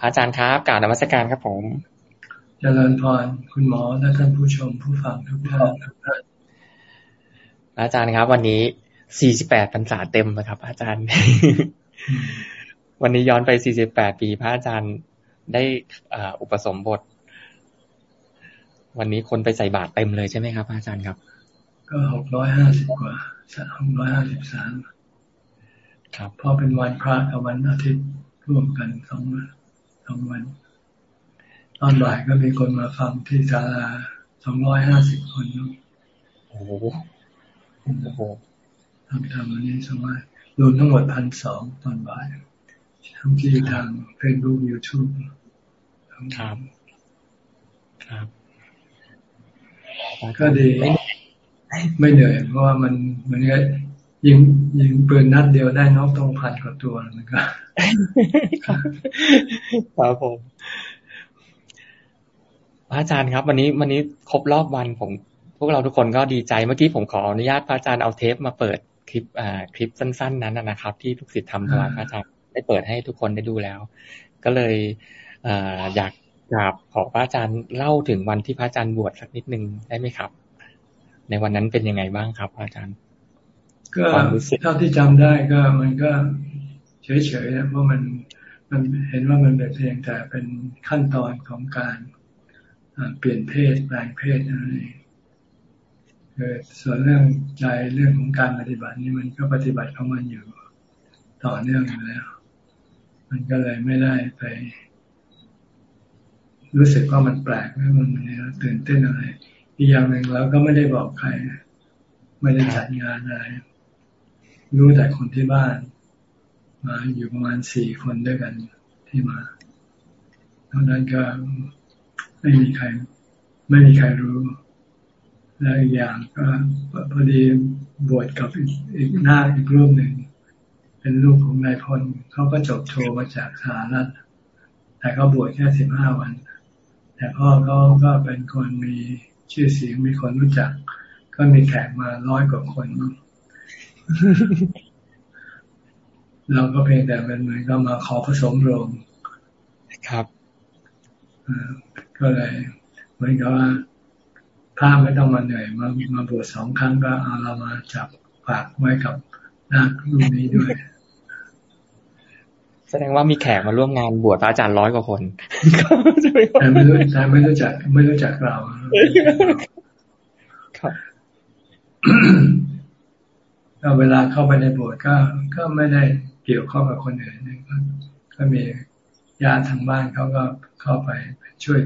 พระอาจารย์ครับกล่าวนมัสการครับผมเจริญพรคุณหมอและท่านผู้ชมผู้ฟังทุกท่านทุกท่านอาจารย์ครับ วันนี้สี่สิบแปดพรรษาเต็มนะครับ อาจารย์ วันนี้ย้อนไปสี่สิบแปดปีพระอาจารย์ได้อุปสมบท วันนี้คนไปใส่บาตรเต็มเลยใช่ไหมครับ อาจารย์ครับ ก็หกร้อยห้าสิบกว่าหกร้อยห้าสิบสามครับพอเป็นวันพระกับวันอาทิตย์ร่วมกันสองวัน สองวันตอนบ่ายก็มีคนมาฟังที่ศาลาสองร้อยห้าสิบคนโอ้โหโอ้โหทำทำวันนี้สมัยรวมทั้งหมดพันสองตอนบ่ายทั้งที่ทางเฟซบุ๊กยูทูบครับ ครับ ก็ดี ไม่เหนื่อยเพราะว่ามันมันก็ ยิงยิงปืนนัดเดียวได้นกต้องพันกว่าตัวมันก็ครับผมพระอาจารย์ครับ วันนี้วันนี้ครบรอบวันผม พวกเราทุกคนก็ดีใจเมื่อกี้ผมขออนุญาตพระอาจารย์เอาเทปมาเปิดคลิปอ่าคลิปสั้น ๆ นั้นนะครับ ที่ทุกศิษย์ทำถวายพระอาจารย์ได้เปิดให้ทุกคนได้ดูแล้ว ก็เลยออยากกราบขอพระอาจารย์เล่าถึงวันที่พระอาจารย์บวชสักนิดนึงได้ไหมครับ ในวันนั้นเป็นยังไงบ้างครับพระอาจารย์ ก็เท่าที่จำได้ก็มันก็เฉยๆนะเพราะมันมันเห็นว่ามันเป็นเพียงแต่เป็นขั้นตอนของการเปลี่ยนเพศแปลงเพศนั่นเองส่วนเรื่องใจเรื่องของการปฏิบัตินี่มันก็ปฏิบัติของมันอยู่ต่อเนื่องอยู่แล้ว มันก็เลยไม่ได้ไป รู้สึกว่ามันแปลกหรือมันตื่นเต้นอะไรอีกอย่างหนึ่งเราก็ไม่ได้บอกใคร ไม่ได้จัดงานอะไร รู้แต่คนที่บ้าน มาอยู่ประมาณสี่คนด้วยกันที่มาเท่านั้นก็ไม่มีใคร ไม่มีใครรู้ และอีกอย่างก็พอดีบวชกับอีกหน้าอีกรูปหนึ่ง เป็นลูกของนายพลเขาก็จบโทมาจากสหรัฐแต่เขาบวชแค่สิบห้าวัน แต่พ่อเขาก็เป็นคนมีชื่อเสียงมีคนรู้จัก ก็มีแขกมาร้อยกว่าคน เราก็เพียงแต่เป็นเหมือนก็มาขอผสมโรงครับก็เลยเหมือนกับว่าถ้าไม่ต้องมาเหนื่อยมามาบวชสองครั้งก็เอาเรามาจับฝากไว้กับนาครูนี้ด้วย แสดงว่ามีแขกมาร่วมงานบวชพระอาจารย์ร้อยกว่าคนแต่ไม่รู้แต่ไม่รู้จักไม่รู้จักเราครับ ก็เวลาเข้าไปในโบสถ์ก็ก็ไม่ได้เกี่ยวข้องกับคนอื่นก็มีญาติทางบ้านเขาก็เข้าไปช่วย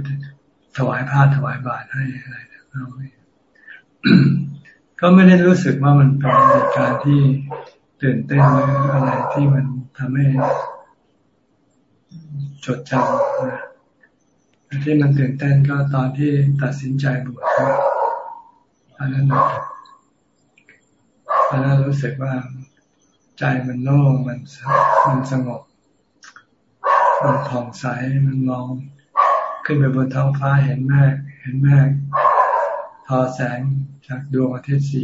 ถวายผ้าถวายบาตรให้อะไรเราก็ไม่ได้รู้สึกว่ามันเป็นเหตุการณ์ที่ตื่นเต้นหรืออะไรที่มันทำให้จดจำนะที่มันตื่นเต้นก็ตอนที่ตัดสินใจบวชอันนั้น อันนั้นรู้สึกว่าใจมันโล่งมันมันสงบ มันผ่องใสมันมองขึ้นไปบนท้องฟ้าเห็นแม่เห็นแม่ทอแสงจากดวงอาทิตย์สี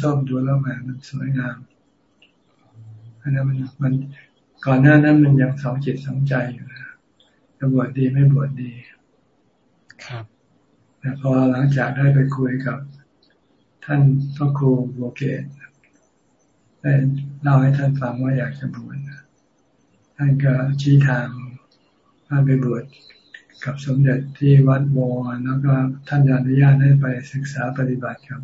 ส้มๆดูแล้วแม่มันสวยงามอันนั้นมันมันก่อนหน้านั้นมันยังสองจิตสองใจอยู่นะจะบวชดีไม่บวชดี ครับแต่พอหลังจากได้ไปคุยกับ ท่านพระครูโบเกต ได้เล่าให้ท่านฟังว่าอยากจะบวชท่านก็ชี้ทางท่านไปบวชกับสมเด็จที่วัดโมแล้วก็ท่านอนุญาตให้ไปศึกษาปฏิบัติกับ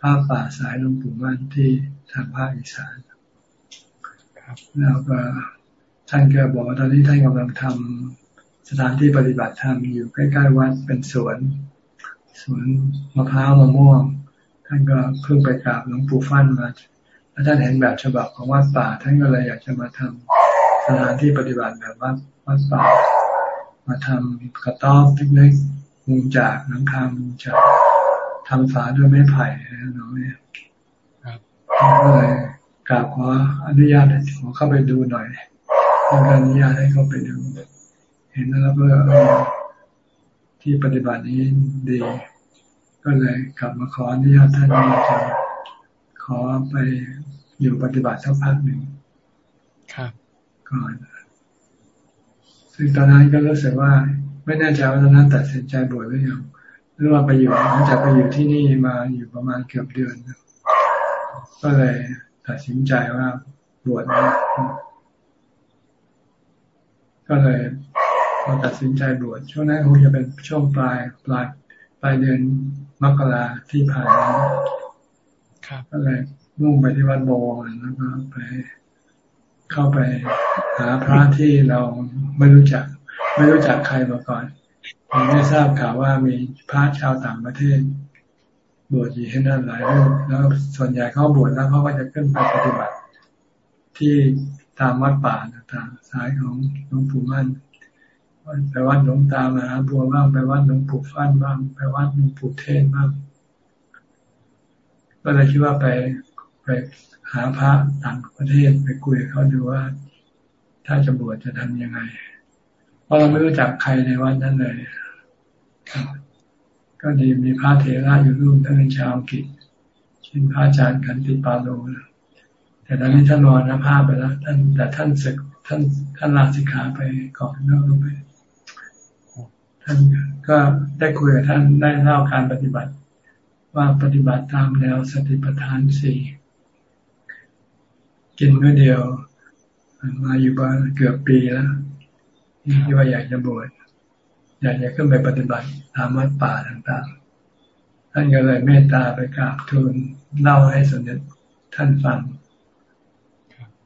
ภาคป่าสายหลวงปู่มั่นที่ทางภาคอีสานแล้วก็ท่านก็บอกว่าตอนนี้ท่านกำลังทำสถานที่ปฏิบัติธรรมอยู่ใกล้ๆวัดเป็นสวนสวนมะพร้าวมะม่วง ท่านก็เพิ่งไปกราบหลวงปู่ฟั่นมา แล้วท่านเห็นแบบฉบับของวัดป่า ท่านก็เลยอยากจะมาทำสถานที่ปฏิบัติแบบวัดวัดป่า มาทำกระต๊อบเล็กๆมุงจากหลังคามุงจากทำฝาด้วยไม้ไผ่น้องเนี่ยก็เลยกราบขออนุญาตขอเข้าไปดูหน่อยท่านก็อนุญาตให้เข้าไปดูเห็นแล้วก็ที่ปฏิบัตินี้ดี ก็เลยกลับมาขออนุญาตท่านว่าจะขอไป อยู่ปฏิบัติสักพักหนึ่งครับก่อนซึ่งตอนนั้นก็รู้สึกว่า ไม่แน่ใจว่าตอนนั้นตัดสินใจบวชหรือยังหรือว่าไปอยู่หลังจากไปอยู่ที่นี่มาอยู่ประมาณเกือบเดือนก็เลยตัดสินใจว่าบวชนะก็เลยเราตัดสินใจบวชช่วงนั้นคงจะเป็นช่วงปลายปลายปลายเดือนมกราที่ผ่านมาก็เลย มุ่งไปที่วัดโบวรแล้วก็ไปเข้าไปหาพระที่เราไม่รู้จัก ไม่รู้จักใครมาก่อนไม่ทราบข่าวว่ามีพระชาวต่างประเทศ บวชอยู่ที่นั่นหลายรูปแล้วส่วนใหญ่เขาบวชแล้วเขาก็จะขึ้นไปปฏิบัติ ที่ตามวัดป่าต่างๆสายของหลวงปู่มั่นไปวัดหลวงตามหาบัวบ้างไปวัดหลวงปู่ฟั่นบ้างไปวัดหลวงปู่เทศบ้างก็เลยคิดว่าไป ไปหาพระต่างประเทศไปคุยเขาดูว่า ถ้าจะบวชจะทำยังไง เพราะเราไม่รู้จักใครในวัดนั้นเลยก็ดีมีพระเทระอยู่รูปท่านเป็นชาวอังกฤษเช่นพระอาจารย์กันติปาโลแต่ตอนนี้ท่านรอนะภาพไปแล้วท่านแต่ท่านศึกท่านท่านลาสิกขาไปก่อนแล้วไปท่านก็ได้คุยกับท่านได้เล่าการปฏิบัติ ว่าปฏิบัติตามแนวสติปัฏฐานสี่ กินมื่อเดียว มาอยู่บ้านเกือบปีแล้วที่ว่าอยากจะบวชอยากจะขึ้นไปปฏิบัติตามวัดป่าต่างๆ ท่านก็เลยเมตตาไปกราบทูลเล่าให้สมเด็จท่านฟัง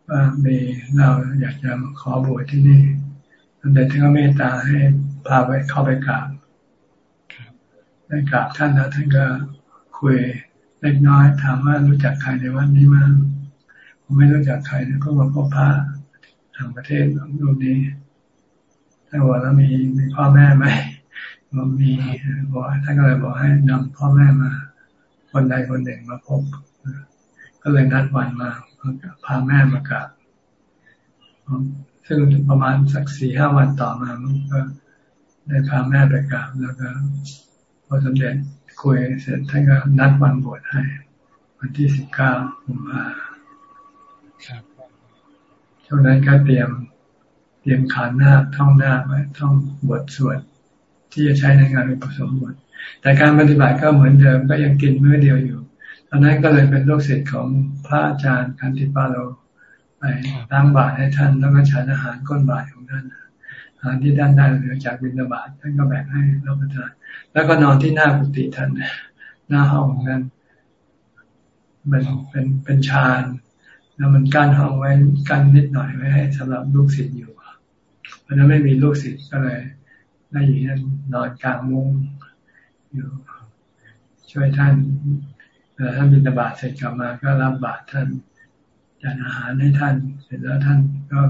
ว่ามีเราอยากจะขอบวชที่นี่สมเด็จท่านก็เมตตาให้พาไปเข้าไปกราบได้กราบท่านแล้วท่านก็คุยเล็กน้อยถามว่ารู้จักใครในวัดนี้มั้ง ไม่รู้จักใครนะก็มาพบพระทางประเทศรูปนี้ท่านบอกแล้วมีมีพ่อแม่ไหมมันมีบอกท่านก็เลยบอกให้นำพ่อแม่มา คนใดคนหนึ่งมาพบ ก็เลยนัดวันมาพาแม่มากราบซึ่งประมาณสักสี่ห้าวันต่อมามันก็ได้พาแม่ไปกราบแล้วก็พอสำเร็จคุยเสร็จท่านก็นัดวันบวชให้ วันที่สิบเก้ากุมภา ช่วงนั้นก็เตรียมเตรียมขานหน้าท่องหน้าไว้ท่องบทสวดที่จะใช้ในงานอุปสมบท แต่การปฏิบัติก็เหมือนเดิมก็ยังกินเมื่อเดียวอยู่ตอนนั้นก็เลยเป็นลูกศิษย์ของพระอาจารย์คันติปาโลไปตั้งบาตรให้ท่านแล้วก็ฉันอาหารก้นบาตรของท่านอาหารที่ด้านได้เหลือจากบิณฑบาตท่านก็แบ่งให้รับประทานแล้วก็นอนที่หน้ากุฏิท่านหน้าห้องนั้นเป็นเป็นเป็นชาน แล้วมันกั้นห้องไว้กั้นนิดหน่อยไว้ให้สำหรับลูกศิษย์อยู่เพราะนั้นไม่มีลูกศิษย์ก็เลยได้อยู่นั่นนอนกลางมุ้งอยู่ช่วยท่านเวลาท่านบิณฑบาตเสร็จกลับมาก็รับบาตรท่านจัดอาหารให้ท่าน เสร็จแล้วท่านก็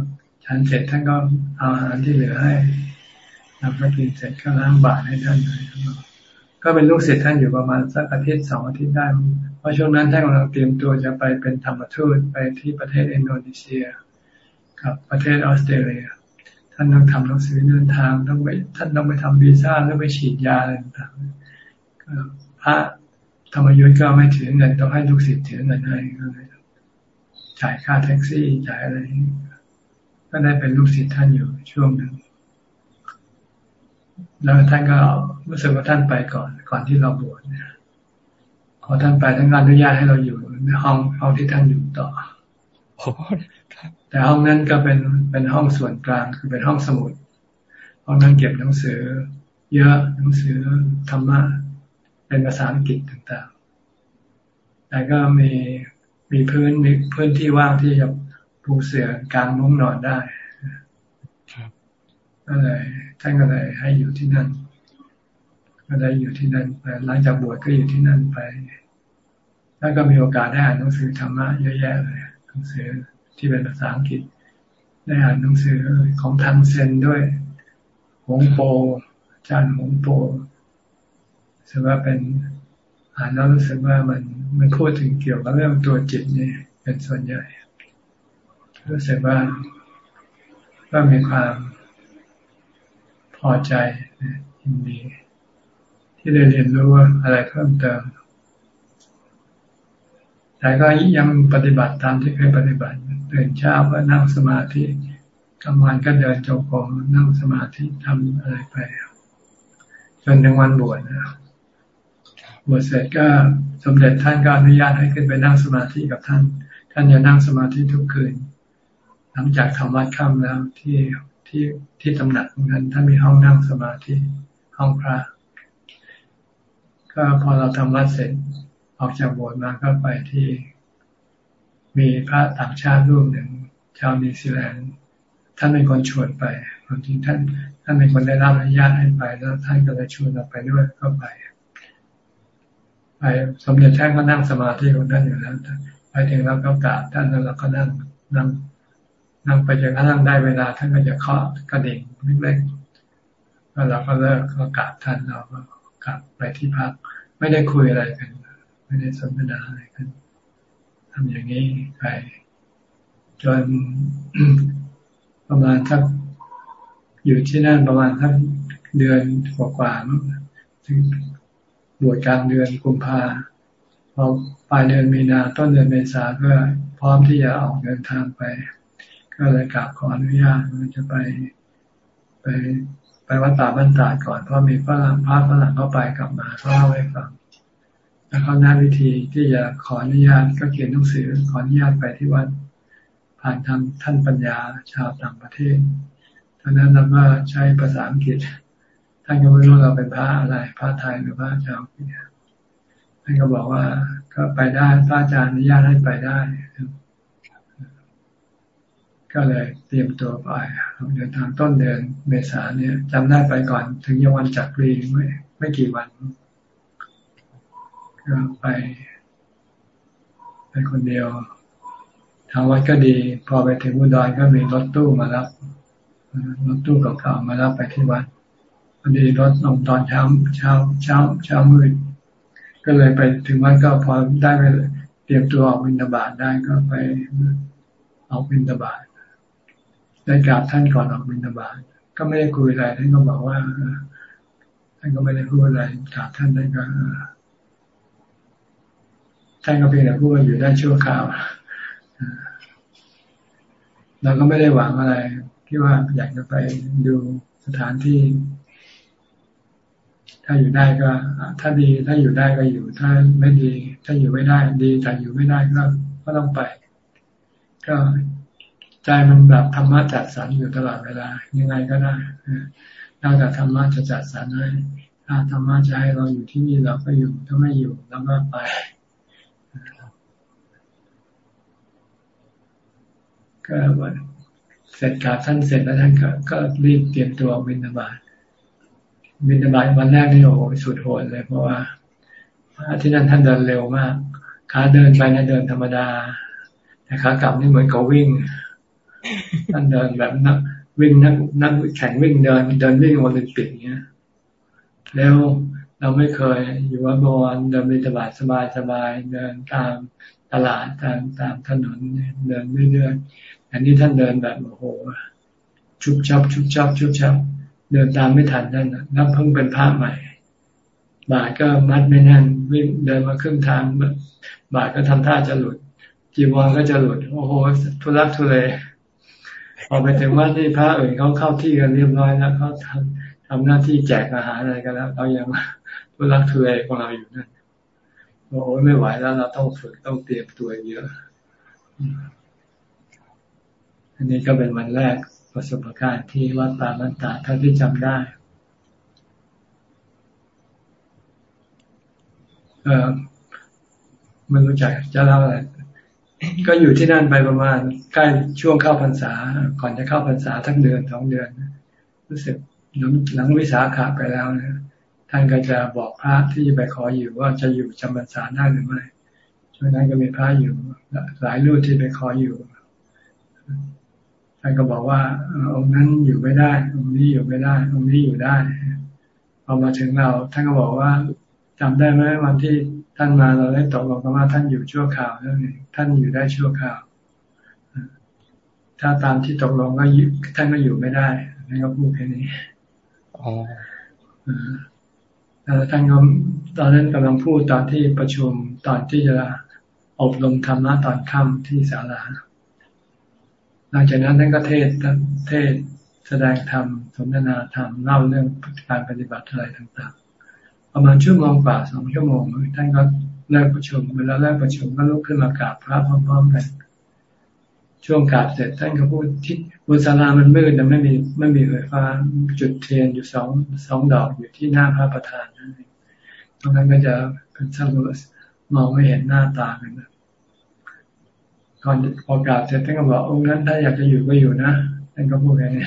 ฉันเสร็จท่านก็เอาอาหารที่เหลือให้ทำก็กินเสร็จก็ล้างบาตรให้ท่านเลยก็เป็นลูกศิษย์ท่านอยู่ประมาณสักอาทิตย์สองอาทิตย์ได้ เพราะช่วงนั้นท่านกำลังเตรียมตัวจะไปเป็นธรรมทูตไปที่ประเทศอินโดนีเซีย กับประเทศออสเตรเลีย ท่านต้องทำหนังสือเดินทางต้องไปท่านต้องไปทำวีซ่าแล้วไปฉีดยาอะไรต่างๆพระธรรมยุทธ์ก็ไม่ถือเงินต้องให้ลูกศิษย์ถือเงินให้จ่ายค่าแท็กซี่จ่ายอะไรก็ได้เป็นลูกศิษย์ท่านอยู่ช่วงหนึ่งแล้วท่านก็รู้สึกว่าท่านไปก่อน ก่อนที่เราบวช พอท่านไปท่านก็อนุญาตให้เราอยู่ในห้องห้องที่ท่านอยู่ต่อแต่ห้องนั้นก็เป็นเป็นห้องส่วนกลางคือเป็นห้องสมุดห้องนั้นเก็บหนังสือ เยอะหนังสือธรรมะเป็นภาษาอังกฤษต่างๆแต่ก็มีมีพื้นมีพื้นที่ว่างที่จะปูเสื่อกลางมุ้งนอนได้ก็เลยท่านก็เลยให้อยู่ที่นั่น ก็ได้อยู่ที่นั่นไปหลังจากบวชก็อยู่ที่นั่นไปแล้วก็มีโอกาสได้อ่านหนังสือธรรมะเยอะแยะเลยหนังสือที่เป็นภาษาอังกฤษ ได้อ่านหนังสือของทางเซนด้วยหงโปอาจารย์หงโปรู้สึกว่าเป็นอ่านแล้วรู้สึกว่ามันมันพูดถึงเกี่ยวกับเรื่องตัวจิตนี่เป็นส่วนใหญ่ รู้สึกว่าก็มีความพอใจยินดี ที่ได้เรียนรู้ว่าอะไรเพิ่มเติม แต่ก็ยังปฏิบัติตามที่เคยปฏิบัติตื่นเช้าก็นั่งสมาธิกลางวันก็เดินจงกรมนั่งสมาธิทำอะไรไป จนถึงวันบวชนะบวชเสร็จก็สมเด็จท่านก็อนุญาตให้ขึ้นไปนั่งสมาธิกับท่าน ท่านจะนั่งสมาธิทุกคืน หลังจากทำวัดค่ำแล้วที่ที่ที่ตำหนักของท่านท่านมีห้องนั่งสมาธิห้องพระ ก็พอเราทำวัดเสร็จออกจากโบสถ์มาก็ไปที่ มีพระต่างชาติรูปหนึ่ง ชาวนิวซีแลนด์ท่านเป็นคนชวนไปความจริงท่าน ท่านเป็นคนได้รับอนุญาตให้ไป แล้วท่านก็เลยชวนเราไปด้วยก็ไป ไปสมเด็จท่านก็นั่งสมาธิของท่านอยู่แล้วไปถึงแล้วก็กราบท่านแล้วเราก็นั่งนั่งนั่งไปจนกระทั่งได้เวลาท่านก็จะเคาะกระดิ่งเล็กๆแล้วเราก็เลิกก็กราบท่านเราก็ กลับไปที่พัก ไม่ได้คุยอะไรกัน ไม่ได้สนทนาอะไรกันทำอย่างนี้ไปจนประมาณสักอยู่ที่นั่นประมาณสักเดือนกว่าๆถึงบวชกลางเดือนกุมภาพอปลายเดือนมีนาต้นเดือนเมษาก็พร้อมที่จะออกเดินทางไป ก็เลยกลับขออนุญาตมันจะไปไป ไปวัดป่าบ้านตาดก่อนเพราะมีฝรั่งพระฝรั่งเข้าไปกลับมาเขาเล่าให้ฟังแล้วเขาหน้าวิธีที่จะขออนุญาตก็เขียนหนังสือขออนุญาตไปที่วัดผ่านทางท่านปัญญาชาวต่างประเทศท่านนั้นเราก็ใช้ภาษาอังกฤษ ท่านก็ไม่รู้เราเป็นพระอะไรพระไทยหรือพระชาวเนี่ยท่านก็บอกว่าก็ไปได้พระอาจารย์อนุญาตให้ไปได้ ก็เลยเตรียมตัวไปเดินทางต้นเดือนเมษาเนี่ยจำได้ไปก่อนถึงยวันจักรีไม่ไม่กี่วันก็ไปไปคนเดียวทางวัดก็ดี พอไปถึงอุดรก็มีรถตู้มารับรถตู้เก่าๆมารับไปที่วัดพอดีรถลงตอนเช้าเช้าเช้าเช้ามืดก็เลยไปถึงวัดก็พอได้ไปเตรียมตัวออกบินตบาตได้ก็ไปออกบินตบาต ได้กราบท่านก่อนออกบินตบาตก็ไม่ได้คุยอะไรท่านก็บอกว่าท่านก็ไม่ได้พูดอะไรกราบท่านได้ก็ท่านก็เพียงแต่พูดว่าอยู่ได้ชั่วคราวเราก็ไม่ได้หวังอะไรที่ว่าอยากจะไปดูสถานที่ ถ้าอยู่ได้ก็ ถ้าดีถ้าอยู่ได้ก็อยู่ ถ้าไม่ดี ถ้าอยู่ไม่ได้ ดีแต่อยู่ไม่ได้ก็ก็ต้องไป ก็ ใจมันแบบธรรมะจัดสรรอยู่ตลอดเวลา ยังไงก็ได้นอกจากธรรมะจะจัดสรรให้ถ้าธรรมะจะให้เราอยู่ที่นี่เราก็อยู่ถ้าไม่อยู่เราก็ไปก็วันเสร็จกาบท่านเสร็จแล้วท่านก็ก็รีบเตรียมตัวบินบาตบินบาตวันแรกนี่โอ้โหสุดโหดเลย เพราะว่าที่นั่นท่านเดินเร็วมากขาเดินไปนะเดินธรรมดาแต่ขากลับนี่เหมือนกับวิ่ง ท่านเดินแบบนักวิ่งนักนักแข่งวิ่งเดินเดินวิ่งโอลิมปิกเงี้ยแล้วเราไม่เคยอยู่ว่าบอนเดินบินบาตสบายสบายเดินตามตลาดตามตามถนนเดินเรื่อยๆอันนี้ท่านเดินแบบโอ้โหชุบชับชุบชับชุบชับเดินตามไม่ทันท่านนับเพิ่งเป็นพระใหม่ บาทก็มัดไม่แน่นวิ่งเดินมาครึ่งทาง บาทก็ทำท่าจะหลุดจีวรก็จะหลุดโอ้โหทุลักทุเล พอไปถึงวัดที่พระเอ่ยเขาเข้าที่กันเรียบร้อยแล้วเขาทำทำหน้าที่แจกอาหารอะไรกันแล้ว เรายังทุลักทุเลของเราอยู่นั่นโอ้ไม่ไหวแล้วเราต้องฝึกต้องเตรียมตัวเยอะอันนี้ก็เป็นวันแรกประสบการณ์ที่วัดป่าบันตาเท่าที่จำได้เออไม่รู้จักจะเล่าอะไร ก็อยู่ที่นั่นไปประมาณใกล้ช่วงเข้าพรรษา ก่อนจะเข้าพรรษาทั้งเดือนสองเดือน รู้สึกหลังหลังวิสาขาไปแล้วนะท่านก็จะบอกพระที่จะไปขออยู่ว่าจะอยู่จำพรรษาได้หรือไม่ช่วงนั้นก็มีพระอยู่หลายรูปที่ไปขออยู่ท่านก็บอกว่าองค์นั้นอยู่ไม่ได้องค์นี้อยู่ไม่ได้องค์นี้อยู่ได้พอมาถึงเราท่านก็บอกว่าจำได้ไหมวันที่ ท่านมาเราได้ตกลงกันว่าท่านอยู่ชั่วคราวนั่นเองท่านอยู่ได้ชั่วคราว ถ้าตามที่ตกลงก็ท่านก็อยู่ไม่ได้ท่านก็พูดแค่นี้อ๋อแล้วท่านก็ตอนนั้นกำลังพูดตอนที่ประชุมตอนที่จะอบรมธรรมะตอนค่ำที่ศาลาแลังจากนั้นท่านก็เทศเทศแสดงธรรมสนทนาธรรมเล่าเรื่องการปฏิบัติอะไรต่างๆ ประมาณชั่วโมงกว่าสองชั่วโมงท่านก็เลิกประชุมเวลาเลิกประชุมก็ลุกขึ้นมากราบพระพร้อมๆกัน ช่วงกราบเสร็จท่านก็พูดที่บนศาลามันมืดแต่ไม่มีไม่มีไฟฟ้าจุดเทียนอยู่สองสองดอกอยู่ที่หน้าพระประธานนั่นเองตรงนั้นก็จะเป็นสลัวมองไม่เห็นหน้าตากันนะก่อนพอกราบเสร็จท่านก็บอกองค์นั้นถ้าอยากจะอยู่ก็อยู่นะท่านก็พูดแค่นี้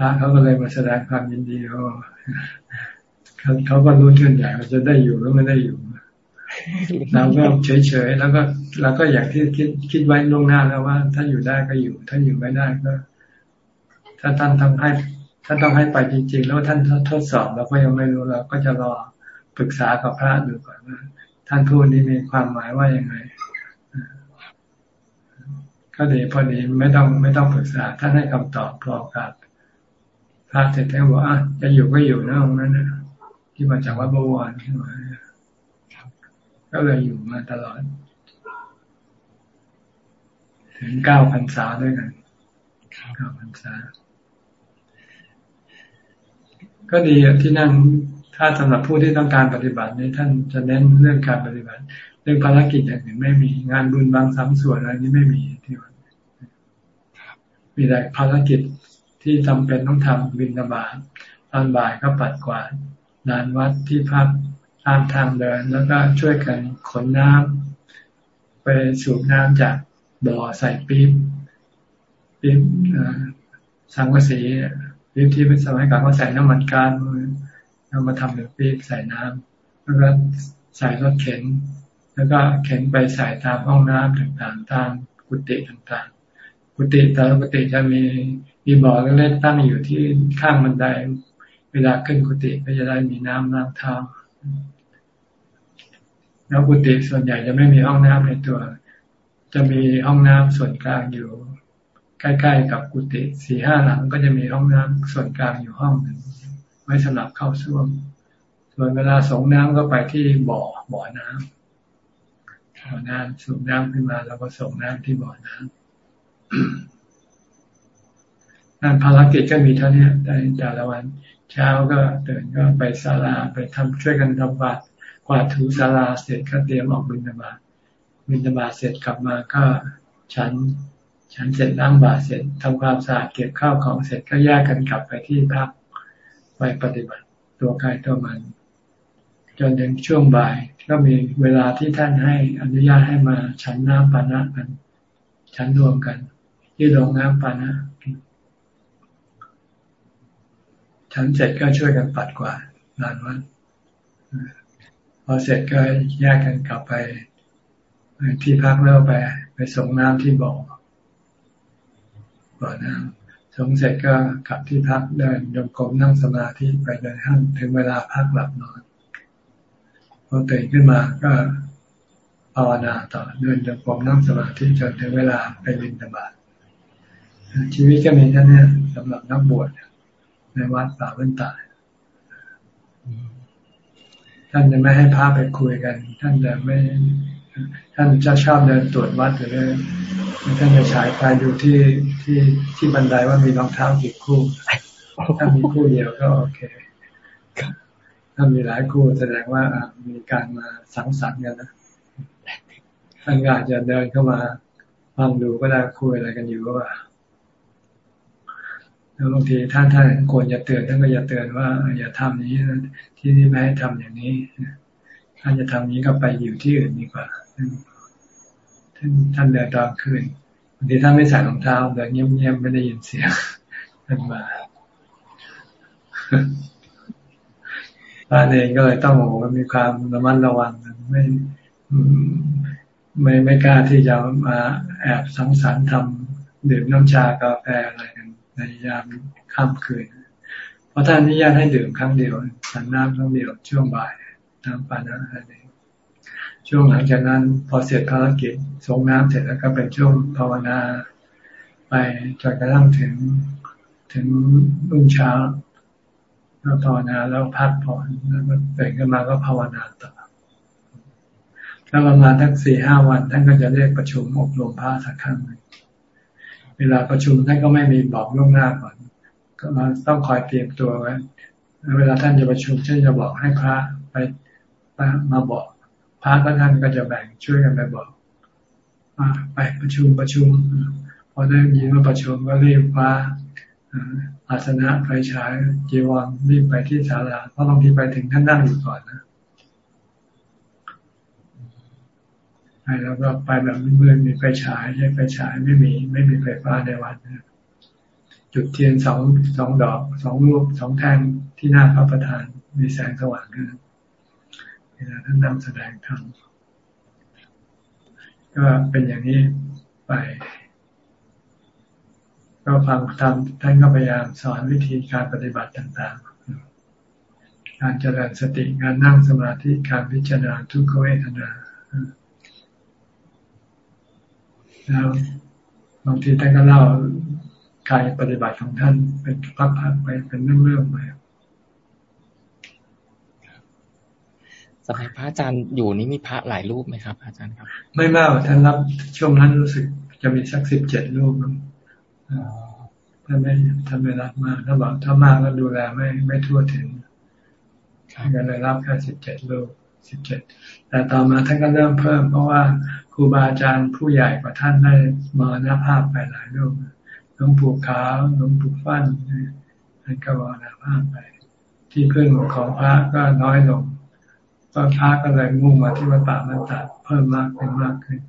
พระเขาก็เลยมาแสดงความยินดีเขาเขาก็รู้เช่นใหญ่ว่าจะได้อยู่หรือไม่ได้อยู่เราก็เฉยๆแล้วก็เราก็อย่างที่คิดคิดไว้ล่วงหน้าแล้วว่า ถ้าอยู่ได้ก็อยู่ ถ้าอยู่ไม่ได้ก็ ถ้าท่านทำให้ถ้านต้องให้ไปจริง ๆ แล้วท่านทดสอบเราก็ยังไม่รู้เราก็จะรอปรึกษากับพระดูก่อนว่าท่านพูดนี้มีความหมายว่าอยังไงก็ดีพอดีไม่ต้องไม่ต้องปรึกษาท่านให้คำตอบพอกับ พระเสร็จแล้วบอกอะจะอยู่ก็อยู่นะองนั้นนะที่มาจากวัดบวรใช่ไหมก็เลยอยู่มาตลอด ถึงเก้าพรรษาด้วยกันเก้าพรรษา ก็ดีที่นั่นถ้าสำหรับผู้ที่ต้องการปฏิบัตินี่ท่านจะเน้นเรื่องการปฏิบัติ เรื่องภารกิจอย่างอื่นไม่มีงานบุญบางสามส่วนอะไรนี้ไม่มีที่วัดมีแต่ภารกิจ ที่จำเป็นต้องทำบินบาตตอนบ่ายก็ปัดกวาดลานวัดที่พักตามทางเดิน แล้วก็ช่วยกันขนน้ำไปสูบน้ำจากบ่อใส่ปี๊บปี๊บสังกะสีปี๊บที่เป็นสมัยก่อนก็ใส่น้ำมันกานเอามาทำเป็นปี๊บใส่น้ำแล้วก็ใส่รถเข็น แล้วก็เข็นไปใส่ตามห้องน้ำต่างๆตามกุฏิต่างๆ กุฏิแต่ละกุฏิจะมี มีบ่อเล็กๆตั้งอยู่ที่ข้างบันได เวลาขึ้นกุฏิก็จะได้มีน้ำล้างเท้า แล้วกุฏิส่วนใหญ่จะไม่มีห้องน้ำในตัว จะมีห้องน้ำส่วนกลางอยู่ ใกล้ๆกับกุฏิสี่ห้าหลังก็จะมีห้องน้ำส่วนกลางอยู่ห้องหนึ่งไว้สำหรับเข้าส้วม ส่วนเวลาส่งน้ำก็ไปที่บ่อบ่อน้ำบ่อน้ำสูบน้ำขึ้นมาแล้วก็ส่งน้ำที่บ่อน้ำ นั่นภารกิจก็มีเท่านี้ในแต่ละวัน เช้าก็ตื่นก็ไปศาลาไปทำช่วยกันทำบัตรกวาดถูศาลาเสร็จก็เตรียมออกบิณฑบาตบิณฑบาตเสร็จกลับมาก็ฉันฉันเสร็จล้างบาตรเสร็จทำความสะอาดเก็บข้าวของเสร็จก็แยกกันกลับไปที่พักไปปฏิบัติตัวกายตัวมัน จนถึงช่วงบ่ายก็มีเวลาที่ท่านให้อนุญาตให้มาฉันน้ำปานะกัน ฉันรวมกัน ที่โรงน้ำปานะ ฉันเสร็จก็ช่วยกันปัดกวาดลานวัดพอเสร็จก็แยกกันกลับไปที่พักแล้วไป ไปส่งน้ำที่บ่อบ่อน้ำส่งเสร็จก็กลับที่พักเดินยมกลมนั่งสมาธิไปเดินห้างถึงเวลาพักหลับนอนพอตื่นขึ้นมาก็ภาวนาต่อเดินยมกลมนั่งสมาธิจนถึงเวลาไปบินธบาตชีวิตก็มีแค่นี้สำหรับนักบวช ในวัดป่าบ้นตายท่านจะไม่ให้พาไปคุยกัน ท่านจะไม่ ท่านจะชอบเดินตรวจวัดหรือท่านจะฉายไฟดูที่ที่ที่บันไดว่ามีรองเท้ากี่คู่ ถ้ามีคู่เดียวก็โอเคถ้ามีหลายคู่แสดงว่ามีการมาสังสรรค์กันนะท่านอาจจะเดินเข้ามาฟังดูก็ได้คุยอะไรกันอยู่ก็ว่า แล้วบางทีท่านท่านควรจะเตือนท่านก็จะเตือนว่า อย่าทำนี้ที่นี่ไม่ให้ทำอย่างนี้ท่านจะทำนี้ก็ไปอยู่ที่อื่นดีกว่าท่านท่านเดินตอนคืนบางทีท่านไม่ใส่รองเท้าเดินเงียบๆไม่ได้ยินเสียงท่านมาท่านเองก็เลยต้องโอ้มีความระมัดระวังไม่ไม่ไม่กล้าที่จะมาแอบสังสรรค์ทำดื่มน้ำชากาแฟอะไรกัน ในยามค่ำคืน เพราะท่านอนุญาตให้ดื่มครั้งเดียวฉันน้ำครั้งเดียวช่วงบ่ายน้ำปานะอะไรช่วงหลังจากนั้นพอเสร็จภารกิจส่งน้ำเสร็จแล้วก็เป็นช่วงภาวนา ไปจนกระทั่งถึงถึงรุ่งเช้าแล้วภาวนาแล้วพักผ่อนแล้วก็ตื่นขึ้นมาก็ภาวนาต่อแล้วประมาณทั้งสี่ห้าวันท่านก็จะเรียกประชุมอบรมพระสักครั้งหนึ่ง เวลาประชุมท่านก็ไม่มีบอกล่วงหน้าก่อนก็มาต้องคอยเตรียมตัวไว้เวลาท่านจะประชุมท่านจะบอกให้พระไปมาบอกพระท่านก็จะแบ่งช่วยกันไปบอกไปประชุมประชุมพอได้ยินว่าประชุมก็รีบคว้าอาสนะไฟฉายจีวรรีบไปที่ศาลาเพราะบางทีไปถึงท่านนั่งอยู่ก่อนนะ ไปแล้วก็ไปแบบมืดมีไฟฉายใช้ไฟฉายไม่มีไม่มีไฟฟ้าในวัดนะจุดเทียนสองสองดอกสองลูกสองแท่งที่หน้าพระประธาน มีแสงสว่างนะเวลาท่านนำแสดงธรรมก็เป็นอย่างนี้ไป ก็ฟังทำท่านก็พยายามสอนวิธีการปฏิบัติต่างๆ การเจริญสติการนั่งสมาธิการพิจารณาทุกขเวทนา แล้วบางทีท่านก็เล่าการปฏิบัติของท่านเป็นพักๆไปเป็นเรื่องๆไปสมัยพระอาจารย์อยู่นี่มีพระหลายรูปไหมครับ อาจารย์ครับ ไม่มากท่านรับช่วงนั้นรู้สึกจะมีสักสิบเจ็ดรูปท่านไม่ท่านไม่รับมากถ้าบอกถ้ามากก็ดูแลไม่ไม่ทั่วถึงก็เลยรับแค่สิบเจ็ดรูปสิบเจ็ดแต่ต่อมาท่านก็เริ่มเพิ่มเพราะว่าค รูบาอาจารย์ผู้ใหญ่กว่าท่านได้มาหน้าภาพไปหลายรูปหลวงปู่ขาวหลวงปู่ฟั่นท่านก็มาหน้าภาพไป ที่พึ่งของพระก็น้อยลงก็พระก็เลยมุ่งมาที่วัดป่ามันตัดเพิ่มมากเป็นมากขึ้น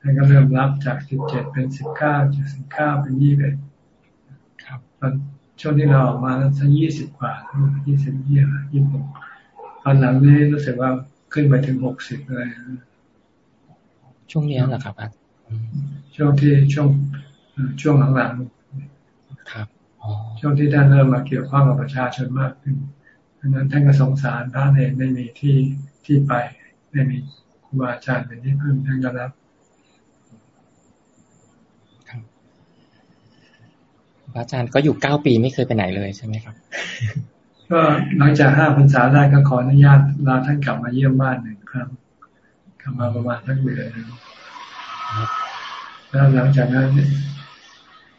ท่านก็เริ่มรับจากสิบเจ็ดเป็นสิบเก้าจากสิบเก้าเป็นยี่สิบครับตอนช่วงที่เราออกมานั้นสักยี่สิบกว่ายี่สิบยี่ยี่สิบหกตอนหลังนี้รู้สึกว่าขึ้นไปถึงหกสิบเลย ช่วงนี้แหละครับช่วงที่ช่วงช่วงหลังๆครับช่วงที่ท่านเริ่มมาเกี่ยวข้องกับประชาชนมากขึ้นดังนั้นท่านก็สงสารพระเนรไม่มีที่ที่ไปไม่มีครูบาอาจารย์เป็นที่พึ่งท่านก็รับพระอาจารย์ก็อยู่เก้าปีไม่เคยไปไหนเลยใช่ไหมครับ ก็หลังจากห้าพรรษาได้ก็ขออนุญาตลาท่านกลับมาเยี่ยมบ้านหนึ่งครั้ง กลับมาประมาณสักเดือนแล้วหลังจากนั้น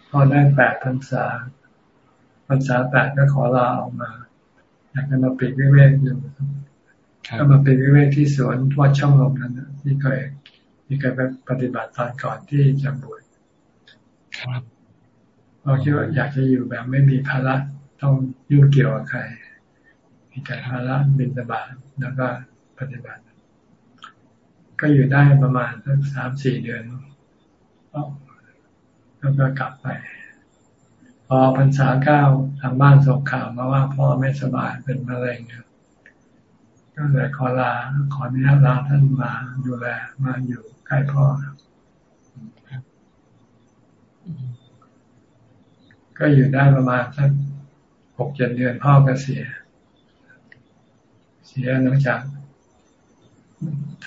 พอได้แปดพรรษาพรรษาแปดก็ขอลาออกมาอยากจะมาปิดวิเวกอยู่ก็มาปิดวิเวกที่สวนวัดช่องลมนั้นที่เคยที่เคยไปปฏิบัติตอนก่อนที่จะบวชครับเราคิดว่าอยากจะอยู่แบบไม่มีภาระต้องยุ่งเกี่ยวกับใครมีแต่ภาระบินบาตแล้วก็ปฏิบัติ ก็อยู่ได้ประมาณสักสามสี่เดือนแล้วก็กลับไป พอพรรษาเก้าทางบ้านส่งข่าวมาว่าพ่อไม่สบายเป็นมะเร็งก็เลยขอลาขออนุญาตลาท่านมาดูแลมาอยู่ใกล้พ่อก็อยู่ได้ประมาณสักหกเจ็ดเดือนพ่อก็เสีย เสียหลังจาก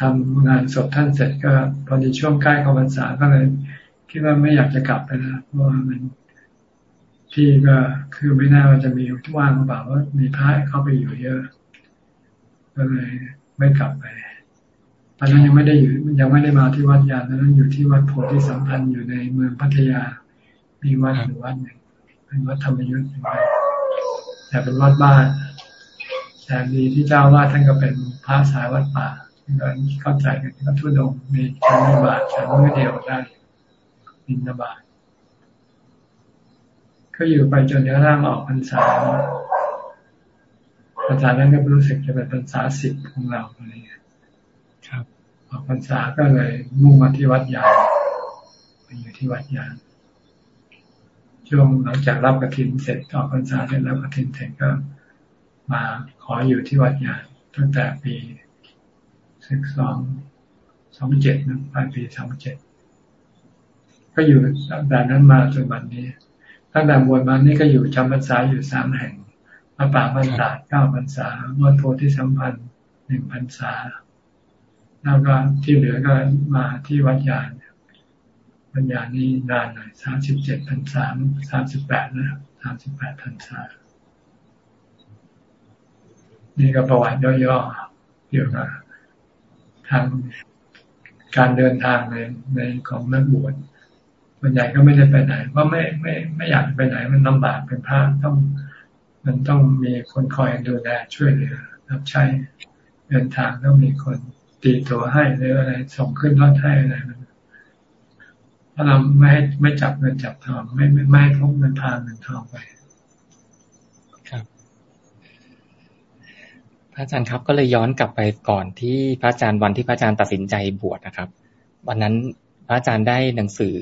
ทำงานศพท่านเสร็จก็พอดีช่วงใกล้เข้าพรรษาก็เลย คิดว่าไม่อยากจะกลับไปแล้วเพราะว่ามันที่ก็คือไม่น่ว่าจะมีว่างหรือเปล่าว่ามีพระเข้าไปอยู่เยอะ ก็เลยไม่กลับไปตอนนั้นยังไม่ได้อยู่ยังไม่ได้มาที่วัดยานตอนนั้นอยู่ที่วัดโพธิสัมพันธ์อยู่ในเมืองพัทยา มีวัดหนึ่งวัดหนึ่งเป็นวัดธรรมยุทธ์แต่เป็นวัดบ้านแต่ดีที่เจ้าวาดท่านก็เป็นพระสายวัดป่า ก็เข้าใจกันก็ทุดงมีฉันบาทฉันไม่เดียวได้บินบาทก็อยู่ไปจนกระทั่งออกพรรษาพรรษานั้นก็รู้สึกจะเป็นพรรษาสิบของเราอะไรเงี้ยครับออกพรรษาก็เลยมุ่งมาที่วัดยางไปอยู่ที่วัดยางช่วงหลังจากรับกระถินเสร็จออกพรรษาเสร็จแล้วกระถินเสร็จก็มาขออยู่ที่วัดยางตั้งแต่ปี สิบสองสองเจ็ดนะปลายปีสองเจ็ดก็อยู่ตั้งแต่นั้นมาจนวันนี้ ตั้งแต่บวชมานี่ก็อยู่จำพรรษาอยู่สามแห่งมาป่าบรรดาเก้าพรรษาวัดโพธิสัมพันธ์หนึ่งพรรษา แล้วก็ที่เหลือก็มาที่วัดยานวัดยานนี่นานหน่อยสามสิบเจ็ดพรรษาสามสิบแปดนะสามสิบแปดพรรษา นี่ก็ประวัติย่อๆเกี่ยวกับ ทางการเดินทางในในของนักบวชมันใหญ่ก็ไม่ได้ไปไหนเพราะไม่ไม่ไม่อยากไปไหนมันลำบากเป็นพระต้อง มันต้องมีคนคอยดูแลช่วยเหลือรับใช้เดินทางต้องมีคนตีตัวให้หรืออะไรส่งขึ้นรถให้อะไรมันถ้าเราไม่ไม่จับเงินจับทองไม่ไม่ไม่พกเงินทางเงินทองไป พระอาจารย์ครับก็เลยย้อนกลับไปก่อนที่พระอาจารย์วันที่พระอาจารย์ตัดสินใจบวชนะครับ วันนั้นพระอาจารย์ได้หนังสือ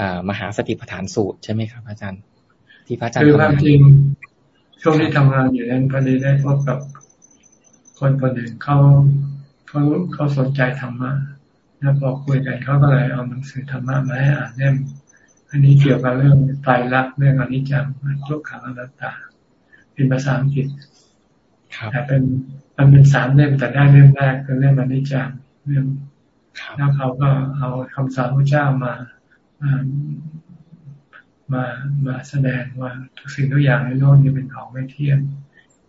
อมหาสติปัฏฐานสูตรใช่ไหมครับ อาจารย์ ที่พระอาจารย์คือความจริงช่วงที่ทำงานอยู่นั้นพอดีได้พบกับคนคนหนึ่งเขาเขาเขาสนใจธรรมะแล้วพอคุยกันเขาก็เลยเอาหนังสือธรรมะมาให้อ่านเนี่ยอันนี้เกี่ยวกับเรื่องไตรลักษณ์เรื่องอนิจจังทุกขังอนัตตาเป็นภาษาอังกฤษ แต่เป็นมันเป็นสามเล่มแต่ได้เล่มแรกคือเล่มอนิจจังเรื่องแล้วเขาก็เอาคำสอนพระเจ้ามามามาแสดงว่าทุกสิ่งทุกอย่างในโลกนี้เป็นของไม่เที่ยง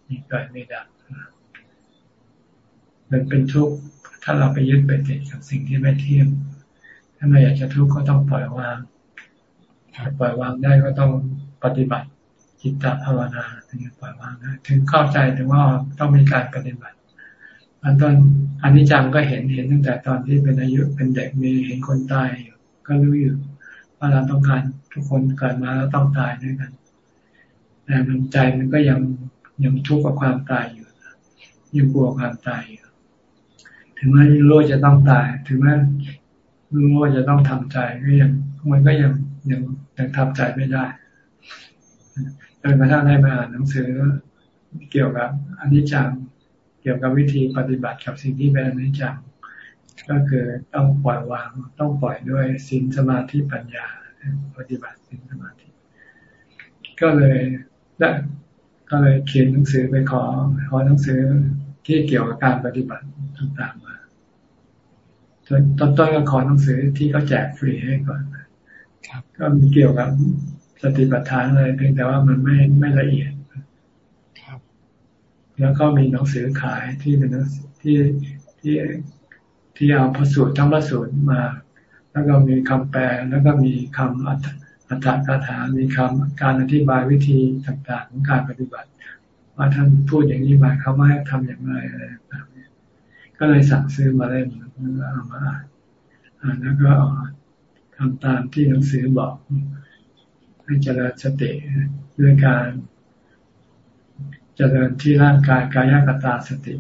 มีเกิดไม่ดับมันเป็นทุกข์ถ้าเราไปยึดไปติดกับสิ่งที่ไม่เที่ยงถ้าเราอยากจะทุกข์ก็ต้องปล่อยวางปล่อยวางได้ก็ต้องปฏิบัติ จิตตภาวนาถึงจะปล่อยวางได้ถึงเข้าใจถึงว่าต้องมีการปฏิบัติอันต้นอันนี้จังก็เห็นเห็นตั้งแต่ตอนที่เป็นอายุเป็นเด็กมีเห็นคนตายอยู่ก็รู้อยู่ว่าเราต้องการทุกคนเกิดมาแล้วต้องตายด้วยกันแต่มันใจมันก็ยังยังทุกข์กับความตายอยู่ยังกลัวความตายอยู่ถึงแม้รู้จะต้องตาย ถึงแม้รู้ว่าจะต้องทำใจก็ยังมันก็ยังยังยังทำใจไม่ได้ จนกระทั่งได้มาอ่านหนังสือเกี่ยวกับอนิจจังเกี่ยวกับวิธีปฏิบัติกับสิ่งที่เป็นอนิจจังก็คือต้องปล่อยวางต้องปล่อยด้วยสินสมาธิปัญญา ปฏิบัติสินสมาธิ ก็เลยได้ก็เลยเขียนหนังสือไปขอขอหนังสือที่เกี่ยวกับการปฏิบัติต่างๆมาตอนต้นก็ขอหนังสือที่เขาแจกฟรีให้ก่อนก็มีเกี่ยวกับ สติปัฏฐานเลยเพียงแต่ว่ามันไม่ไม่ละเอียดแล้วก็มีหนังสือขายที่เป็นที่ที่ที่เอาพระสูตรทั้งพระสูตรมา แล้วก็มีคำแปลแล้วก็มีคำอัตอัตถกถามีคำการอธิบายวิธีต่างๆ ของการปฏิบัติ ว่าท่านพูดอย่างนี้หมายเขาว่าให้ทำอย่างไรอะไรต่างๆก็เลยสั่งซื้อมาเล่นแล้วเอามาอ่านแล้วก็ทำตามที่หนังสือบอก ให้เจริญสติด้วยการเจริญที่ร่างกายกายกตาสติ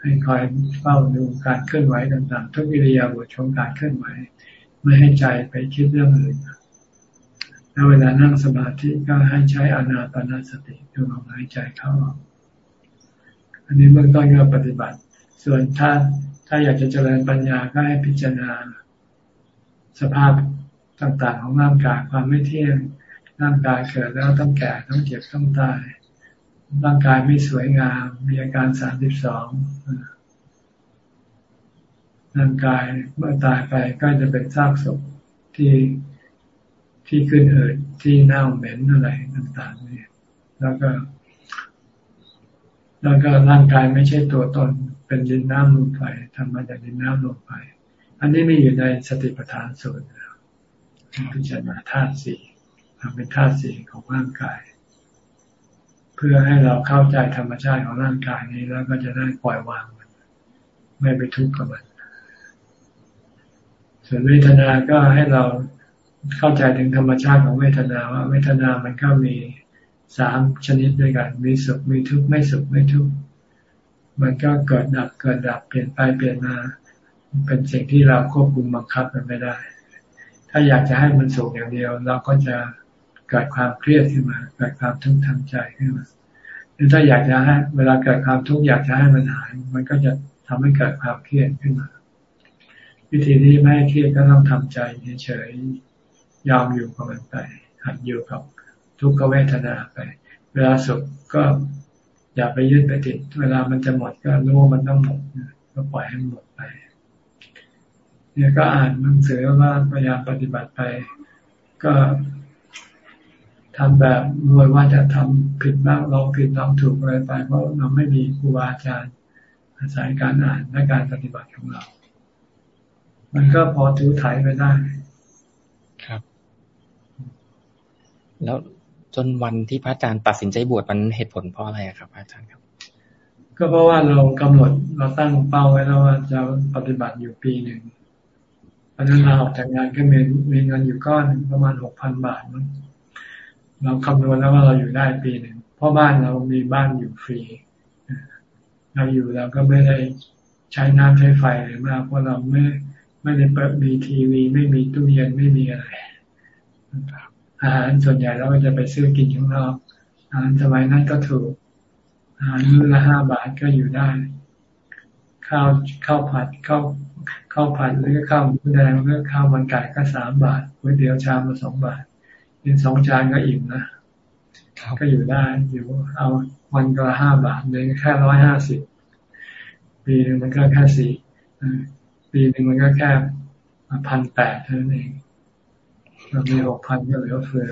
ให้คอยเฝ้าดูการเคลื่อนไหวต่างๆทุกวิริยาบทชมการเคลื่อนไหว ไม่ให้ใจไปคิดเรื่องอื่นแล้วเวลานั่งสมาธิก็ให้ใช้อนาปนาสติดูลมหายใจเข้าออกอันนี้เบื้องต้นก็ปฏิบัติ ส่วนถ้าถ้าอยากจะเจริญปัญญาก็ให้พิจารณา สภาพต่างๆของร่างกายความไม่เที่ยง ร่างกายเกิดแล้วต้องแก่ต้องเจ็บต้องตาย ร่างกายไม่สวยงาม มีอาการสามสิบสองร่างกายเมื่อตายไปก็จะเป็นซากศพที่ที่ขึ้นเอิดที่เน่าเหม็นอะไรต่างๆนี่แล้วก็ แล้วก็ร่างกายไม่ใช่ตัวตน เป็นดินน้ำลมไฟทำมาจากดินน้ำลมไฟอันนี้มีอยู่ในสติปัฏฐานสูตรพิจารณาธาตุสี่ ทำเป็นธาตุสี่ของร่างกาย เพื่อให้เราเข้าใจธรรมชาติของร่างกายนี้แล้วก็จะได้ปล่อยวางมัน ไม่ไปทุกข์กับมัน ส่วนเวทนา ก็ให้เราเข้าใจถึงธรรมชาติของเวทนาว่าเวทนามันก็มีสามชนิดด้วยกัน มีสุข มีทุกข์ ไม่สุข ไม่ทุกข์ มันก็เกิดดับ เกิดดับ เปลี่ยนไป เปลี่ยนมา เป็นสิ่งที่เราควบคุมบังคับมันไม่ได้ ถ้าอยากจะให้มันสุขอย่างเดียว เราก็จะ เกิดความเครียดขึ้นมา เกิดความทุกข์ทางใจขึ้นมาหรือถ้าอยากจะให้ เวลาเกิดความทุกข์อยากจะให้มันหาย มันก็จะทำให้เกิดความเครียดขึ้นมา วิธีนี้ไม่ให้เครียดก็ต้องทำใจเฉยๆยอมอยู่กับมันไป หัดอยู่กับทุกขเวทนาไป เวลาสุขก็อย่าไปยึดไปติด เวลามันจะหมดก็รู้ว่ามันต้องหมดก็ปล่อยให้มันหมดไป เนี่ยก็อ่านหนังสือว่าพยายามปฏิบัติไป ก็ ทำแบบรวยว่าจะทำผิดบ้างลองผิดลองถูกอะไรไปเพราะเราไม่มีครูบาอาจารย์อาศัยการอ่านและการปฏิบัติของเรา มันก็พอถือถ่ายไปได้ ครับ แล้วจนวันที่พระอาจารย์ตัดสินใจบวชมันเหตุผลเพราะอะไรครับพระอาจารย์ครับ ก็เพราะว่าเรากำหนดเราตั้งเป้าไว้แล้วว่าจะปฏิบัติอยู่ปีหนึ่งเพราะนั้นเราออกจากงานก็มีมีเงินอยู่ก้อนประมาณหกพันบาทมั้ง เราคำนวณแล้วว่าเราอยู่ได้ปีหนึ่งเพราะบ้านเรามีบ้านอยู่ฟรี เราอยู่เราก็ไม่ได้ใช้น้ำใช้ไฟเลยมากเพราะเราไม่ไม่ได้เปิดมีทีวี ไม่มีตู้เย็นไม่มีอะไรอาหารส่วนใหญ่เราก็จะไปซื้อกินข้างนอกอาหารสมัยนั้นก็ถูกอาหารมื้อละห้าบาทก็อยู่ได้ ข้าวข้าวผัดข้าวข้าวผัดหรือข้าวหมูแดงหรือข้าวมันไก่ก็สามบาทก๋วยเตี๋ยวชามละสองบาท กินสองจานก็อิ่มนะก็อยู่ได้อยู่เอาวันก็ห้าบาทเลยแค่ร้อยห้าสิบปีนึงมันก็แค่สี่ปีหนึ่งมันก็แค่พันแปดเท่านั้นเองเรามีหกพันก็เหลือเฟือ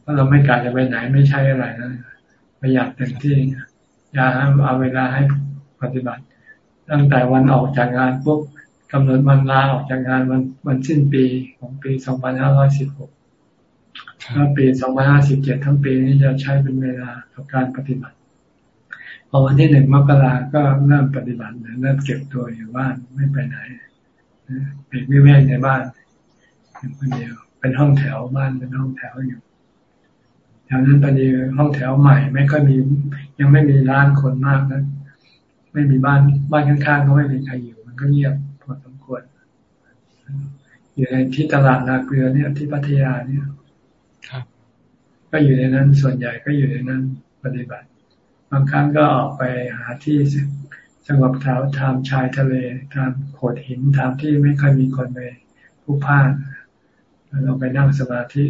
เพราะเราไม่กาจะไปไหนไม่ใช่อะไรนะประหยัดเต็มที่อย่าเอาเวลาให้ปฏิบัติ ตั้งแต่วันออกจากงานปุ๊บ กำหนดวันลาออกจากงานวันวันสิ้นปีของปีสองพันห้าร้อยสิบหกแล้วปีสองพันห้าสิบเจ็ดทั้งปีนี้จะใช้เป็นเวลากับการปฏิบัติ พอวันที่หนึ่งมกราก็เริ่มปฏิบัติเริ่มเก็บตัวอยู่บ้านไม่ไปไหนเป็นวิเวกในบ้านอยู่คนเดียว เป็นห้องแถวบ้านเป็นห้องแถวอยู่แถวนั้นพอดีห้องแถวใหม่ ไม่ก็มี ยังไม่มีร้านคนมากนะไม่มีบ้านบ้านข้างๆก็ไม่มีใครอยู่ มันก็เงียบพอสมควร อยู่ในที่ตลาดนาเกลือเนี่ยที่พัทยาเนี่ยก็อยู่ในนั้นส่วนใหญ่ก็อยู่ในนั้นปฏิบัติ บางครั้งก็ออกไปหาที่สงบแถวทามชายทะเลทามโขดหินทามที่ไม่ค่อยมีคนไปผู้พ่านเราไปนั่งสมาธิ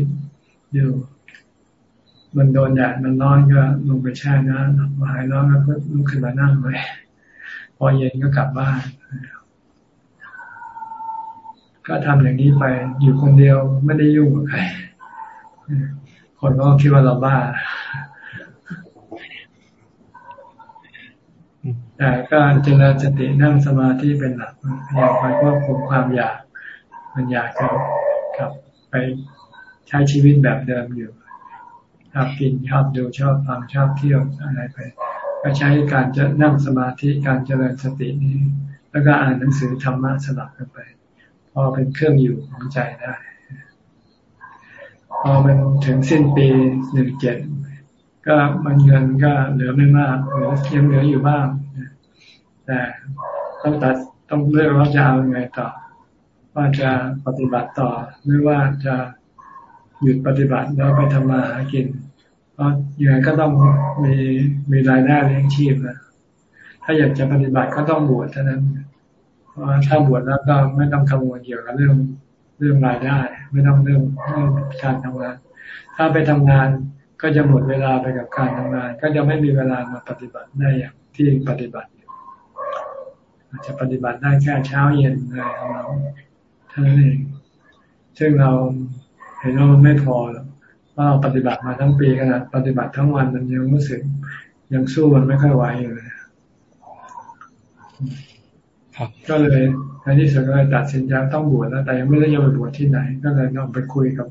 อยู่มันโดนแดดมันร้อนก็ลงไปแช่น้ำหายร้อนก็ลุกขึ้นมานั่งเลยพอเย็นก็กลับบ้าน ก็ทำอย่างนี้ไปอยู่คนเดียวไม่ได้ยุ่งกับใครคนก็คิดว่าเราบ้า แต่ก็เจริญสตินั่งสมาธิเป็นหลักพยายามไปควบคุมความอยาก มันอยากจะกลับไปใช้ชีวิตแบบเดิมอยู่ชอบกินชอบดูชอบฟังชอบเที่ยวอะไรไป ก็ใช้การจะนั่งสมาธิการเจริญสตินี้ แล้วก็อ่านหนังสือธรรมะสลับกันไป อเป็นเครื่องอยู่ของใจได้พอมันถึงสิ้นปีหนึ่งเจ็ดก็มันเงินก็เหลือไม่มากเหลือยังเหลืออยู่บ้างแต่ต้องตัดต้องเลือกว่าจะเอาไงต่อ ว่าจะปฏิบัติต่อหรือว่าจะหยุดปฏิบัติแล้วไปทำมาหากิน เพราะยังไงก็ต้องมีมีรายได้เลี้ยงชีพนะถ้าอยากจะปฏิบัติก็ต้องบวชเท่านั้น ถ้าบวชแล้วก็ไม่ต้องกังวลเกี่ยวกับเรื่องเรื่องรายได้ ไม่ต้องเรื่องเรื่องการทำงาน ถ้าไปทำงานก็จะหมดเวลาไปกับการทำงาน ก็จะไม่มีเวลามาปฏิบัติได้อย่างที่ปฏิบัติอาจจะปฏิบัติได้แค่เช้าเย็นอะไรของเราท่านั้นเอง ซึ่งเราเห็นว่ามันไม่พอหรอกว่าเราปฏิบัติมาทั้งปีขนาดปฏิบัติทั้งวันมันยังรู้สึกยังสู้มันไม่ค่อยไหวอยู่เลย ก็เลยในที่สุดก็เลยตัดสินใจต้องบวชแล้ว แต่ยังไม่ได้ยังไปบวชที่ไหน ก็เลยลองไปคุยกับ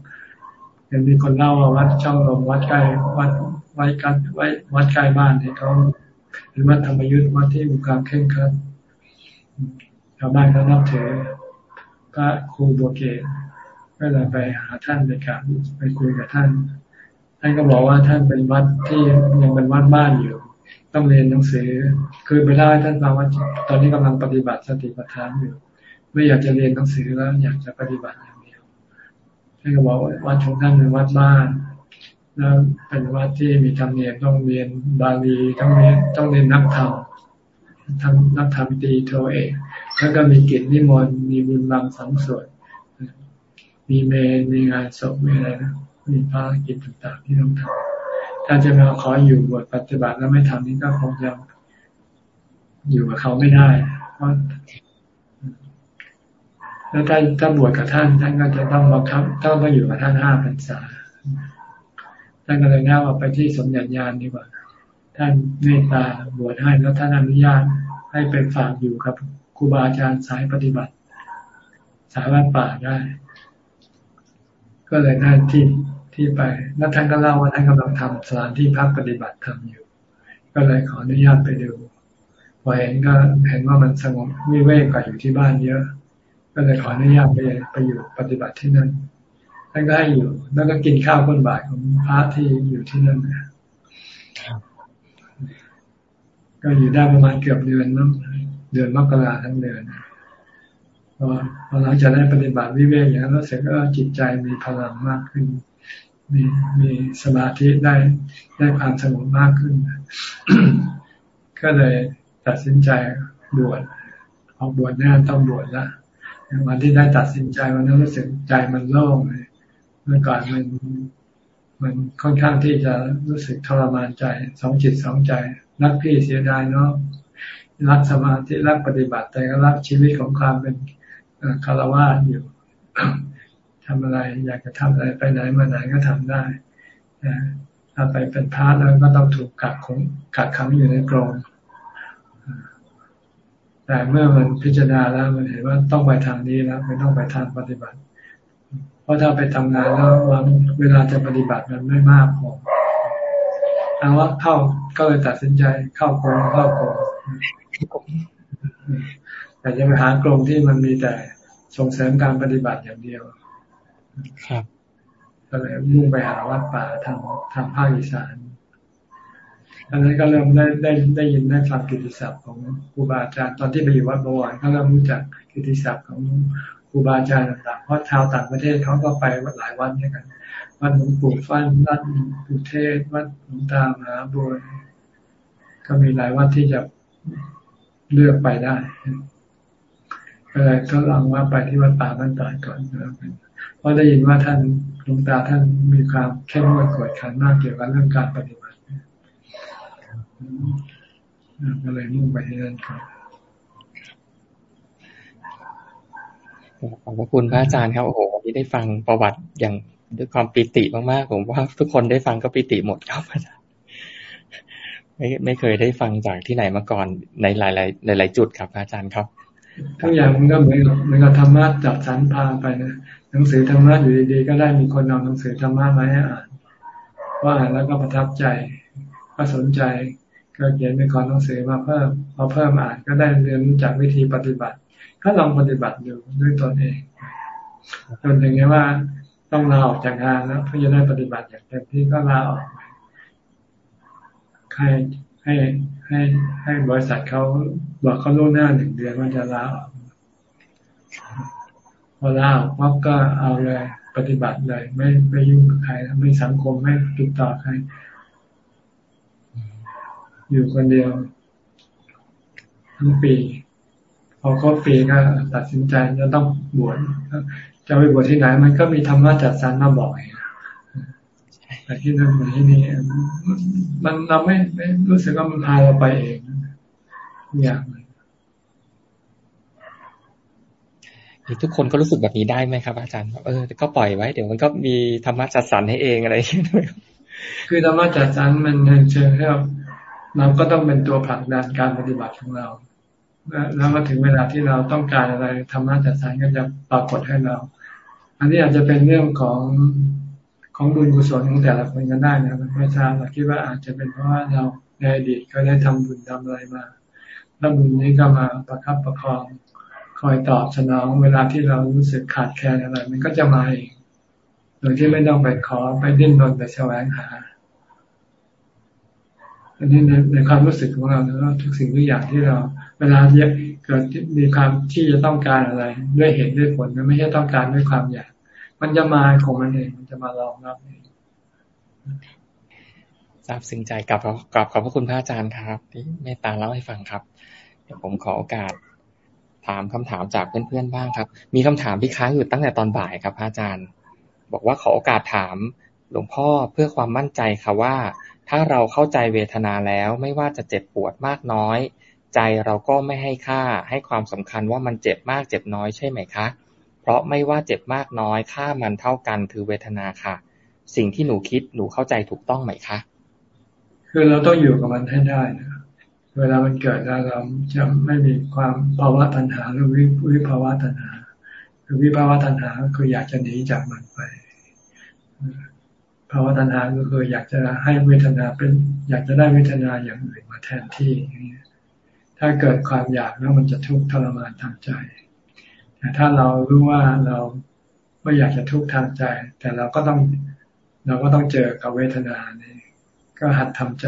เห็นมีคนเล่าว่าวัดช่องลมวัดใกล้วัดวัดกันวัดวัดใกล้บ้านเนี่ยเขาหรือวัดธรรมยุทธ์วัดที่มีความเข่งขันชาวบ้านเขานับถือพระครูบัวเกศก็เลยไปหาท่านไปกราบไปคุยกับท่าน ท่านก็บอกว่าท่านเป็นวัดที่ยังเป็นวัดบ้านอยู่ ต้องเรียนหนังสือ คือไปเล่าให้ท่านฟังว่าตอนนี้กำลังปฏิบัติสติปัฏฐานอยู่ ไม่อยากจะเรียนหนังสือแล้วอยากจะปฏิบัติอย่างเดียวท่านก็บอกว่าวัดของท่านเป็นวัดบ้านแล้วเป็นวัดที่มีธรรมเนียมต้องเรียนบาลีต้องเรียนต้องเรียนนักธรรมทำนักธรรมตีโทเอกแล้วก็มีกิจนิมนต์มีบุญบางสองส่วนมีเมนมีงานศพมีอะไรนะมีภารกิจต่างๆที่ต้องทำ ถ้าจะมาขออยู่บวชปฏิบัติแล้วไม่ทำนี่ก็คงจะอยู่กับเขาไม่ได้เพราะแล้วถ้าถ้าบวชกับท่านท่านก็จะต้องบังคับต้องมาอยู่กับท่านห้าพรรษาท่านก็เลยแนะว่าไปที่สมเด็จญาณดีกว่า ท่านเมตตาบวชให้แล้วท่านอนุญาตให้ไปฝากอยู่กับครูบาอาจารย์สายปฏิบัติ สายวัดป่าได้ ก็เลยได้ที่ ที่ไปแล้วท่านก็เล่าว่าท่านกำลังทำสถานที่พักปฏิบัติธรรมอยู่ ก็เลยขออนุญาตไปดูพอเห็นก็เห็นว่ามันสงบมีเวกกว่าอยู่ที่บ้านเยอะ ก็เลยขออนุญาตไปไปอยู่ปฏิบัติที่นั่นท่านก็ให้อยู่แล้วก็กินข้าวคนบ่ายของพระที่อยู่ที่นั่นนะก็อยู่ได้ประมาณเกือบเดือนมั้งเดือนมกราทั้งเดือนพอพอหลังจากได้ปฏิบัติวิเวกอย่างนั้นแล้วเสร็จก็จิตใจมีพลังมากขึ้น มีมีสมาธิได้ได้ความสงบมากขึ้น ก็เลยตัดสินใจบวชออกบวชแน่ต้องบวชละวันที่ได้ตัดสินใจวันนั้นรู้สึกใจมันโล่งเลยเมื่อก่อนมันมันค่อนข้างที่จะรู้สึกทรมานใจสองจิตสองใจ รักพี่เสียดายเนาะรักสมาธิรักปฏิบัติแต่ก็รักชีวิตของความเป็นคารวะอยู่ ทำอะไร อยากจะทำอะไรไปไหนมาไหนก็ทำได้ถ้าไปเป็นพระแล้วก็ต้องถูกกักขังกักขังอยู่ในกรงแต่เมื่อมันพิจารณาแล้วมันเห็นว่าต้องไปทางนี้แล้วไม่ต้องไปทางปฏิบัติ เพราะถ้าไปทำงานแล้ววันเวลาจะปฏิบัติมันไม่มากพอเอาว่าเข้าก็เลยตัดสินใจเข้ากรมเข้ากรมแต่จะไปหากรมที่มันมีแต่ส่งเสริมการปฏิบัติอย่างเดียว ครับก็เลยมุ่งไปหาวัดป่าทางทางภาคอีสานอันนั้นก็เริ่มได้ได้ได้ยินได้ฟังกิติศัพท์ของครูบาอาจารย์ตอนที่ไปอยู่วัดบวรก็เริ่มรู้จักกิติศัพท์ของครูบาอาจารย์ต่างๆเพราะชาวต่างประเทศเขาก็ไปหลายวัดด้วยกันวัดหลวงปู่ฟันวัดหลวงปู่เทศวัดหลวงตามหาบัวก็มีหลายวัดที่จะเลือกไปได้ก็เลยก็ลองว่าไปที่วัดป่าบ้านตาดก่อน เพราะได้ยินว่าท่านหลวงตาท่านมีความเข้มงวดกวดขันมากเกี่ยวกับเรื่องการปฏิบัติก็เลยมุ่งไปที่นั่นครับขอบพระคุณพระอาจารย์ครับโอ้โหวันนี้ได้ฟังประวัติอย่างด้วยความปิติมากๆผมว่าทุกคนได้ฟังก็ปิติหมดครับอาจารย์ไม่ไม่เคยได้ฟังจากที่ไหนมาก่อนในหลายหลายหลายจุดครับอาจารย์ครับทุกอย่างมันก็เหมือนเหมือนกับธรรมะจับสรรพาไปนะ หนังสือธรรมะอยู่ดีๆ ก็ได้มีคนนำหนังสือธรรมะมาให้อ่านว่าอ่านแล้วก็ประทับใจ ก็สนใจ ก็เขียนเป็นคอนหนังสือมาเพิ่มพอเพิ่มอ่านก็ได้เรียนรู้จักวิธีปฏิบัติ ก็ลองปฏิบัติดูด้วยตนเองจนถึงนี้ว่าต้องลาออกจากงานแล้วเพื่อจะได้ปฏิบัติอย่างเต็มที่ก็ลาออกให้ให้ให้ให้บริษัทเขาบอกเขาล่วงหน้าหนึ่งเดือนว่าจะลาออก พอลาออกปั๊บก็เอาเลยปฏิบัติเลย ไม่ไม่ยุ่งกับใครไม่สังคมไม่ติดต่อใคร อยู่คนเดียวทั้งปี พอครบปีก็ตัดสินใจจะต้องบวชจะไปบวชที่ไหน มันก็มีธรรมะจัดสรรมาบอกแต่ที่นั่นเหมือนที่นี่มันเราไม่ไม่รู้สึกว่ามันพาเราไปเองอย่าง ทุกคนก็รู้สึกแบบนี้ได้ไหมครับ อาจารย์เออก็ปล่อยไว้ เดี๋ยวมันก็มีธรรมะจัดสรรให้เองอะไรอย่างเงี้ยคือธรรมะจัดสรรมันเชิงที่เราเราก็ต้องเป็นตัวผลักดันการปฏิบัติของเราแล้วมาถึงเวลาที่เราต้องการอะไรธรรมะจัดสรรก็จะปรากฏให้เรา อันนี้อาจจะเป็นเรื่องของของบุญกุศลของแต่ละคนกันได้นะไม่ทราบเราคิดว่าอาจจะเป็นเพราะว่าเราในอดีตก็ได้ทำบุญทำอะไรมาแล้วบุญนี้ก็มาประคับประคอง คอยตอบสนองเวลาที่เรารู้สึกขาดแคลนอะไร มันก็จะมาเองโดยที่ไม่ต้องไปขอไปดิ้นรนไปแสวงหา อันนี้ในในความรู้สึกของเราแล้วทุกสิ่งทุกอย่างที่เรา เวลาเกิดมีความที่จะต้องการอะไร ด้วยเหตุด้วยผลมันไม่ใช่ต้องการด้วยความอยาก มันจะมาของมันเอง มันจะมารองรับเองทราบซึ้งใจกับกับขอบพระคุณพระอาจารย์ครับ ที่เมตตาเล่าให้ฟังครับเดี๋ยวผมขอโอกาส ถามคำถามจากเพื่อนๆบ้างครับ มีคำถามที่ค้างอยู่ตั้งแต่ตอนบ่ายครับพระอาจารย์ บอกว่าขอโอกาสถามหลวงพ่อเพื่อความมั่นใจค่ะว่า ถ้าเราเข้าใจเวทนาแล้วไม่ว่าจะเจ็บปวดมากน้อย ใจเราก็ไม่ให้ค่าให้ความสำคัญว่ามันเจ็บมากเจ็บน้อยใช่ไหมคะ เพราะไม่ว่าเจ็บมากน้อยค่ามันเท่ากันคือเวทนาค่ะ สิ่งที่หนูคิดหนูเข้าใจถูกต้องไหมคะ คือเราต้องอยู่กับมันให้ได้นะ เวลามันเกิดแล้วเราจะไม่มีความภาวะตัณหาหรือวิภาวะตัณหา คือวิภาวะตัณหาคืออยากจะหนีจากมันไปภาวะตัณหาก็คืออยากจะให้เวทนาเป็น อยากจะได้เวทนาอย่างอื่นมาแทนที่ ถ้าเกิดความอยากแล้วมันจะทุกข์ทรมานทางใจ แต่ถ้าเรารู้ว่าเราไม่อยากจะทุกข์ทางใจ แต่เราก็ต้องเราก็ต้องเจอกับเวทนานี่ก็หัดทำใจ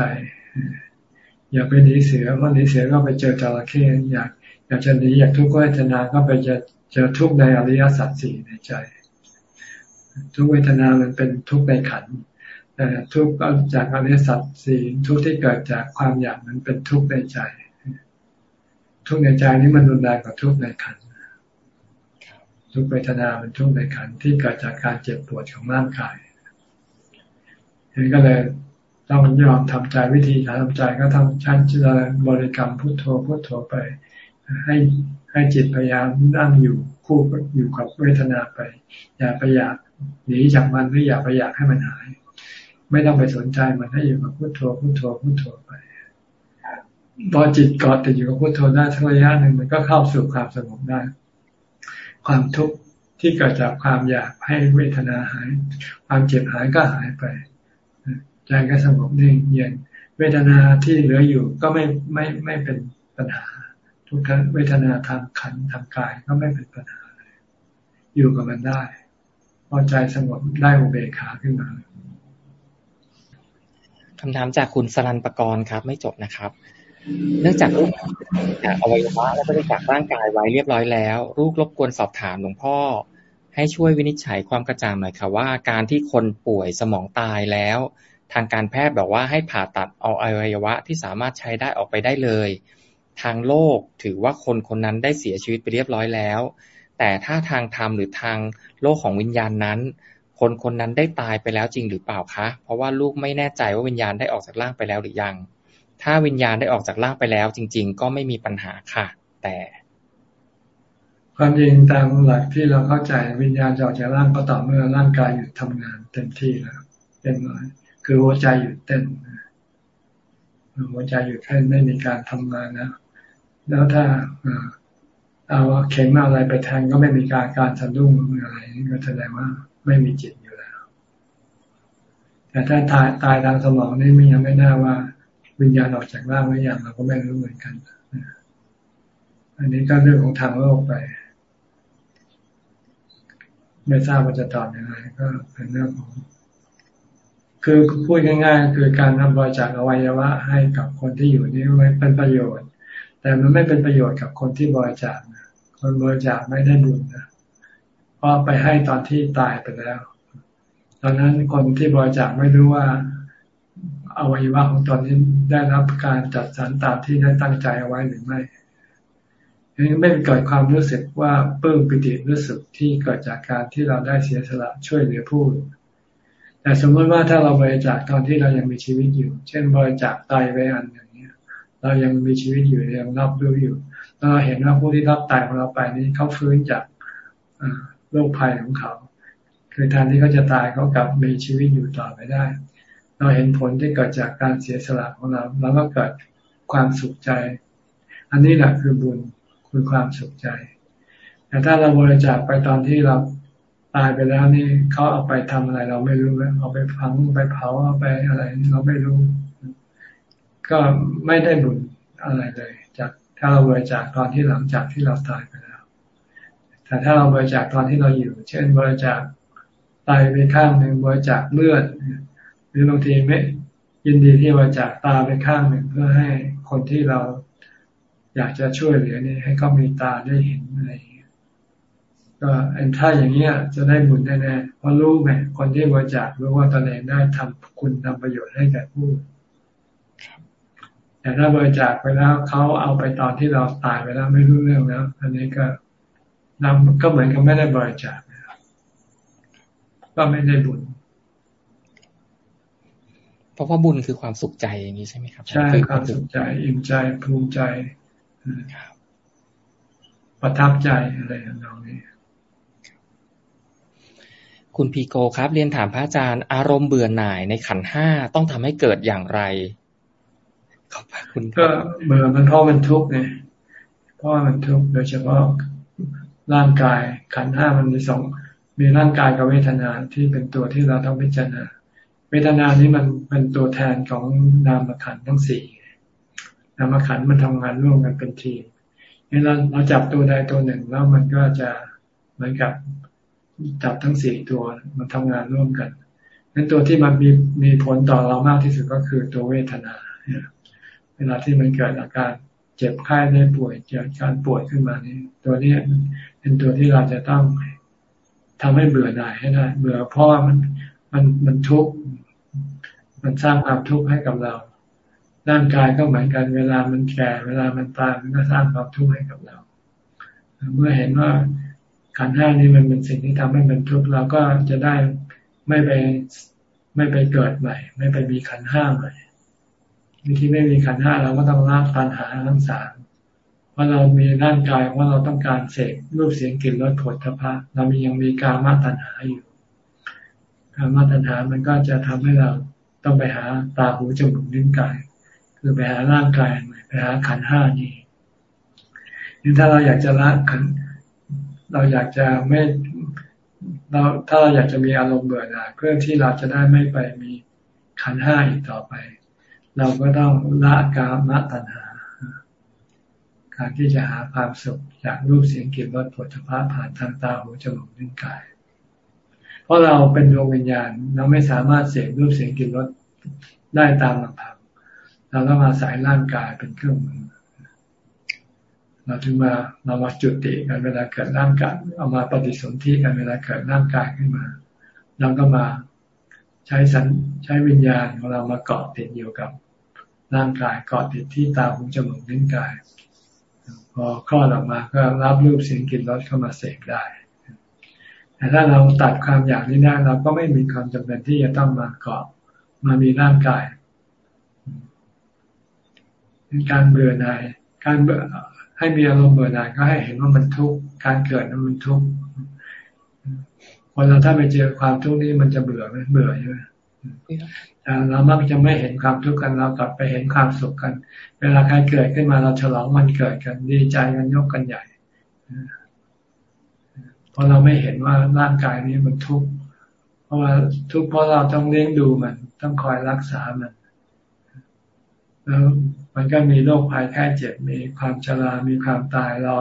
อย่าไปหนีเสือเพราะหนีเสือก็ไปเจอจระเข้อยากอยากจะหนีอยากทุกข์ก็เวทนาก็ไปจะเจอทุกข์ในอริยสัจสี่ในใจ ทุกเวทนามันเป็นทุกข์ในขันแต่ทุกข์จากอริยสัจสี่ทุกข์ที่เกิดจากความอยากมันเป็นทุกข์ในใจ ทุกข์ในใจนี้มันรุนแรงกว่าทุกข์ในขันทุกเวทนาเป็นทุกข์ในขันที่เกิดจากการเจ็บปวดของร่างกายเห็นก็เลย ต้องยอมทำใจวิธีการทำใจก็ทำชั้นจิตบริกรรมพุทโธพุทโธไป ให้ให้จิตพยายามนั่งอยู่คู่อยู่กับเวทนาไป อย่าไปอยากหนีจากมันหรืออย่าไปอยากให้มันหาย ไม่ต้องไปสนใจมันให้อยู่กับพุทโธพุทโธพุทโธไปพอจิตเกาะติดอยู่กับพุทโธได้ทั้งระยะหนึ่งมันก็เข้าสู่ความสงบได้ ความทุกข์ที่เกิดจากความอยากให้เวทนาหาย ความเจ็บหายก็หายไป ใจก็สงบนิ่งเย็นเวทนาที่เหลืออยู่ก็ไม่ไม่ไม่เป็นปัญหา ทุกครั้งเวทนาทางขันทางกายก็ไม่เป็นปัญหาเลยอยู่กับมันได้พอใจสงบได้อุเบกขาขึ้นมาคำถามจากคุณสรันปกรณ์ครับ ไม่จบนะครับ เนื่องจากลูกจากอวัยวะและบริจาคร่างกายไว้เรียบร้อยแล้วลูกรบกวนสอบถามหลวงพ่อ ให้ช่วยวินิจฉัยความกระจ่างหน่อยค่ะว่า การที่คนป่วยสมองตายแล้ว ทางการแพทย์บอกว่าให้ผ่าตัดเอาอวัยวะที่สามารถใช้ได้ออกไปได้เลย ทางโลกถือว่าคนคนนั้นได้เสียชีวิตไปเรียบร้อยแล้ว แต่ถ้าทางธรรมหรือทางโลกของวิญญาณนั้น คนคนนั้นได้ตายไปแล้วจริงหรือเปล่าคะ เพราะว่าลูกไม่แน่ใจว่าวิญญาณได้ออกจากร่างไปแล้วหรือยัง ถ้าวิญญาณได้ออกจากร่างไปแล้ว จริง ๆ ก็ไม่มีปัญหาค่ะ แต่ความจริงตามหลักที่เราเข้าใจวิญญาณจะออกจากร่างก็ต่อเมื่อร่างกายหยุดทำงานเต็มที่แล้วเป็นน้อย คือหัวใจหยุดเต้นหัวใจหยุดเต้นไม่มีการทำงานนะแล้วถ้าเอาเข็มอะไรไปแทงก็ไม่มีการการสะดุ้งอะไรนี่ก็แสดงว่าไม่มีจิตอยู่แล้ว แต่ถ้าตายตายทางสมองนี่มันยังไม่น่าว่า วิญญาณออกจากร่างหรือยังเราก็ไม่รู้เหมือนกันอันนี้ก็เรื่องของทางโลกไป ไม่ทราบว่าจะตอบยังไงก็เป็นเรื่องของ คือพูดง่ายๆคือการทำบริจาคอวัยวะให้กับคนที่อยู่นี่ไม่เป็นประโยชน์ แต่มันไม่เป็นประโยชน์กับคนที่บริจาคคนบริจาคไม่ได้บุญนะเพราะไปให้ตอนที่ตายไปแล้ว ตอนนั้นคนที่บริจาคไม่รู้ว่าอวัยวะของตอนนี้ได้รับการจัดสรรตามที่ได้ตั้งใจเอาไว้หรือไม่ยังไม่เกิดความรู้สึกว่าเปิ้มปิติรู้สึกที่เกิดจากการที่เราได้เสียสละช่วยเหลือผู้ แต่สมมติว่าถ้าเราบริจาคตอนที่เรายังมีชีวิตอยู่ เช่นบริจาคไตไปอันอย่างเนี้ย เรายังมีชีวิตอยู่ยังรับรู้อยู่เราเห็นว่าผู้ที่รับไตของเราไปนี้เขาฟื้นจากโรคภัยของเขา คือแทนที่เขาจะตายเขากลับมีชีวิตอยู่ต่อไปได้ เราเห็นผลที่เกิดจากการเสียสละของเราแล้วก็เกิดความสุขใจ อันนี้แหละคือบุญคือความสุขใจ แต่ถ้าเราบริจาคไปตอนที่เรา ตายไปแล้วนี่เขาเอาไปทำอะไร เราไม่รู้แล้วเอาไปพังไปเผาเอาไปอะไร เราไม่รู้ ก็ไม่ได้บุญอะไรเลย จากถ้าเราบริจาคตอนที่หลังจากที่เราตายไปแล้ว แต่ถ้าเราบริจาคตอนที่เราอยู่ เช่น บริจาคตายไปข้างหนึ่งบริจาคเลือดหรือบางทีไม่ยินดีที่บริจาคตาไปข้างหนึ่งเพื่อให้คนที่เราอยากจะช่วยเหลือนี่ให้เขามีตาได้เห็นอะไร นถ้าอย่างเนี้ยจะได้บุญแน่ๆเพราะรู้ไงคนที่บริจาครู้ว่าตนเองได้ทำคุณทำประโยชน์ให้แก่ผู้แต่ถ้าบริจาคไปแล้วเขาเอาไปตอนที่เราตายไปแล้วไม่รู้เรื่องแล้วอันนี้ก็นำก็เหมือนกับไม่ได้บริจาคก็ไม่ได้บุญ เพราะว่าบุญคือความสุขใจอย่างนี้ใช่ไหมครับใช่ความสุขใจอิ่มใจภูมิใจประทับใจอะไรอย่างนี้ คุณพีโกครับ เรียนถามพระอาจารย์ อารมณ์เบื่อหน่ายในขันห้าต้องทำให้เกิดอย่างไรขอบคุณก็เบื่อมันเพราะมันทุกข์ไงเพราะมันทุกข์โดยเฉพาะร่างกายขันห้ามันมีสองมีร่างกายกับเวทนาที่เป็นตัวที่เราต้องพิจารณา เวทนานี้มันเป็นตัวแทนของนามขันทั้งสี่นามขันมันทำงานร่วมกันเป็นทีมนี่เราเราจับตัวใดตัวหนึ่งแล้วมันก็จะเหมือนกับ จับทั้งสี่ตัวมันทำงานร่วมกันนั้นตัวที่มันมีมีผลต่อเรามากที่สุดก็คือตัวเวทนาเวลาที่มันเกิดอาการเจ็บไข้ได้ป่วยเกิดการป่วยขึ้นมานี้ตัวนี้เป็นตัวที่เราจะต้องทำให้เบื่อหน่ายให้ได้เบื่อเพราะว่ามันมันมันทุกข์มันสร้างความทุกข์ให้กับเราร่างกายก็เหมือนกัน เวลามันแก่ เวลามันตายมันก็สร้างความทุกข์ให้กับเรา เมื่อเห็นว่า ขันห้านี้มันเป็นสิ่งที่ทำให้มันทุกข์เราก็จะได้ไม่ไปไม่ไปเกิดใหม่ ไม่ไปมีขันห้าใหม่วิธีไม่มีขันห้าเราก็ต้องละตัณหาทั้งสามเพราะเรามีร่างกายว่าเราต้องการเสกรูปเสียงกลิ่นรสผลทพะเรามียังมีการมาตัณหาอยู่การมาตัณหามันก็จะทำให้เราต้องไปหาตาหูจมูกนิ้วกาย คือไปหาร่างกายไปหาขันห้านี้นี่ถ้าเราอยากจะละขัน เราอยากจะไม่เราถ้าเราอยากจะมีอารมณ์เบื่อหน่ายเพื่อที่เราจะได้ไม่ไปมีขันห้าอีกต่อไป เราก็ต้องละกามตัณหา การที่จะหาความสุขจากรูปเสียงกลิ่นรสผลิภัณฑ์ผ่านทางตาหูจมูกนิ้วกาย เพราะเราเป็นดวงวิญญาณเราไม่สามารถเสพรูปเสียงกลิ่นรสได้ตามลำพังเราต้องมาสายร่างกายเป็นเครื่องมือ เราถึงมาเรามาจุติกันเวลาเกิดร่างกายเอามาปฏิสนธิกันเวลาเกิดร่างกายขึ้นมาเราก็มาใช้สันใช้วิญญาณของเรามาเกาะติดอยู่กับร่างกายเกาะติดที่ตาหูจมูกลิ้นกาย พอคลอดออกมาก็รับรูปเสียงกลิ่นรสเข้ามาเสพได้แต่ถ้าเราตัดความอยากนี้ได้เราก็ไม่มีความจำเป็นที่จะต้องมาเกาะมามีร่างกายการเบื่อหน่ายการเบื่อ ให้มีอารมณ์เบื่อหน่ายก็ให้เห็นว่ามันทุกข์การเกิดนั้นมันทุกข์คนเราถ้าไปเจอความทุกข์นี้มันจะเบื่อไหมเบื่อใช่ไหมแต่เรามักจะไม่เห็นความทุกข์กันเรากลับไปเห็นความสุขกัน เวลาใครเกิดขึ้นมาเราฉลองมันเกิดกันดีใจกันยกกันใหญ่เพราะเราไม่เห็นว่าร่างกายนี้มันทุกข์เพราะว่าทุกข์เพราะเราต้องเลี้ยงดูมัน ต้องคอยรักษามัน แล้วมันก็มีโรคภัยแค่เจ็บมีความชรา มีความตายเรา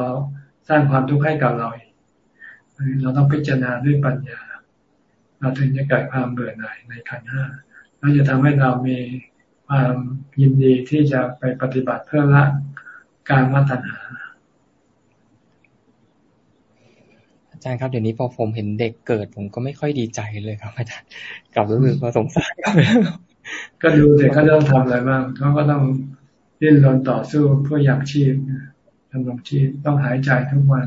สร้างความทุกข์ให้กับเรา เราต้องพิจารณาด้วยปัญญา เราถึงจะเกิดความเบื่อหน่ายในขันห้าเราจะทำให้เรามีความยินดีที่จะไปปฏิบัติเพื่อละการมัตัญหาอาจารย์ครับเดี๋ยวนี้พอผมเห็นเด็กเกิด ผมก็ไม่ค่อยดีใจเลยครับอาจารย์กลับรู้สึกว่าสงสารก็ดูเด็กเขาต้องทำอะไรบ้างเขาก็ต้อง ดิ้นรนต่อสู้เพื่ออยางชีพดำรงชีพต้องหายใจทุกวัน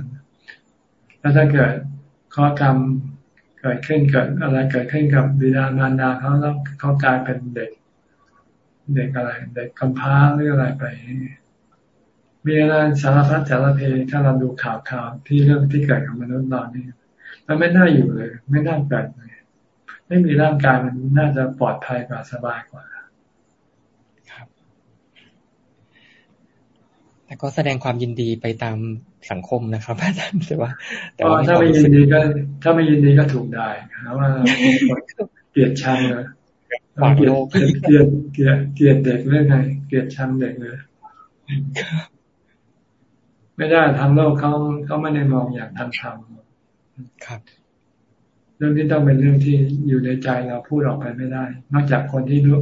แล้วถ้าเกิดข้อกรรมเกิดขึ้นเกิดอะไรเกิดขึ้นกับบิดามารดาเขาแล้วเขากลายเป็นเด็ก เด็กอะไร เด็กกำพร้าหรืออะไรไปมีอะไรสารพัดสารเพถ้าเราดูข่าวข่าวที่เรื่องที่เกิดกับมนุษย์เรานี่มันไม่น่าอยู่เลย ไม่น่าเกิดเลยไม่มีร่างกายมันน่าจะปลอดภัยกว่าสบายกว่า แต่ก็แสดงความยินดีไปตามสังคมนะครับอาจารย์แต่ว่า แต่ว่าถ้าไม่ยินดีก็ ถ้าไม่ยินดีก็ถูกได้นะว่าเกลียดชังเลยเกลียดเกลียดเกลียดเกลียดเด็กเรื่องไงเกลียดชังเด็กเลยไม่ได้ทางโลกเขาเขาไม่ได้มองอย่างทางธรรมครับ เรื่องที่ต้องเป็นเรื่องที่อยู่ในใจเราพูดออกไปไม่ได้ นอกจากคนที่รู้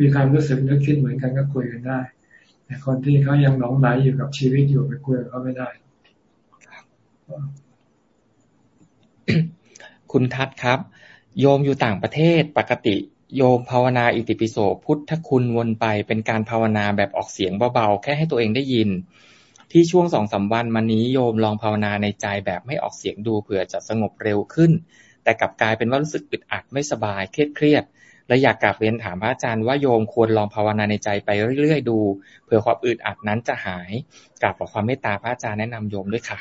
มีความรู้สึกนึกคิดเหมือนกันก็คุยกันได้ แต่คนที่เขายังหลงไหลอยู่กับชีวิตอยู่ไปคุยกับเขาไม่ได้ คุณทัศครับ โยมอยู่ต่างประเทศปกติโยมภาวนาอิติปิโสพุทธคุณวนไปเป็นการภาวนาแบบออกเสียงเบาๆ แค่ให้ตัวเองได้ยิน ที่ช่วงสองสาวันมานี้โยมลองภาวนาในใจแบบไม่ออกเสียงดูเผื่อจะสงบเร็วขึ้น แต่กลับกลายเป็นว่ารู้สึกอึดอัดไม่สบายเครียดเครียด และอยากกลับเรียนถามพระอาจารย์ว่าโยมควรลองภาวนาในใจไปเรื่อยๆดูเผื่อความอึดอัดนั้นจะหายกลับขอความเมตตาพระอาจารย์แนะนำโยมด้วยค่ะ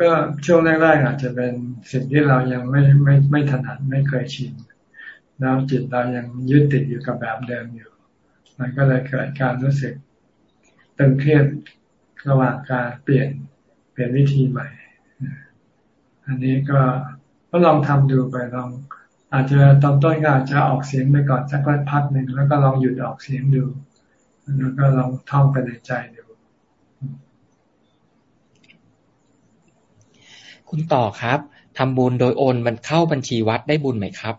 ก็ช่วงแรกๆอาจจะเป็นสิ่งที่เรายังไม่ไม่ไม่ถนัดไม่เคยชินแล้วจิตเรายังยึดติดอยู่กับแบบเดิมอยู่ มันก็เลยเกิดการรู้สึกตึงเครียดระหว่างการเปลี่ยนเปลี่ยนวิธีใหม่ อันนี้ก็ก็ลองทำดูไปลอง อาจจะตอนต้นก็อาจจะออกเสียงไปก่อนสักพักหนึ่งแล้วก็ลองหยุดออกเสียงดู แล้วก็ลองท่องไปในใจดู คุณต่อครับทำบุญโดยโอนมันเข้าบัญชีวัดได้บุญไหมครับ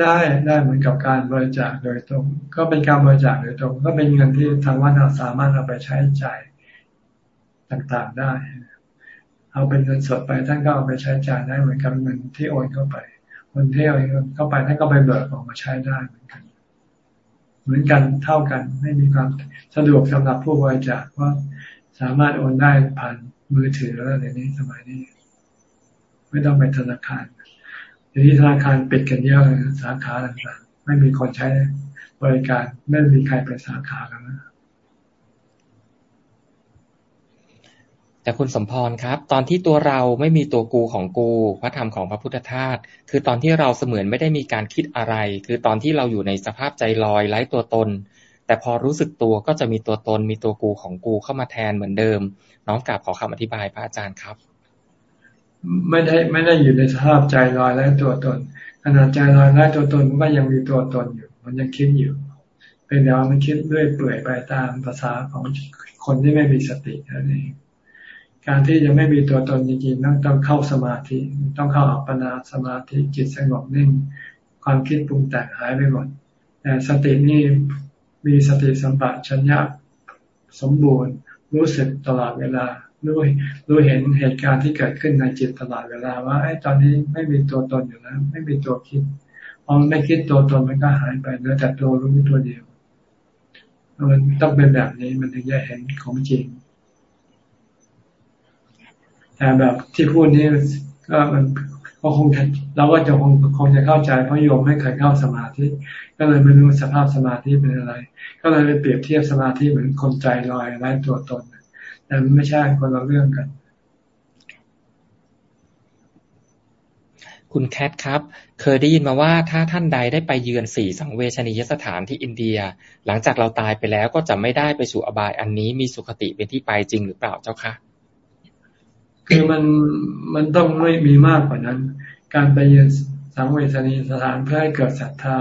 ได้ได้เหมือนกับการบริจาคโดยตรง ก็เป็นการบริจาคโดยตรง ก็เป็นเงินที่ทางวัดสามารถเอาไปใช้จ่ายต่างๆได้ เอาเป็นเงินสดไปท่านก็เอาไปใช้จ่ายได้เหมือนกับเงินที่โอนเข้าไป คนเที่โอนเข้าไปท่านก็ไปเบิกออกมาใช้ได้เหมือนกัน เหมือนกันเท่ากันไม่มีความสะดวกสำหรับผู้บริจาคว่าสามารถโอนได้ผ่านมือถือแล้วในนี้สมัยนี้ ไม่ต้องไปธนาคารทีนี้ธนาคารปิดกันเยอะสาขาต่างๆไม่มีคนใช้บริการไม่มีใครไปสาขากันแล้วนะ แต่คุณสมพรครับ ตอนที่ตัวเราไม่มีตัวกูของกู พระธรรมของพระพุทธทาสคือตอนที่เราเสมือนไม่ได้มีการคิดอะไร คือตอนที่เราอยู่ในสภาพใจลอยไร้ตัวตน แต่พอรู้สึกตัวก็จะมีตัวตนมีตัวกูของกูเข้ามาแทนเหมือนเดิม น้องกลับขอคำอธิบายพระอาจารย์ครับ ไม่ได้ไม่ได้อยู่ในสภาพใจลอยไร้ตัวตนขณะใจลอยไร้ตัวตนมันก็ยังมีตัวตนอยู่ มันยังคิดอยู่เป็นแล้วมันคิดด้วยเปื่อยไปตามภาษาของคนที่ไม่มีสตินั่นเอง การที่จะไม่มีตัวตนจริงๆต้องต้องเข้าสมาธิ ต้องเข้าอัปปนาสมาธิจิตสงบนิ่ง ความคิดปรุงแต่งหายไปหมดแต่สตินี่มีสติสัมปชัญญะสมบูรณ์ รู้สึกตลอดเวลารู้รู้เห็นเหตุการณ์ที่เกิดขึ้นในจิตตลอดเวลาว่าไอ้ตอนนี้ไม่มีตัวตนอยู่แล้ว ไม่มีตัวคิดพอไม่คิดตัวตนมันก็หายไปเหลือแต่ตัวรู้ตัวเดียวมันต้องเป็นแบบนี้มันถึงจะเห็นของจริง แต่แบบที่พูดนี้ก็มันก็คงเราก็จะคงคงจะเข้าใจเพราะโยมไม่เคยเข้าสมาธิ ก็เลยไม่รู้สภาพสมาธิเป็นอะไร ก็เลยไปเปรียบเทียบสมาธิเหมือนคนใจลอยไร้ตัวตนแต่มันไม่ใช่คนละเรื่องกัน คุณแคทครับ เคยได้ยินมาว่าถ้าท่านใดได้ไปเยือนสี่สังเวชนียสถานที่อินเดีย หลังจากเราตายไปแล้วก็จะไม่ได้ไปสู่อบายอันนี้มีสุขติเป็นที่ไปจริงหรือเปล่าเจ้าคะ คือมันมันต้องไม่มีมากกว่านั้น การไปเยือนสังเวชนีสถานเพื่อให้เกิดศรัทธา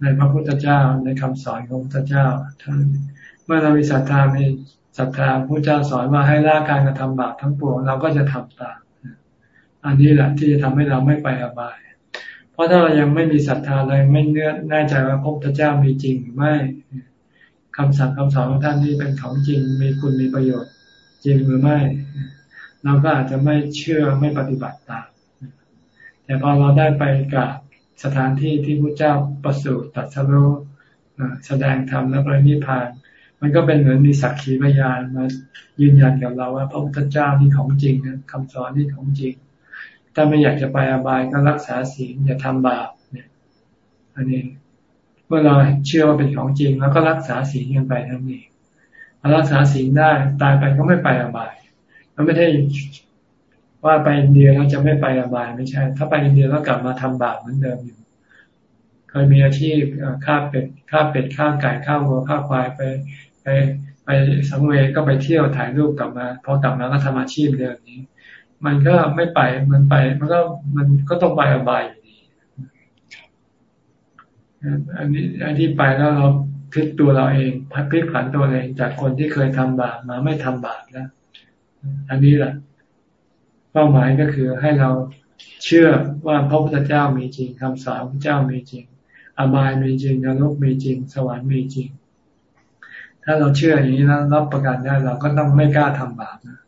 ในพระพุทธเจ้าในคำสอนของพระพุทธเจ้าท่านเมื่อเรามีศรัทธามีศรัทธาพระเจ้าสอนว่าให้ละการกระทำบาปทั้งปวงเราก็จะทำตามอันนี้แหละที่จะทำให้เราไม่ไปอบาย เพราะถ้าเรายังไม่มีศรัทธาเลยไม่เนื้อแน่ใจว่าพระพุทธเจ้ามีจริงหรือไม่คำสั่งคำสอนของท่านนี้เป็นของจริงมีคุณมีประโยชน์จริงหรือไม่ เราก็อาจจะไม่เชื่อไม่ปฏิบัติตาม แต่พอเราได้ไปกับสถานที่ที่พระเจ้าประสูติตัดสรุแสดงธรรมและปรินิพาน มันก็เป็นเหมือนมีสักขีพยานมายืนยันกับเราว่าพระพุทธเจ้านี่ของจริงนะคำสอนนี่ของจริง ถ้าไม่อยากจะไปอบายก็รักษาศีลอย่าทำบาปเนี่ย อันนี้เมื่อเราเชื่อว่าเป็นของจริง แล้วก็รักษาศีลกันไปทั้งนี้รักษาศีลได้ตายไปก็ไม่ไปอบาย มันไม่ได้ว่าไปอินเดียเราจะไม่ไปอบายไม่ใช่ ถ้าไปอินเดียแล้วกลับมาทำบาปเหมือนเดิมอยู่เคยมีอาชีพฆ่าเป็ดฆ่าเป็ดฆ่าไก่ฆ่าวัวฆ่าควายไปไปไปสังเวชก็ไปเที่ยวถ่ายรูปกลับมาพอกลับมาก็ทำอาชีพเดิมนี้ มันก็ไม่ไปมันไป มันก็มันก็ต้องไปอบายอยู่ดีอันนี้อันที่ไปแล้วเราพลิกตัวเราเองพลิกผันตัวเองจากคนที่เคยทำบาปมาไม่ทำบาปแล้ว อันนี้แหละเป้าหมายก็คือให้เราเชื่อว่าพระพุทธเจ้ามีจริงคำสอนพระเจ้ามีจริง อบายมีจริงนรกมีจริง สวรรค์มีจริง ถ้าเราเชื่ออย่างนี้แล้วรับประกันได้เราก็ต้องไม่กล้าทำบาปนะ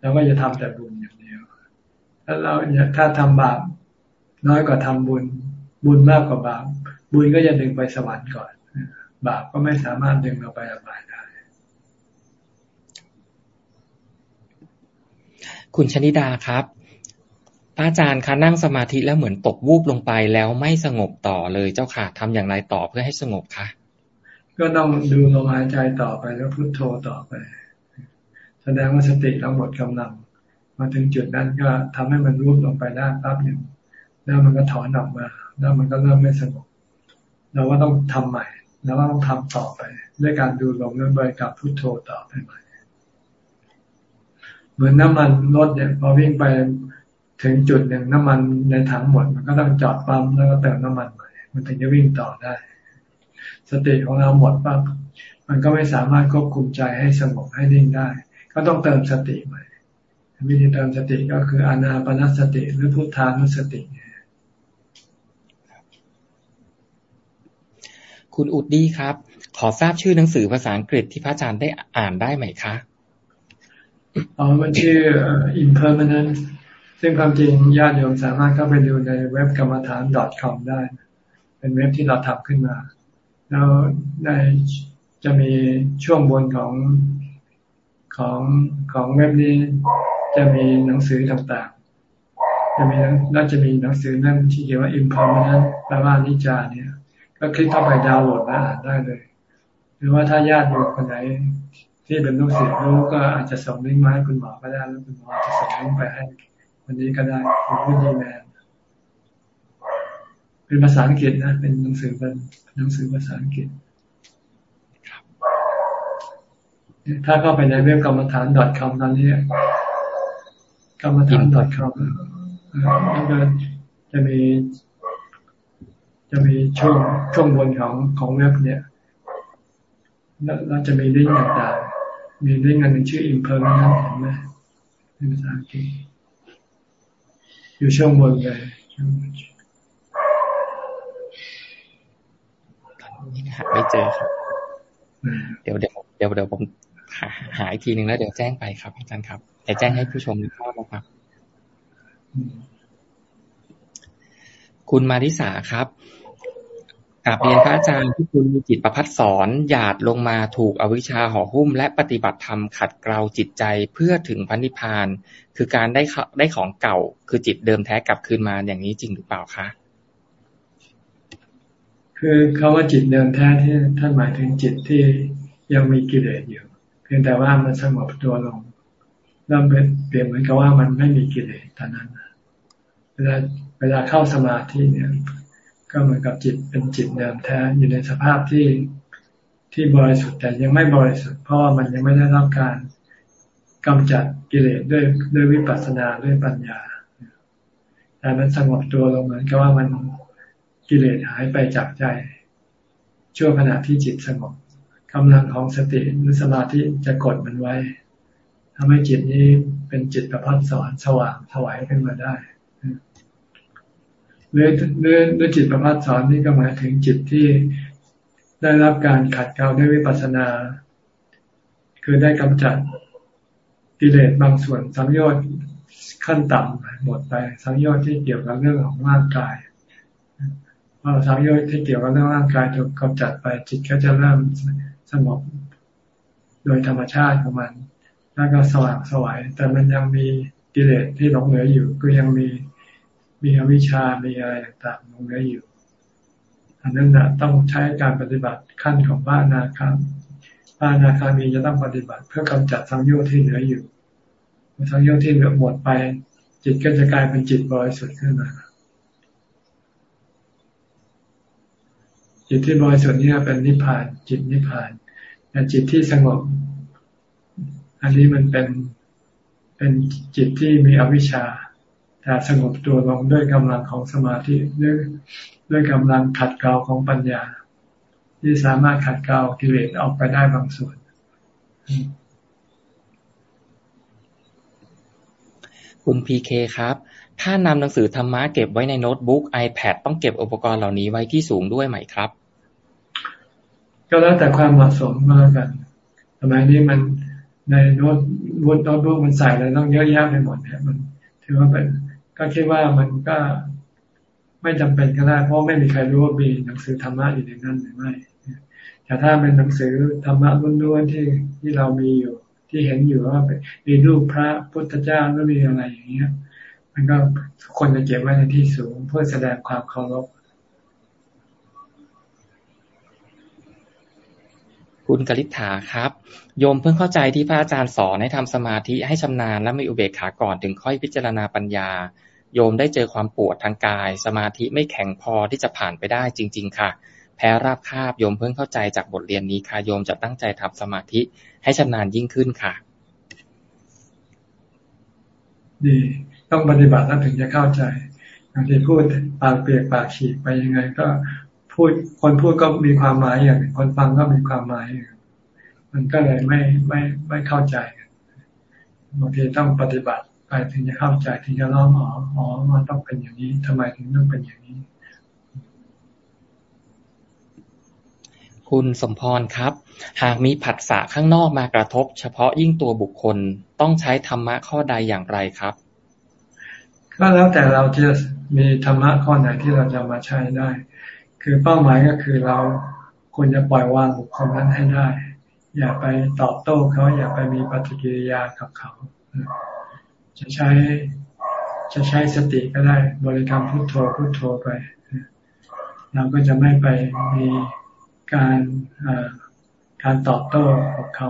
เราก็จะทำแต่บุญอย่างเดียว ถ้าเราถ้าทำบาปน้อยกว่าทำบุญ บุญมากกว่าบาป บุญก็จะดึงไปสวรรค์ก่อน บาปก็ไม่สามารถดึงเราไปอบายได้ คุณชนิดาครับอาจารย์คะนั่งสมาธิแล้วเหมือนตกวูบลงไปแล้วไม่สงบต่อเลยเจ้าค่ะทำอย่างไรต่อเพื่อให้สงบคะก็ต้องดูลมหายใจต่อไปแล้วพุโทโธต่อไป แสดงว่าสติเราหมดกำลัง มาถึงจุดนั้นก็ทำให้มันรูปลงไปได้ปั๊บหนึ่งแล้วมันก็ถอนออกมา แล้วมันก็เริ่มไม่สงบเราก็ต้องทำใหม่ แล้วต้องทำต่อไป ด้วยการดูลมด้วยบริกรรมพุทโธต่อไปใหม่ เหมือนน้ำมันรถเนี่ยพอวิ่งไปถึงจุดหนึ่งน้ำมันในถังหมด มันก็ต้องจอดปั๊มแล้วก็เติมน้ำมันใหม่มันถึงจะวิ่งต่อได้ สติของเราหมดปั๊บมันก็ไม่สามารถควบคุมใจให้สงบให้นิ่งได้ ก็ต้องเติมสติใหม่วิธีเติมสติก็คืออานาปนสติหรือพุทธานุสติคุณอุดดีครับ ขอทราบชื่อหนังสือภาษาอังกฤษที่พระอาจารย์ได้อ่านได้ไหมคะ อ๋อมันชื่อ impermanent ซึ่งความจริงญาติโยมสามารถเข้าไปดูในเว็บกรรมฐาน .com ได้ เป็นเว็บที่เราทำขึ้นมา แล้วในจะมีช่วงบนของของของเว็บนี้จะมีหนังสือต่างๆ จะมีน่าจะมีหนังสือนั่นที่เกี่ยวว่า impermanent แปลว่านิจาเนี่ย ก็คลิกเข้าไปดาวน์โหลดและอ่านได้เลย หรือว่าถ้าญาติโยมคนไหน ที่เป็นลูกศิษย์รู้ก็อาจจะส่งลิงก์มาให้คุณหมอก็ได้แล้วคุณหมอจะส่งลิงก์ไปให้วันนี้ก็ได้คุณผู้ดีแมนเป็นภาษาอังกฤษนะ เป็นหนังสือเป็นหนังสือภาษาอังกฤษ ถ้าเข้าไปในเว็บกรรมฐาน .com ตอนนี้กรรมฐาน .com แล้วก็จะมี จะมีช่วงช่วงบนของของเว็บเนี่ยแล้วจะมีลิงก์ต่าง ๆมีลิงก์อันหนึ่งชื่อ impermanent เห็นไหมเป็นภาษาอังกฤษอยู่ช่วงบนเลยตอนนี้หาไม่เจอครับ เดี๋ยวเดี๋ยวเดี๋ยวเดี๋ยวผมหาหาอีกทีหนึ่งแล้วเดี๋ยวแจ้งไปครับอาจารย์ครับแต่แจ้งให้ผู้ชมทราบนะครับ คุณมาริสาครับ กราบเรียนพระอาจารย์ที่คุณมีจิตประพัดสอนหยาดลงมาถูกอวิชชาห่อหุ้ม และปฏิบัติธรรมขัดเกลาจิตใจเพื่อถึงพันิพาน คือการได้ได้ของเก่า คือจิตเดิมแท้กลับคืนมาอย่างนี้จริงหรือเปล่าคะคือคาว่าจิตเดิมแท้ที่ท่านหมายถึงจิตที่ยังมีกิเลสอยู่ เพียงแต่ว่ามันสงบตัวลงแล้วเป็นเปลี่ยนเหมือนกับว่ามันไม่มีกิเลสเท่านั้นเวลาเวลาเข้าสมาธิเนี่ย ก็เหมือนกับจิตเป็นจิตเดิมแท้อยู่ในสภาพที่ที่บริสุทธิ์แต่ยังไม่บริสุทธิ์เพราะว่ามันยังไม่ได้รับการกำจัดกิเลสด้วยด้วยวิปัสสนาด้วยปัญญาแต่มันสงบตัวลงเหมือนกับว่ามันกิเลสหายไปจากใจช่วงขณะที่จิตสงบกำลังของสติหรือสมาธิจะกดมันไว้ทำให้จิตนี้เป็นจิตประพัดสอนสว่างถวายขึ้นมาได้ เรือเรือเรือจิตประพัดสอนนี่ก็หมายถึงจิตที่ได้รับการขัดเกลาด้วยวิปัสสนา คือได้กำจัดกิเลสบางส่วนสังโยชน์ขั้นต่ำหมดไปสังโยชน์ที่เกี่ยวกับเรื่องของร่างกายพอสังโยชน์ที่เกี่ยวกับเรื่องร่างกายถูกกำจัดไปจิตก็จะเริ่มสงบโดยธรรมชาติของมัน แล้วก็สว่างสวัยแต่มันยังมีกิเลสที่หลงเหลืออยู่ก็ยังมี มีอวิชามีอะไรต่างๆลงเหลืออยู่ อันนั้นนะต้องใช้การปฏิบัติขั้นของบ้านนาคาบ้านนาคามีจะต้องปฏิบัติ เพื่อกำจัดสังโยชน์ที่เหลืออยู่สังโยชน์ที่เหลือหมดไป จิตก็จะกลายเป็นจิตบริสุทธิ์ขึ้นมาจิตที่บริสุทธิ์นี่เป็นนิพพาน จิตนิพพานแต่จิตที่สงบ อันนี้มันเป็นเป็นจิตที่มีอวิชชา แต่สงบตัวลงด้วยกำลังของสมาธิด้วยด้วยกำลังขัดเกลาของปัญญา ที่สามารถขัดเกลากิเลสออกไปได้บางส่วน คุณพีเคครับ ถ้านำหนังสือธรรมะเก็บไว้ในโน้ตบุ๊ก iPad ต้องเก็บอุปกรณ์เหล่านี้ไว้ที่สูงด้วยไหมครับ ก็แล้วแต่ความเหมาะสมมากันสมัยนี้มันในโน้ตบุ๊กโน้ตบุ๊กมันใส่อะไรต้องเยอะแยะไปหมดเนี่ยมันถือว่าเป็น ก็คิดว่ามันก็ไม่จำเป็นก็ได้เพราะไม่มีใครรู้ว่ามีหนังสือธรรมะอยู่ในนั้นหรือไม่แต่ถ้าเป็นหนังสือธรรมะล้วนๆที่ที่เรามีอยู่ ที่เห็นอยู่ว่ามีรูปพระพุทธเจ้าหรือมีอะไรอย่างเงี้ย มันก็คนจะเก็บไว้ในที่สูงเพื่อแสดงความเคารพคุณกลิษฐาครับ โยมเพิ่งเข้าใจที่พระอาจารย์สอนให้ทำสมาธิให้ชำนาญและมีอุเบกขาก่อนถึงค่อยพิจารณาปัญญา โยมได้เจอความปวดทางกาย สมาธิไม่แข็งพอที่จะผ่านไปได้จริง ๆ ค่ะ แพ้ราบคาบโยมเพิ่งเข้าใจจากบทเรียนนี้ค่ะโยมจะตั้งใจทำสมาธิให้ชำนาญยิ่งขึ้นค่ะ ดีต้องปฏิบัติแล้วถึงจะเข้าใจบางทีพูดปากเปียกปากฉีกไปยังไง ก็พูดคนพูดก็มีความหมายอย่างคนฟังก็มีความหมายอย่างมันก็เลยไม่ไม่ไม่เข้าใจบางทีต้องปฏิบัติ ไปถึงจะเข้าใจถึงจะร้องอ๋ออ๋อมันต้องเป็นอย่างนี้ทำไมถึงต้องเป็นอย่างนี้ คุณสมพรครับ หากมีผัสสะข้างนอกมากระทบ เฉพาะยิ่งตัวบุคคลต้องใช้ธรรมะข้อใดอย่างไรครับ ก็แล้วแต่เราจะมีธรรมะข้อไหนที่เราจะมาใช้ได้ คือเป้าหมายก็คือเราควรจะปล่อยวางบุคคลนั้นให้ได้ อย่าไปตอบโต้เขาอย่าไปมีปฏิกิริยากับเขา จะใช้จะใช้สติก็ได้ บริกรรมพุทโธพุทโธไป เราก็จะไม่ไปมีการการตอบโต้กับเขา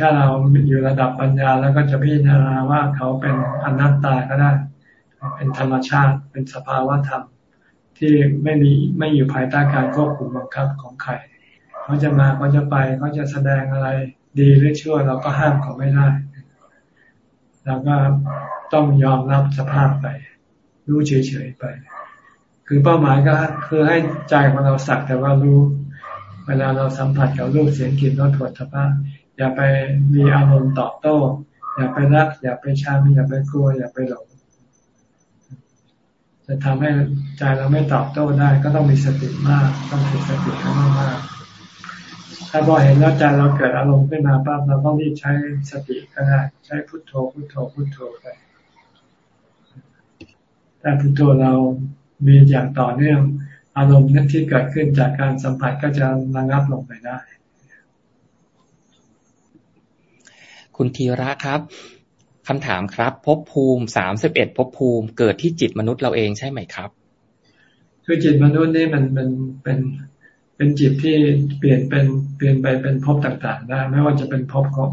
ถ้าเราอยู่ระดับปัญญาแล้วก็จะพิจารณาว่าเขาเป็นอนัตตาก็ได้ เป็นธรรมชาติเป็นสภาวะธรรมที่ไม่มีไม่อยู่ภายใต้การควบคุมบังคับของใครเขาจะมาเขาจะไปเขาจะแสดงอะไรดีหรือชั่วเราก็ห้ามเขาไม่ได้ เราก็ต้องยอมรับสภาพไป รู้เฉยๆไป คือเป้าหมายก็คือให้ใจของเราสักแต่ว่ารู้ เวลาเราสัมผัสกับรูปเสียงกลิ่นรสผลสภาพอย่าไปมีอารมณ์ตอบโต้ อย่าไปรัก อย่าไปชังอย่าไปกลัว อย่าไปหลงจะทำให้ใจเราไม่ตอบโต้ได้ ก็ต้องมีสติมาก ต้องฝึกสติให้มากๆ ถ้าพอเห็นแล้วใจเราเกิดอารมณ์ขึ้นมาปั๊บเราต้องรีบใช้สติก็ได้ใช้พุทโธพุทโธพุทโธไปแต่พุทโธเรามีอย่างต่อเนื่องอารมณ์นั้นที่เกิดขึ้นจากการสัมผัสก็จะระงับลงไปได้ คุณธีระครับคำถามครับภพภูมิสามสิบเอ็ดภพภูมิ เกิดที่จิตมนุษย์เราเองใช่ไหมครับ คือจิตมนุษย์นี่มันเป็นเป็น เป็นจิตที่เปลี่ยนเป็นเปลี่ยนไปเป็นภพต่างๆได้ไม่ว่าจะเป็นภพของ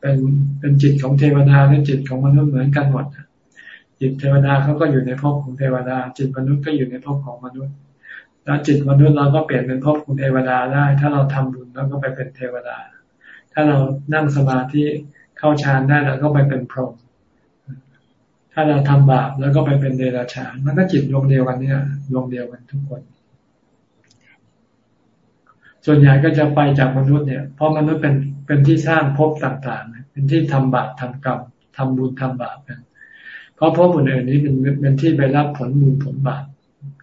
เป็นเป็นจิตของเทวดาหรือจิตของมนุษย์เหมือนกันหมดจิตเทวดาเขาก็อยู่ในภพของเทวดา จิตมนุษย์ก็อยู่ในภพของมนุษย์แล้วจิตมนุษย์เราก็เปลี่ยนเป็นภพของเทวดาได้ ถ้าเราทำบุญเราก็ไปเป็นเทวดา ถ้าเรานั่งสมาธิเข้าฌานได้เราก็ไปเป็นพรหมถ้าเราทำบาปแล้วก็ไปเป็นเดรัจฉานมันก็จิตดวงเดียวกันเนี่ยดวงเดียวกันทุกคน ส่วนใหญ่ก็จะไปจากมนุษย์เนี่ย เพราะมนุษย์เป็นเป็นที่สร้างภพต่างๆ เป็นที่ทำบาปทำกรรมทำบุญทำบาปกันเพราะภพอื่นๆนี้เป็นเป็นที่ไปรับผลบุญผลบาป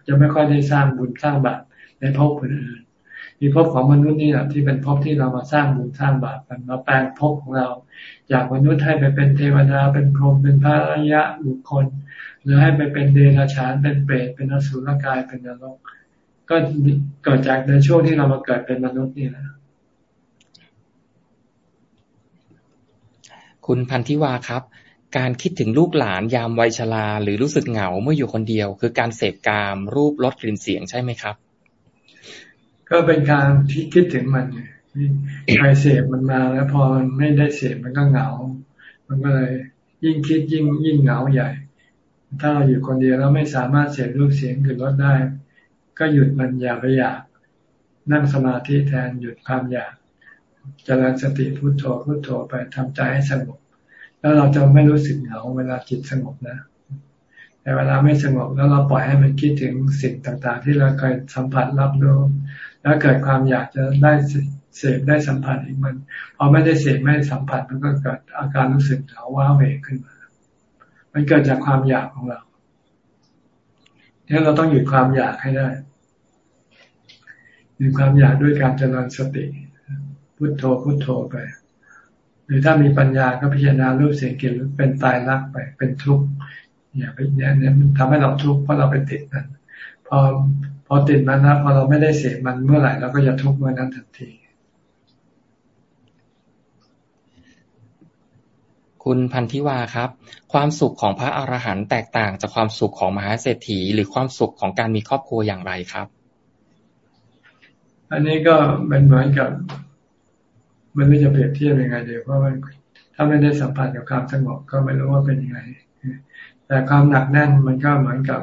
จะไม่ค่อยได้สร้างบุญสร้างบาปในภพอื่นๆมีภพของมนุษย์นี่แหละที่เป็นภพที่เรามาสร้างบุญสร้างบาปกันมาแปลงภพของเราจากมนุษย์ให้ไปเป็นเทวดาเป็นพรหมเป็นพระอริยะบุคคล หรือให้ไปเป็นเดรัจฉานเป็นเปรตเป็นอสุรกายเป็นนรก ก็เกิดจากในช่วงที่เรามาเกิดเป็นมนุษย์นี่แหละคุณพันธิวาครับ การคิดถึงลูกหลานยามวัยชราหรือรู้สึกเหงาเมื่ออยู่คนเดียว คือการเสพกามรูปรสกลิ่นเสียงใช่ไหมครับ ก็เป็นการที่คิดถึงมันไงใครเสพมันมาแล้วพอมันไม่ได้เสพมันก็เหงา มันก็เลยยิ่งคิดยิ่งยิ่งเหงาใหญ่ ถ้าเราอยู่คนเดียวแล้วไม่สามารถเสพรูปเสียงกลิ่นรสได้ ก็หยุดมันอย่าไปอยาก นั่งสมาธิแทนหยุดความอยากจริญสติพุโทโธพุโทโธไปทำใจให้สงบ แล้วเราจะไม่รู้สึกเหงาเวลาจิตสงบนะแต่เวลาไม่สงบแล้วเราปล่อยให้มันคิดถึงสิ่งต่างๆ ที่เราเคยสัมผัสรับรู้แล้วเกิดความอยากจะได้เสพได้สัมผัสอีกมันพอไม่ได้เสพไม่ได้สัมผัสมันก็เกิดอาการรู้สึกเหงาว้าเหวขึ้นมา มันเกิดจากความอยากของเรา นี่เราต้องหยุดความอยากให้ได้หยุดความอยากด้วยการเจริญสติ พุโทโธพุโทโธไป หรือถ้ามีปัญญาก็พิจารณารูปเสียงกลิ่นเป็นตายรักไป เป็นทุกข์อย่าไปเนี่ยเนี่ยมันทำให้เราทุกข์เพราะเราไปติดมันพอพอติดมันนะพอเราไม่ได้เสพมันเมื่อไหร่เราก็จะทุกข์เมื่อนั้นทันที คุณพันธิวาครับ ความสุขของพระอรหันต์แตกต่างจากความสุขของมหาเศรษฐี หรือความสุขของการมีครอบครัวอย่างไรครับ อันนี้ก็เป็นเหมือนกับ มันไม่จะเปรียบเทียบยังไงเดียวเพราะว่าถ้าไม่ได้สัมผัสกับความสงบก็ไม่รู้ว่าเป็นยังไงแต่ความหนักแน่นมันก็เหมือนกับ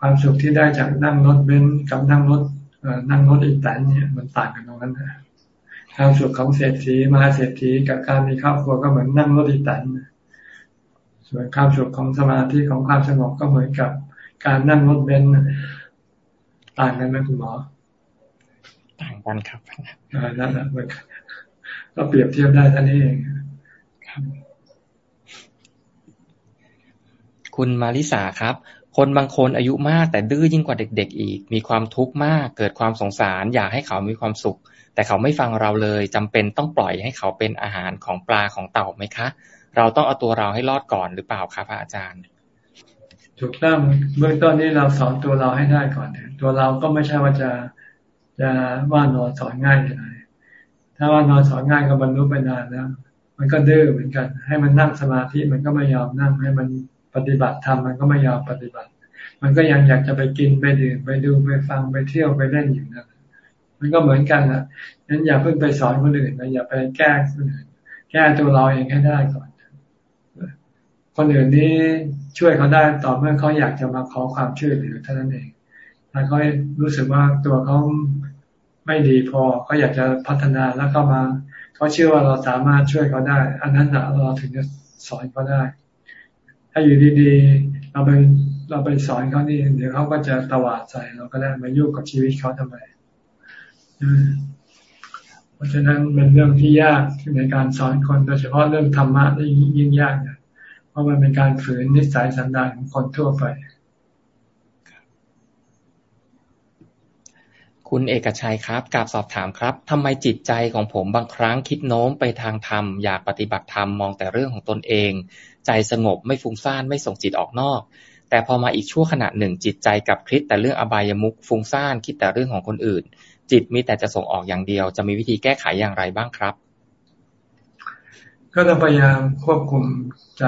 ความสุขที่ได้จากนั่งรถเบนซ์กับนั่งรถนั่งรถอีแตนเนี่ยมันต่างกันตรงนั้นนะ ความสุขของเศรษฐีมหาเศรษฐีกับการมีครอบครัวก็เหมือนนั่งรถอีแตนส่วนความสุขของสมาธิของความสงบก็เหมือนกับการนั่งรถเบนซ์ต่างกันไหมคุณหมอ ต่างกันครับนั่นแหละก็เปรียบเทียบได้ท่านนี้เองคุณมาริสาครับ คนบางคนอายุมากแต่ดื้อยิ่งกว่าเด็ก ๆ อีก มีความทุกข์มาก เกิดความสงสาร อยากให้เขามีความสุข แต่เขาไม่ฟังเราเลยจำเป็นต้องปล่อยให้เขาเป็นอาหารของปลาของเต่าไหมคะ เราต้องเอาตัวเราให้รอดก่อนหรือเปล่าครับอาจารย์ ถูกต้องเบื้องต้นนี้เราสอนตัวเราให้ได้ก่อนตัวเราก็ไม่ใช่ว่าจะจะว่านอนสอนง่ายขนาดถ้าว่านอนสอนง่ายก็บรรลุไปนานแล้วมันก็ดื้อเหมือนกัน ให้มันนั่งสมาธิมันก็ไม่ยอมนั่งให้มัน ปฏิบัติธรรมมันก็ไม่ยอมปฏิบัติ มันก็ยังอยากจะไปกินไปดื่มไปดูไปฟังไปเที่ยวไปเล่นอยู่นะมันก็เหมือนกันนะนั้นอย่าเพิ่งไปสอนคนอื่นนะอย่าไปแก้คนอื่นแก้ตัวเราเองให้ได้ก่อน คนอื่นนี้ช่วยเขาได้ต่อเมื่อเขาอยากจะมาขอความช่วยเหลือเท่านั้นเองถ้าเขารู้สึกว่าตัวเขาไม่ดีพอเขาอยากจะพัฒนาแล้วก็มาเขาเชื่อว่าเราสามารถช่วยเขาได้ อันนั้นเราถึงจะสอนเขาได้ ถ้าอยู่ดีๆเราไปเราไปสอนเขานี่เดี๋ยวเขาก็จะตวาดใส่เราก็ได้มายุ่งกับชีวิตเขาทำไมเพราะฉะนั้นเป็นเรื่องที่ยากในการสอนคนโดยเฉพาะเรื่องธรรมะนี่ยิ่งยากเนี่ยเพราะมันเป็นการฝืนนิสัยสันดานของคนทั่วไป คุณเอกชัยครับกาบสอบถามครับทำไมจิตใจของผมบางครั้งคิดโน้มไปทางธรรม อยากปฏิบัติธรรมมองแต่เรื่องของตนเอง ใจสงบไม่ฟุ้งซ่านไม่ส่งจิตออกนอก แต่พอมาอีกชั่วขณะหนึ่ง จิตใจกับคิดแต่เรื่องอบายมุขฟุ้งซ่านคิดแต่เรื่องของคนอื่น จิตมีแต่จะส่งออกอย่างเดียว จะมีวิธีแก้ไขอย่างไรบ้างครับ ก็ต้องพยายามควบคุมใจ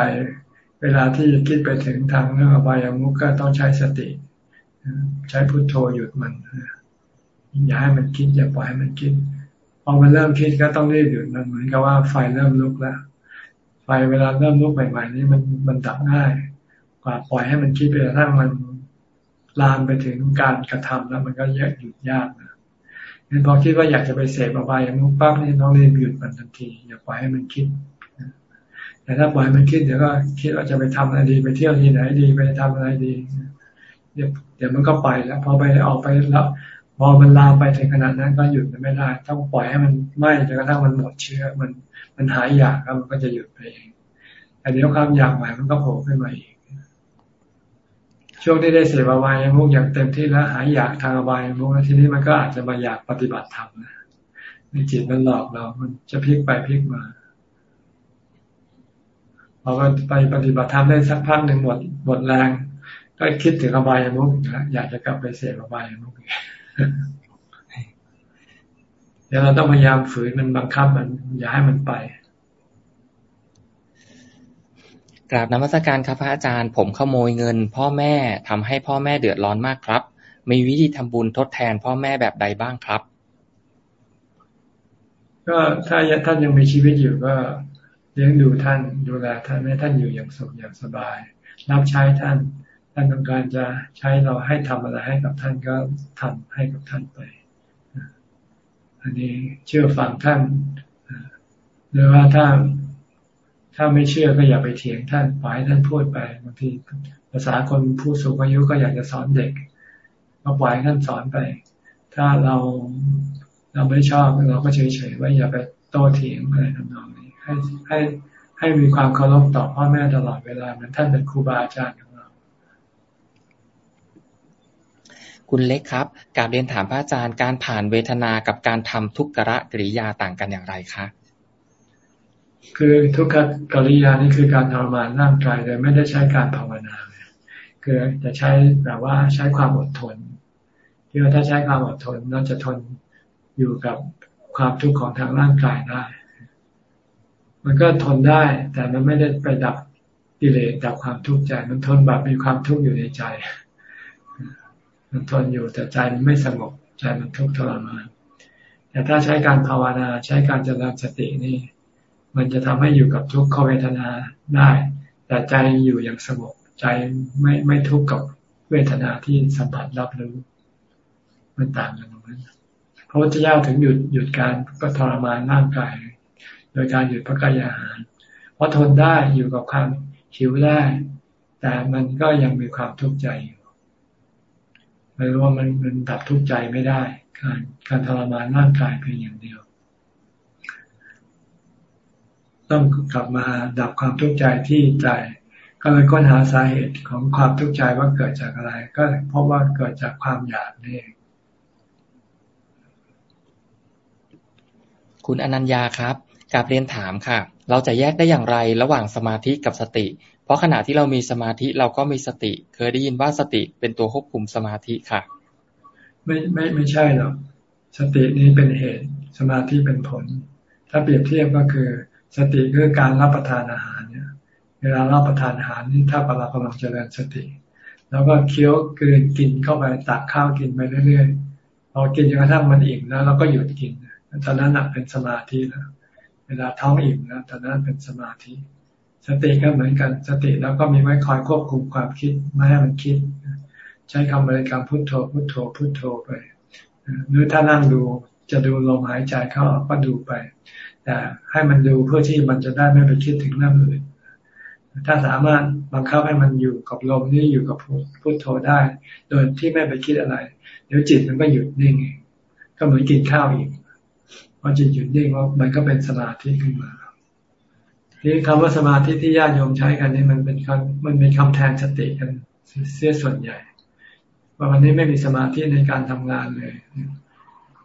เวลาที่คิดไปถึงทางเรื่องอบายมุขก็ต้องใช้สติ ใช้พุทโธหยุดมัน อย่าให้มันคิดอย่าปล่อยให้มันคิดพอมันเริ่มคิดก็ต้องรีบหยุดมันเหมือนกับว่าไฟเริ่มลุกแล้วไฟเวลาเริ่มลุกใหม่ๆนี่มันมันดับง่าย กว่าปล่อยให้มันคิดไปกระทั่งมันลามไปถึงการกระทำแล้ว มันก็แยกหยุดยากนะงั้นพอคิดว่าอยากจะไปเสพอบายอย่างนู้นปั๊บนี่ต้องรีบหยุดมันทันที อย่าปล่อยให้มันคิดแต่ถ้าปล่อยมันคิดเดี๋ยวก็คิดว่าจะไปทำอะไรดีไปเที่ยวที่ไหนดีไปทำอะไรดีเดี๋ยวเดี๋ยวมันก็ไปแล้วพอไปออกไปแล้ว พอมันลามไปถึงขนาดนั้นก็หยุดมันไม่ได้ ต้องปล่อยให้มันไหม้จนกระทั่งมันหมดเชื้อ มันมันหายอยากแล้วมันก็จะหยุดไปเองแต่เดี๋ยวความอยากใหม่มันก็โผล่ขึ้นมาอีก ช่วงที่ได้เสพอบายมุกอย่างเต็มที่แล้วหายอยากทางอบายมุกแล้วทีนี้มันก็อาจจะมาอยากปฏิบัติธรรมนะในจิตมันหลอกเรา มันจะพลิกไปพลิกมาพอไปปฏิบัติธรรมได้สักพักหนึ่งหมดหมดแรง ก็คิดถึงอบายมุกอยากจะกลับไปเสพอบายมุกอีก เดี๋ยวเราต้องพยายามฝืนมันบังคับมัน อย่าให้มันไป กราบนมัสการครับพระอาจารย์ ผมขโมยเงิน พ่อแม่ทำให้พ่อแม่เดือดร้อนมากครับ มีวิธีทำบุญทดแทนพ่อแม่แบบใดบ้างครับ ก็ถ้าท่านยังมีชีวิตอยู่ก็เลี้ยงดูท่านดูแลท่านให้ท่านอยู่อย่างสุขอย่างสบาย รับใช้ท่าน ท่านต้องการจะใช้เราให้ทำอะไรให้กับท่านก็ทำให้กับท่านไป อันนี้เชื่อฟังท่านหรือว่าถ้าถ้าไม่เชื่อก็อย่าไปเถียงท่านปล่อยให้ท่านพูดไปบางทีภาษาคนผู้สูงอายุก็อยากจะสอนเด็กก็ปล่อยให้ท่านสอนไป ถ้าเราเราไม่ชอบเราก็เฉยๆว่าอย่าไปโต้เถียงอะไรทำนองนี้ให้ให้ให้มีความเคารพต่อพ่อแม่ตลอดเวลาเหมือนท่านเป็นครูบาอาจารย์ คุณเล็กครับกาบเรียนถามพระอาจารย์การผ่านเวทนากับการทำทุกขะกริยาต่างกันอย่างไรคะ คือทุกขกริยานี่คือการทรมานร่างกายโดยไม่ได้ใช้การภาวนา คือจะใช้แบบว่าใช้ความอดทนที่ว่าถ้าใช้ความอดทนเราจะทนอยู่กับความทุกข์ของทางร่างกายได้ มันก็ทนได้ แต่มันไม่ได้ไปดับกิเลสดับความทุกข์ใจ มันทนแบบมีความทุกข์อยู่ในใจ มันทนอยู่แต่ใจมันไม่สงบใจมันทุกข์ทรมานแต่ถ้าใช้การภาวนาใช้การเจริญสตินี่ มันจะทำให้อยู่กับทุกขเวทนาได้ แต่ใจอยู่อย่างสงบใจไม่ไม่ทุกข์กับเวทนาที่สัมผัสรับรู้ มันต่างกันตรงนั้นพระพุทธเจ้าถึงหยุดหยุดการก็ทรมานร่างกาย โดยการหยุดพระกายอาหารเพราะทนได้อยู่กับความหิวได้ แต่มันก็ยังมีความทุกข์ใจอยู่ ไม่รู้ว่ามันมันดับทุกข์ใจไม่ได้ การการทรมานร่างกายเพียงอย่างเดียว ต้องกลับมาดับความทุกข์ใจที่ใจก็เลยค้นหาสาเหตุของความทุกข์ใจว่าเกิดจากอะไร ก็เพราะว่าเกิดจากความอยากนี่คุณอนัญญาครับกาบเรียนถามค่ะ เราจะแยกได้อย่างไรระหว่างสมาธิกับสติ เพราะขณะที่เรามีสมาธิเราก็มีสติ เคยได้ยินว่าสติเป็นตัวควบคุมสมาธิค่ะ ไม่ไม่ไม่ใช่หรอกสตินี้เป็นเหตุสมาธิเป็นผล ถ้าเปรียบเทียบก็คือ สติคือการรับประทานอาหารเนี่ย เวลารับประทานอาหารนี่ถ้าเรากำลังเจริญสติ แล้วก็เคี้ยวกืนกินเข้าไปตักข้าวกินไปเรื่อยๆพอกินจนกระทั่งมันอิ่มแล้วเราก็หยุดกินตอนนั้นเป็นสมาธิแล้วเวลาท้องอิ่มแล้วตอนนั้นเป็นสมาธิ สติก็เหมือนกันสติแล้วก็มีไว้คอยควบคุมความคิดไม่ให้มันคิด ใช้คำบริกรรมพุทโธพุทโธพุทโธไปหรือถ้านั่งดูจะดูลมหายใจเข้าก็ดูไป แต่ให้มันดูเพื่อที่มันจะได้ไม่ไปคิดถึงเรื่องอื่นถ้าสามารถบังคับให้มันอยู่กับลมนี่อยู่กับพุทโธได้ โดยที่ไม่ไปคิดอะไร เดี๋ยวจิตมันก็หยุดนิ่งก็เหมือนกินข้าวอีกพอจิตหยุดนิ่งว่ามันก็เป็นสมาธิขึ้นมา ที่คำว่าสมาธิที่ญาติโยมใช้กันนี่มันเป็นคำมันเป็นคำแทนสติกันเสียส่วนใหญ่ว่าวันนี้ไม่มีสมาธิในการทำงานเลย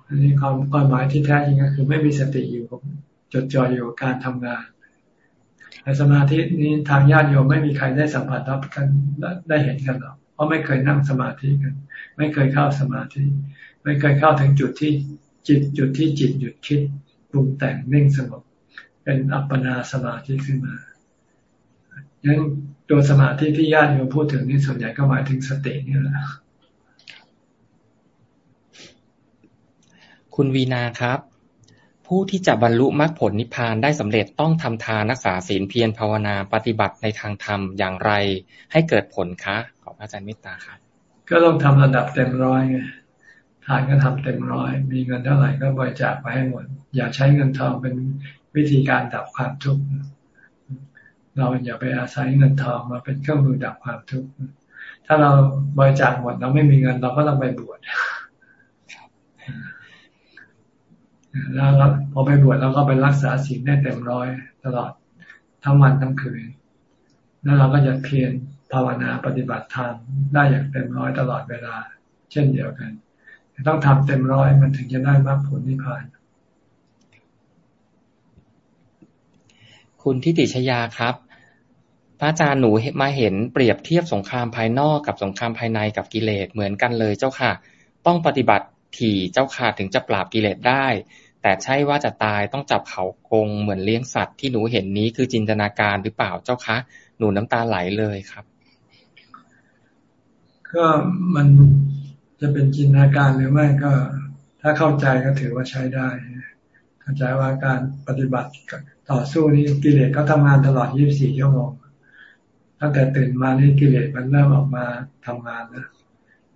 อันนี้ความความหมายที่แท้จริงก็คือไม่มีสติอยู่จดจ่ออยู่กับการทำงานแต่สมาธินี้ทางญาติโยมไม่มีใครได้สัมผัสรับกันได้เห็นกันหรอก เพราะไม่เคยนั่งสมาธิกัน ไม่เคยเข้าสมาธิ ไม่เคยเข้าถึงจุดที่จิตจุดที่จิตหยุดคิดปรุงแต่งนิ่งสงบ เป็นอัปปนาสมาธิขึ้นมายังตัวสมาธิที่ญาติโยมพูดถึงนี่ส่วนใหญ่ก็หมายถึงสตินี่แหละคุณวีนาครับ ผู้ที่จะบรรลุมรรคผลนิพพานได้สำเร็จต้องทำทานรักษาศีลเพียรภาวนาปฏิบัติในทางธรรมอย่างไร ให้เกิดผลคะ ขอพระอาจารย์เมตตาครับ ก็ต้องทำระดับเต็มร้อยไงทานก็ทำเต็มร้อย มีเงินเท่าไหร่ก็บริจาคไปให้หมด อย่าใช้เงินทองเป็น วิธีการดับความทุกข์เราอย่าไปอาศัยเงินทองมาเป็นเครื่องมือดับความทุกข์ถ้าเราบริจาคหมดเราไม่มีเงิน เราก็ต้องไปบวชแล้วพอไปบวชเราก็ไปรักษาศีลได้เต็มร้อย ตลอดทั้งวันทั้งคืน แล้วเราก็จะเพียรภาวนาปฏิบัติธรรมได้อย่างเต็มร้อยตลอดเวลา เช่นเดียวกัน ต้องทำเต็มร้อยมันถึงจะได้มรรคผลนิพพาน คุณทิติชยาครับ พระอาจารย์หนูมาเห็นเปรียบเทียบสงครามภายนอกกับสงครามภายในกับกิเลสเหมือนกันเลยเจ้าค่ะ ต้องปฏิบัติถี่เจ้าค่ะถึงจะปราบกิเลสได้ แต่ใช่ว่าจะตายต้องจับเขากงเหมือนเลี้ยงสัตว์ที่หนูเห็นนี้คือจินตนาการหรือเปล่าเจ้าคะ หนูน้ำตาไหลเลยครับ ก็มันจะเป็นจินตนาการหรือไม่ก็ ถ้าเข้าใจก็ถือว่าใช้ได้ เข้าใจว่าการปฏิบัติกับ ต่อสู้นี้กิเลสก็ทำงานตลอด 24 ชั่วโมง ตั้งแต่ตื่นมานี่กิเลสมันเริ่มออกมาทำงานนะ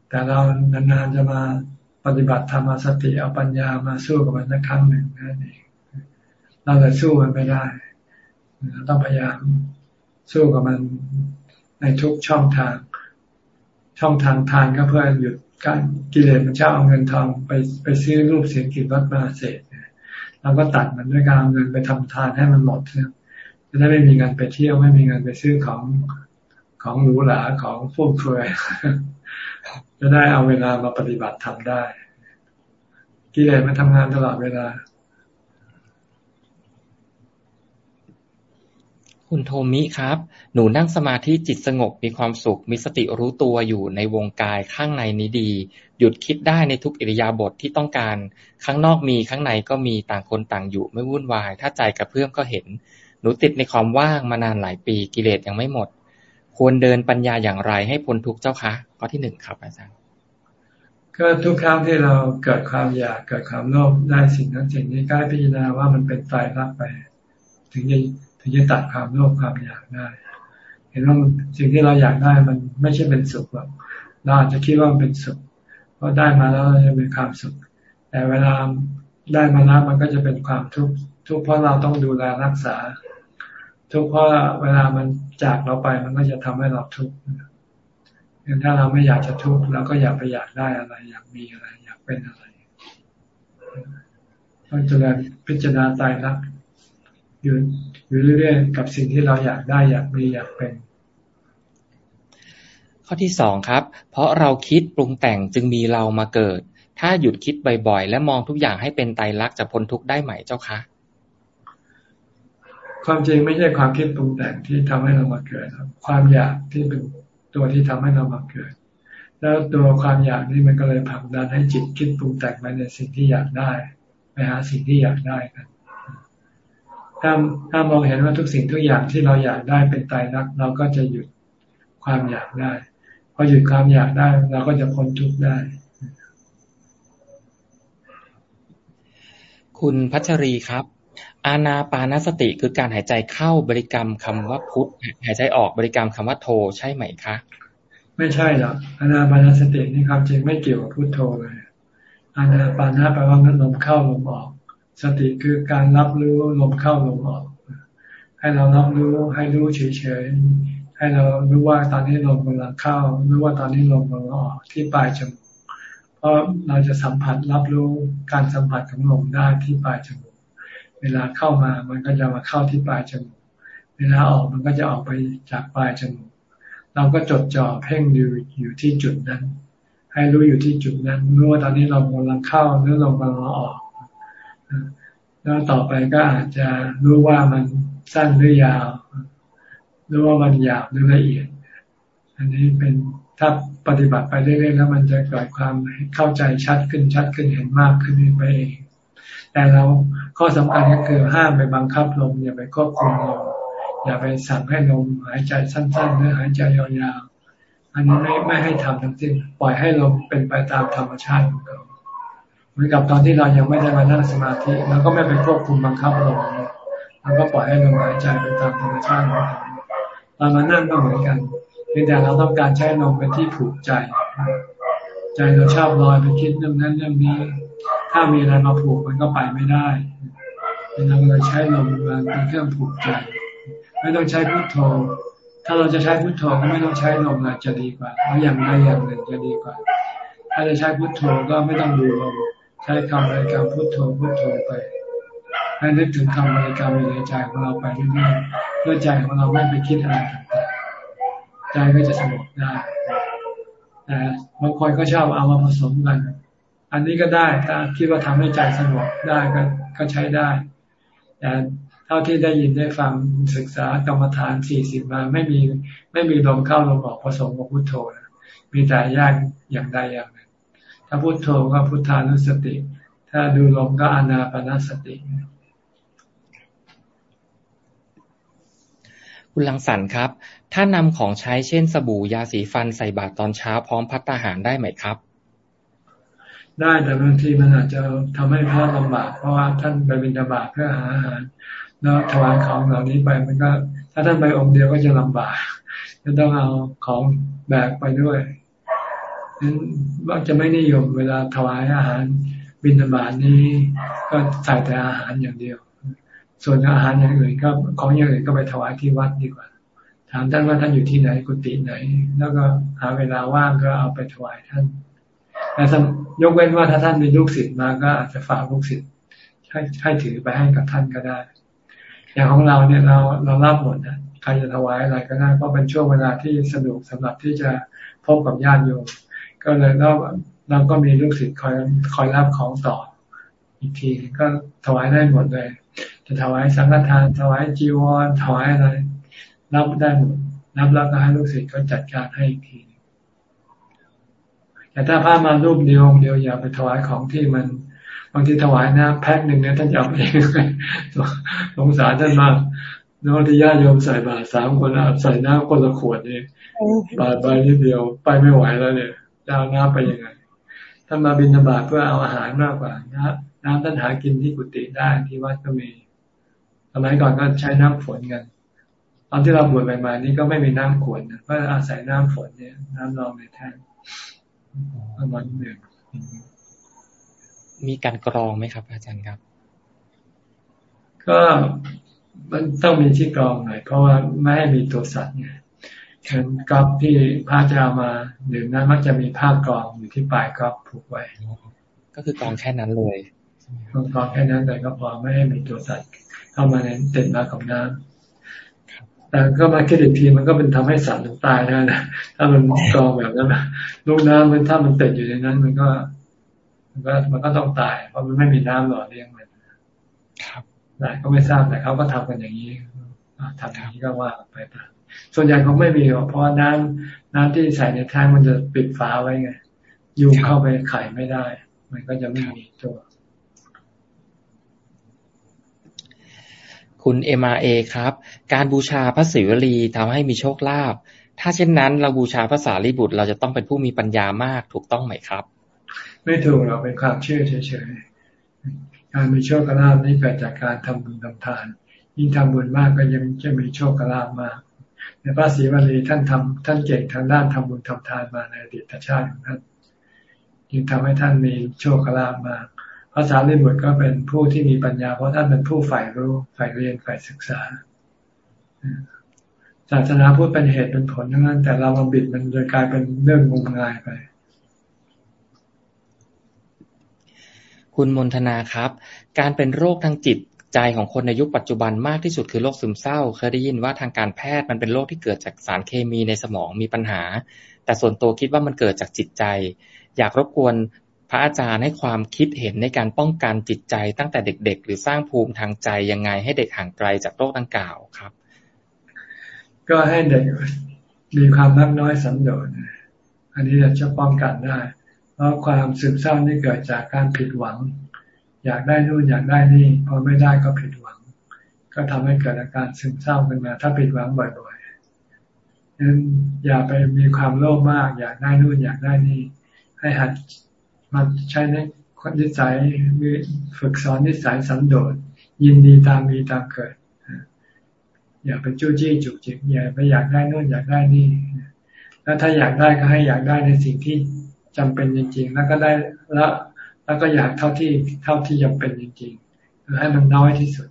แต่เรานานๆจะมาปฏิบัติธรรมสติเอาปัญญามาสู้กับมันสักครั้งหนึ่งนั่นเองเราเลยสู้มันไม่ได้ต้องพยายามสู้กับมันในทุกช่องทาง ช่องทางทานก็เพื่อหยุดการกิเลสมันชอบเอาเงินทองไปไปซื้อรูปเสียงกลิ่นรสมาเสพ เราก็ตัดมันด้วยการเอาเงินไปทำทานให้มันหมดเนี่อจะได้ไม่มีเงินไปเที่ยวไม่มีเงินไปซื้อของของหรูหราของฟุ่มเฟือยจะได้เอาเวลามาปฏิบัติทำได้กิเลสมันทำงานตลอดเวลา คุณโทมิครับ หนูนั่งสมาธิจิตสงบมีความสุข มีสติรู้ตัวอยู่ในวงกายข้างในนี้ดี หยุดคิดได้ในทุกอิริยาบถทที่ต้องการ ข้างนอกมีข้างในก็มีต่างคนต่างอยู่ไม่วุ่นวาย ถ้าใจกระเพื่อมก็เห็น หนูติดในความว่างมานานหลายปีกิเลสยังไม่หมด ควรเดินปัญญาอย่างไรให้พ้นทุกเจ้าคะข้อที่หนึ่งครับอาจารย์ก็ทุกครั้งที่เราเกิดความอยากเกิดความโลภได้สิ่งนั้นสิ่งนี้ก็พิจารณาว่ามันเป็นตายรักไป ถึงจะ ถึงจะตัดความโลภความอยากได้ เห็นว่าสิ่งที่เราอยากได้มันไม่ใช่เป็นสุขหรอกเราอาจจะคิดว่ามันเป็นสุขเพราะได้มาแล้วจะมีความสุข แต่เวลาได้มาแล้วมันก็จะเป็นความทุกข์ทุกข์เพราะเราต้องดูแลรักษา ทุกข์เพราะเวลามันจากเราไปมันก็จะทำให้เราทุกข์ถ้าเราไม่อยากจะทุกข์เราก็อยากไปอยากได้อะไร อยากมีอะไร อยากเป็นอะไรต้องเจริญพิจารณาตายรักอยู่ อยู่เรื่อยๆกับสิ่งที่เราอยากได้อยากมีอยากเป็น ข้อที่สองครับ เพราะเราคิดปรุงแต่งจึงมีเรามาเกิด ถ้าหยุดคิดบ่อยๆ และมองทุกอย่างให้เป็นไตรลักษณ์จะพ้นทุกข์ได้ไหมเจ้าคะความจริงไม่ใช่ความคิดปรุงแต่งที่ทำให้เรามาเกิดความอยากที่เป็นตัวที่ทำให้เรามาเกิด แล้วตัวความอยากนี่มันก็เลยผลักดันให้จิตคิดปรุงแต่งไปในสิ่งที่อยากได้ไปหาสิ่งที่อยากได้กัน ถ้าถ้ามองเห็นว่าทุกสิ่งทุกอย่างที่เราอยากได้เป็นตายรัก เราก็จะหยุดความอยากได้พอหยุดความอยากได้ เราก็จะพ้นทุกข์ได้ คุณพัชรีครับ อาณาปานสติคือการหายใจเข้าบริกรรมคำว่าพุทหายใจออกบริกรรมคำว่าโทใช่ไหมคะ ไม่ใช่หรอกอาณาปานสตินี่ครับจริงไม่เกี่ยวกับพุทโธเลยอาณาปานะแปลว่าลมเข้าลมออก สติคือการรับรู้ลมเข้าลมออก ให้เรารับรู้ให้รู้เฉยๆ ให้เรารู้ว่าตอนนี้ลมกำลังเข้ารู้ว่าตอนนี้ลมกำลังออกที่ปลายจมูก เพราะเราจะสัมผัสรับรู้การสัมผัสของลมได้ที่ปลายจมูก เวลาเข้ามามันก็จะมาเข้าที่ปลายจมูก เวลาออกมันก็จะออกไปจากปลายจมูก เราก็จดจ่อเพ่งอยู่อยู่ที่จุดนั้น ให้รู้อยู่ที่จุดนั้นรู้ว่าตอนนี้เรากำลังเข้าหรือเรากำลังออก แล้วต่อไปก็อาจจะรู้ว่ามันสั้นหรือยาว รู้ว่ามันหยาบหรือละเอียด อันนี้เป็นถ้าปฏิบัติไปเรื่อยๆแล้วมันจะเกิดความเข้าใจชัดขึ้นชัดขึ้นเห็นมากขึ้นไปเอง แต่เราข้อสำคัญก็คือห้ามไปบังคับลมอย่าไปควบคุมลมอย่าไปสั่งให้ลมหายใจสั้นๆหรือหายใจยาวๆอันนี้ไม่ไม่ให้ทำทั้งสิ้นปล่อยให้ลมเป็นไปตามธรรมชาติของเขา เหมือนกับตอนที่เรายังไม่ได้มานั่งสมาธิเราก็ไม่ไปควบคุมบังคับลมเราก็ปล่อยให้ลมหายใจไปตามธรรมชาติของเขาเรามานั่งก็เหมือนกันเพียงแต่เราต้องการใช้ลมเป็นที่ผูกใจ ใจเราชอบลอยไปคิดเรื่องนั้นเรื่องนี้ ถ้ามีอะไรมาผูกมันก็ไปไม่ได้เราเลยใช้ลมมาเป็นเครื่องผูกใจ ไม่ต้องใช้พุทโธ ถ้าเราจะใช้พุทโธก็ไม่ต้องใช้ลมจะดีกว่าเพราอย่างใดอย่างหนึ่งจะดีกว่า ถ้าจะใช้พุทโธก็ไม่ต้องดูลม ใช้คำบริกรรมพุทโธพุทโธไป ให้นึกถึงคำบริกรรมอยู่ในใจของเราไปเรื่อยๆเพื่อใจของเราไม่ไปคิดอะไรต่างๆใจก็จะสงบได้แต่บางคนก็ชอบเอามาผสมกัน อันนี้ก็ได้ถ้าคิดว่าทำให้ใจสงบได้ก็ก็ใช้ได้แต่เท่าที่ได้ยินได้ฟังศึกษากรรมฐานสี่สิบมาไม่มีไม่มีลมเข้าลมออกผสมกับพุทโธนะมีแต่แยกอย่างใดอย่างหนึ่ง ถ้าพุทโธก็พุทธานุสติ ถ้าดูลมก็อนาปนาสติ คุณลังสรรครับ ถ้านำของใช้เช่นสบู่ยาสีฟันใส่บาตรตอนเช้าพร้อมพัตตาหารได้ไหมครับ ได้แต่บางทีมันอาจจะทำให้พ่อลำบากเพราะว่าท่านไปบิณฑบาตเพื่อหาอาหารแล้วถวายของเหล่านี้ไปมันก็ ถ้าท่านไปองค์เดียวก็จะลำบากจะต้องเอาของแบกไปด้วย นั้นว่าจะไม่นิยมเวลาถวายอาหารบิณฑบาตนี้ก็ใส่แต่อาหารอย่างเดียว ส่วนอาหารอย่างอื่นก็ของอย่างอื่นก็ไปถวายที่วัดดีกว่า ถามท่านว่าท่านอยู่ที่ไหนกุฏิไหน แล้วก็หาเวลาว่างก็เอาไปถวายท่านแต่ยกเว้นว่าถ้าท่านมีลูกศิษย์มาก็อาจจะฝากลูกศิษย์ให้ให้ถือไปให้กับท่านก็ได้ อย่างของเราเนี่ยเราเรารับหมดนะใครจะถวายอะไรก็ได้เพราะเป็นช่วงเวลาที่สะดวกสำหรับที่จะพบกับญาติโยม ก็เลยเราเราก็มีลูกศิษย์คอยคอยรับของต่อ อีกทีก็ถวายได้หมดเลย จะถวายสังฆทาน ถวายจีวรถวายอะไรรับได้หมดรับแล้วก็ให้ลูกศิษย์เขาจัดการให้อีกทีแต่ถ้าพามารูปเดียวเดียวอย่าไปถวายของที่มันบางทีถวายน้ำแพ็คหนึ่งเนี่ยท่านจะเอาไปสงสารท่านมากน้องที่ญาติโยมใส่บาตรสามคนใส่น้ำคนละขวดนี่บาตรใบนิดเดียวไปไม่ไหวแล้วเนี่ย จะเอาน้ำไปยังไงท่านมาบินบาตเพื่อเอาอาหารมากกว่าน้ำน้ำท่านหากินที่กุฏิได้ที่วัดก็มีสมัยก่อนก็ใช้น้ำฝนกันตอนที่เราบวชใหม่ๆนี่ก็ไม่มีน้ำขวดนะก็อาศัยน้ำฝนเนี่ย น้ำรองในแทนประมาณหนึ่งมีการกรองไหมครับ อาจารย์ครับ ก็มันต้องมีที่กรองหน่อยเพราะว่าไม่ให้มีตัวสัตว์ไง ฉะนั้นก๊อกที่พระจะเอามาดื่มนั้นมักจะมีผ้ากรองอยู่ที่ปลายก๊อกผูกไว้ ก็คือกรองแค่นั้นเลยกรองแค่นั้นแต่ก็พอไม่ให้มีตัวสัตว์เข้ามาในติดมากับน้ำแต่ก็มาคิดอีกทีมันก็เป็นทำให้สัตว์มันตายได้นะถ้ามันกรองแบบนั้นลูกน้ำมันถ้ามันติดอยู่ในนั้น มันก็ มันก็มันก็ต้องตาย เพราะมันไม่มีน้ำหล่อเลี้ยงมันครับแต่ก็ไม่ทราบแต่เขาก็ทำกันอย่างนี้ทำอย่างนี้ก็ว่าไปตาม ส่วนใหญ่เขาไม่มีหรอกเพราะน้ำน้ำที่ใส่ในแท้งมันจะปิดฝาไว้ไงยุงเข้าไปไข่ไม่ได้ มันก็จะไม่มีตัว คุณเอ็มเอครับ การบูชาพระศิวลีทำให้มีโชคลาภถ้าเช่นนั้น เราบูชาพระสารีบุตร เราจะต้องเป็นผู้มีปัญญามากถูกต้องไหมครับ ไม่ถูกเราเป็นความเชื่อเฉยๆการมีโชคลาภนี่เกิดจากการทำบุญทำทาน ยิ่งทำบุญมากก็ยังจะมีโชคลาภมาก ในพระศรีวลีท่านทำท่านเก่งทางด้านทำบุญทำทานมาในอดีตชาติของท่านจึงทำให้ท่านมีโชคลาภมากภาษาลิบุตรก็เป็นผู้ที่มีปัญญา เพราะท่านเป็นผู้ใฝ่รู้ใฝ่เรียนใฝ่ศึกษาศาสนาพูดเป็นเหตุเป็นผลทั้งนั้น แต่เรามาบิดมันโดยกลายเป็นเรื่องงมงายไป คุณมนทนาครับ การเป็นโรคทางจิต ใจของคนในยุคปัจจุบันมากที่สุดคือโรคซึมเศร้า เคยได้ยินว่าทางการแพทย์มันเป็นโรคที่เกิดจากสารเคมีในสมองมีปัญหา แต่ส่วนตัวคิดว่ามันเกิดจากจิตใจ อยากรบกวนพระอาจารย์ให้ความคิดเห็นในการป้องกันจิตใจตั้งแต่เด็ก ๆ หรือสร้างภูมิทางใจยังไงให้เด็กห่างไกลจากโรคดังกล่าวครับ ก็ให้เด็กมีความรักน้อยสันโดษอันนี้จะป้องกันได้ เพราะความซึมเศร้านี่เกิดจากการผิดหวัง อยากได้นู่นอยากได้นี่พอไม่ได้ก็ผิดหวัง ก็ทำให้เกิดอาการซึมเศร้าขึ้นมา ถ้าผิดหวังบ่อยๆนั้นอย่าไปมีความโลภมาก อยากได้นู่นอยากได้นี่ ให้หัดมาใช้ในนิสัยฝึกสอนนิสัยสันโดษยินดีตามมีตามเกิด อย่าไปจู้จี้จุกจิกอย่าไปอยากได้นู่นอยากได้นี่แล้วถ้าอยากได้ก็ให้อยากได้ในสิ่งที่จำเป็นจริง ๆ แล้วก็ได้แล้ว แล้วก็อยากเท่าที่เท่าที่จำเป็นจริงๆให้มันน้อยที่สุด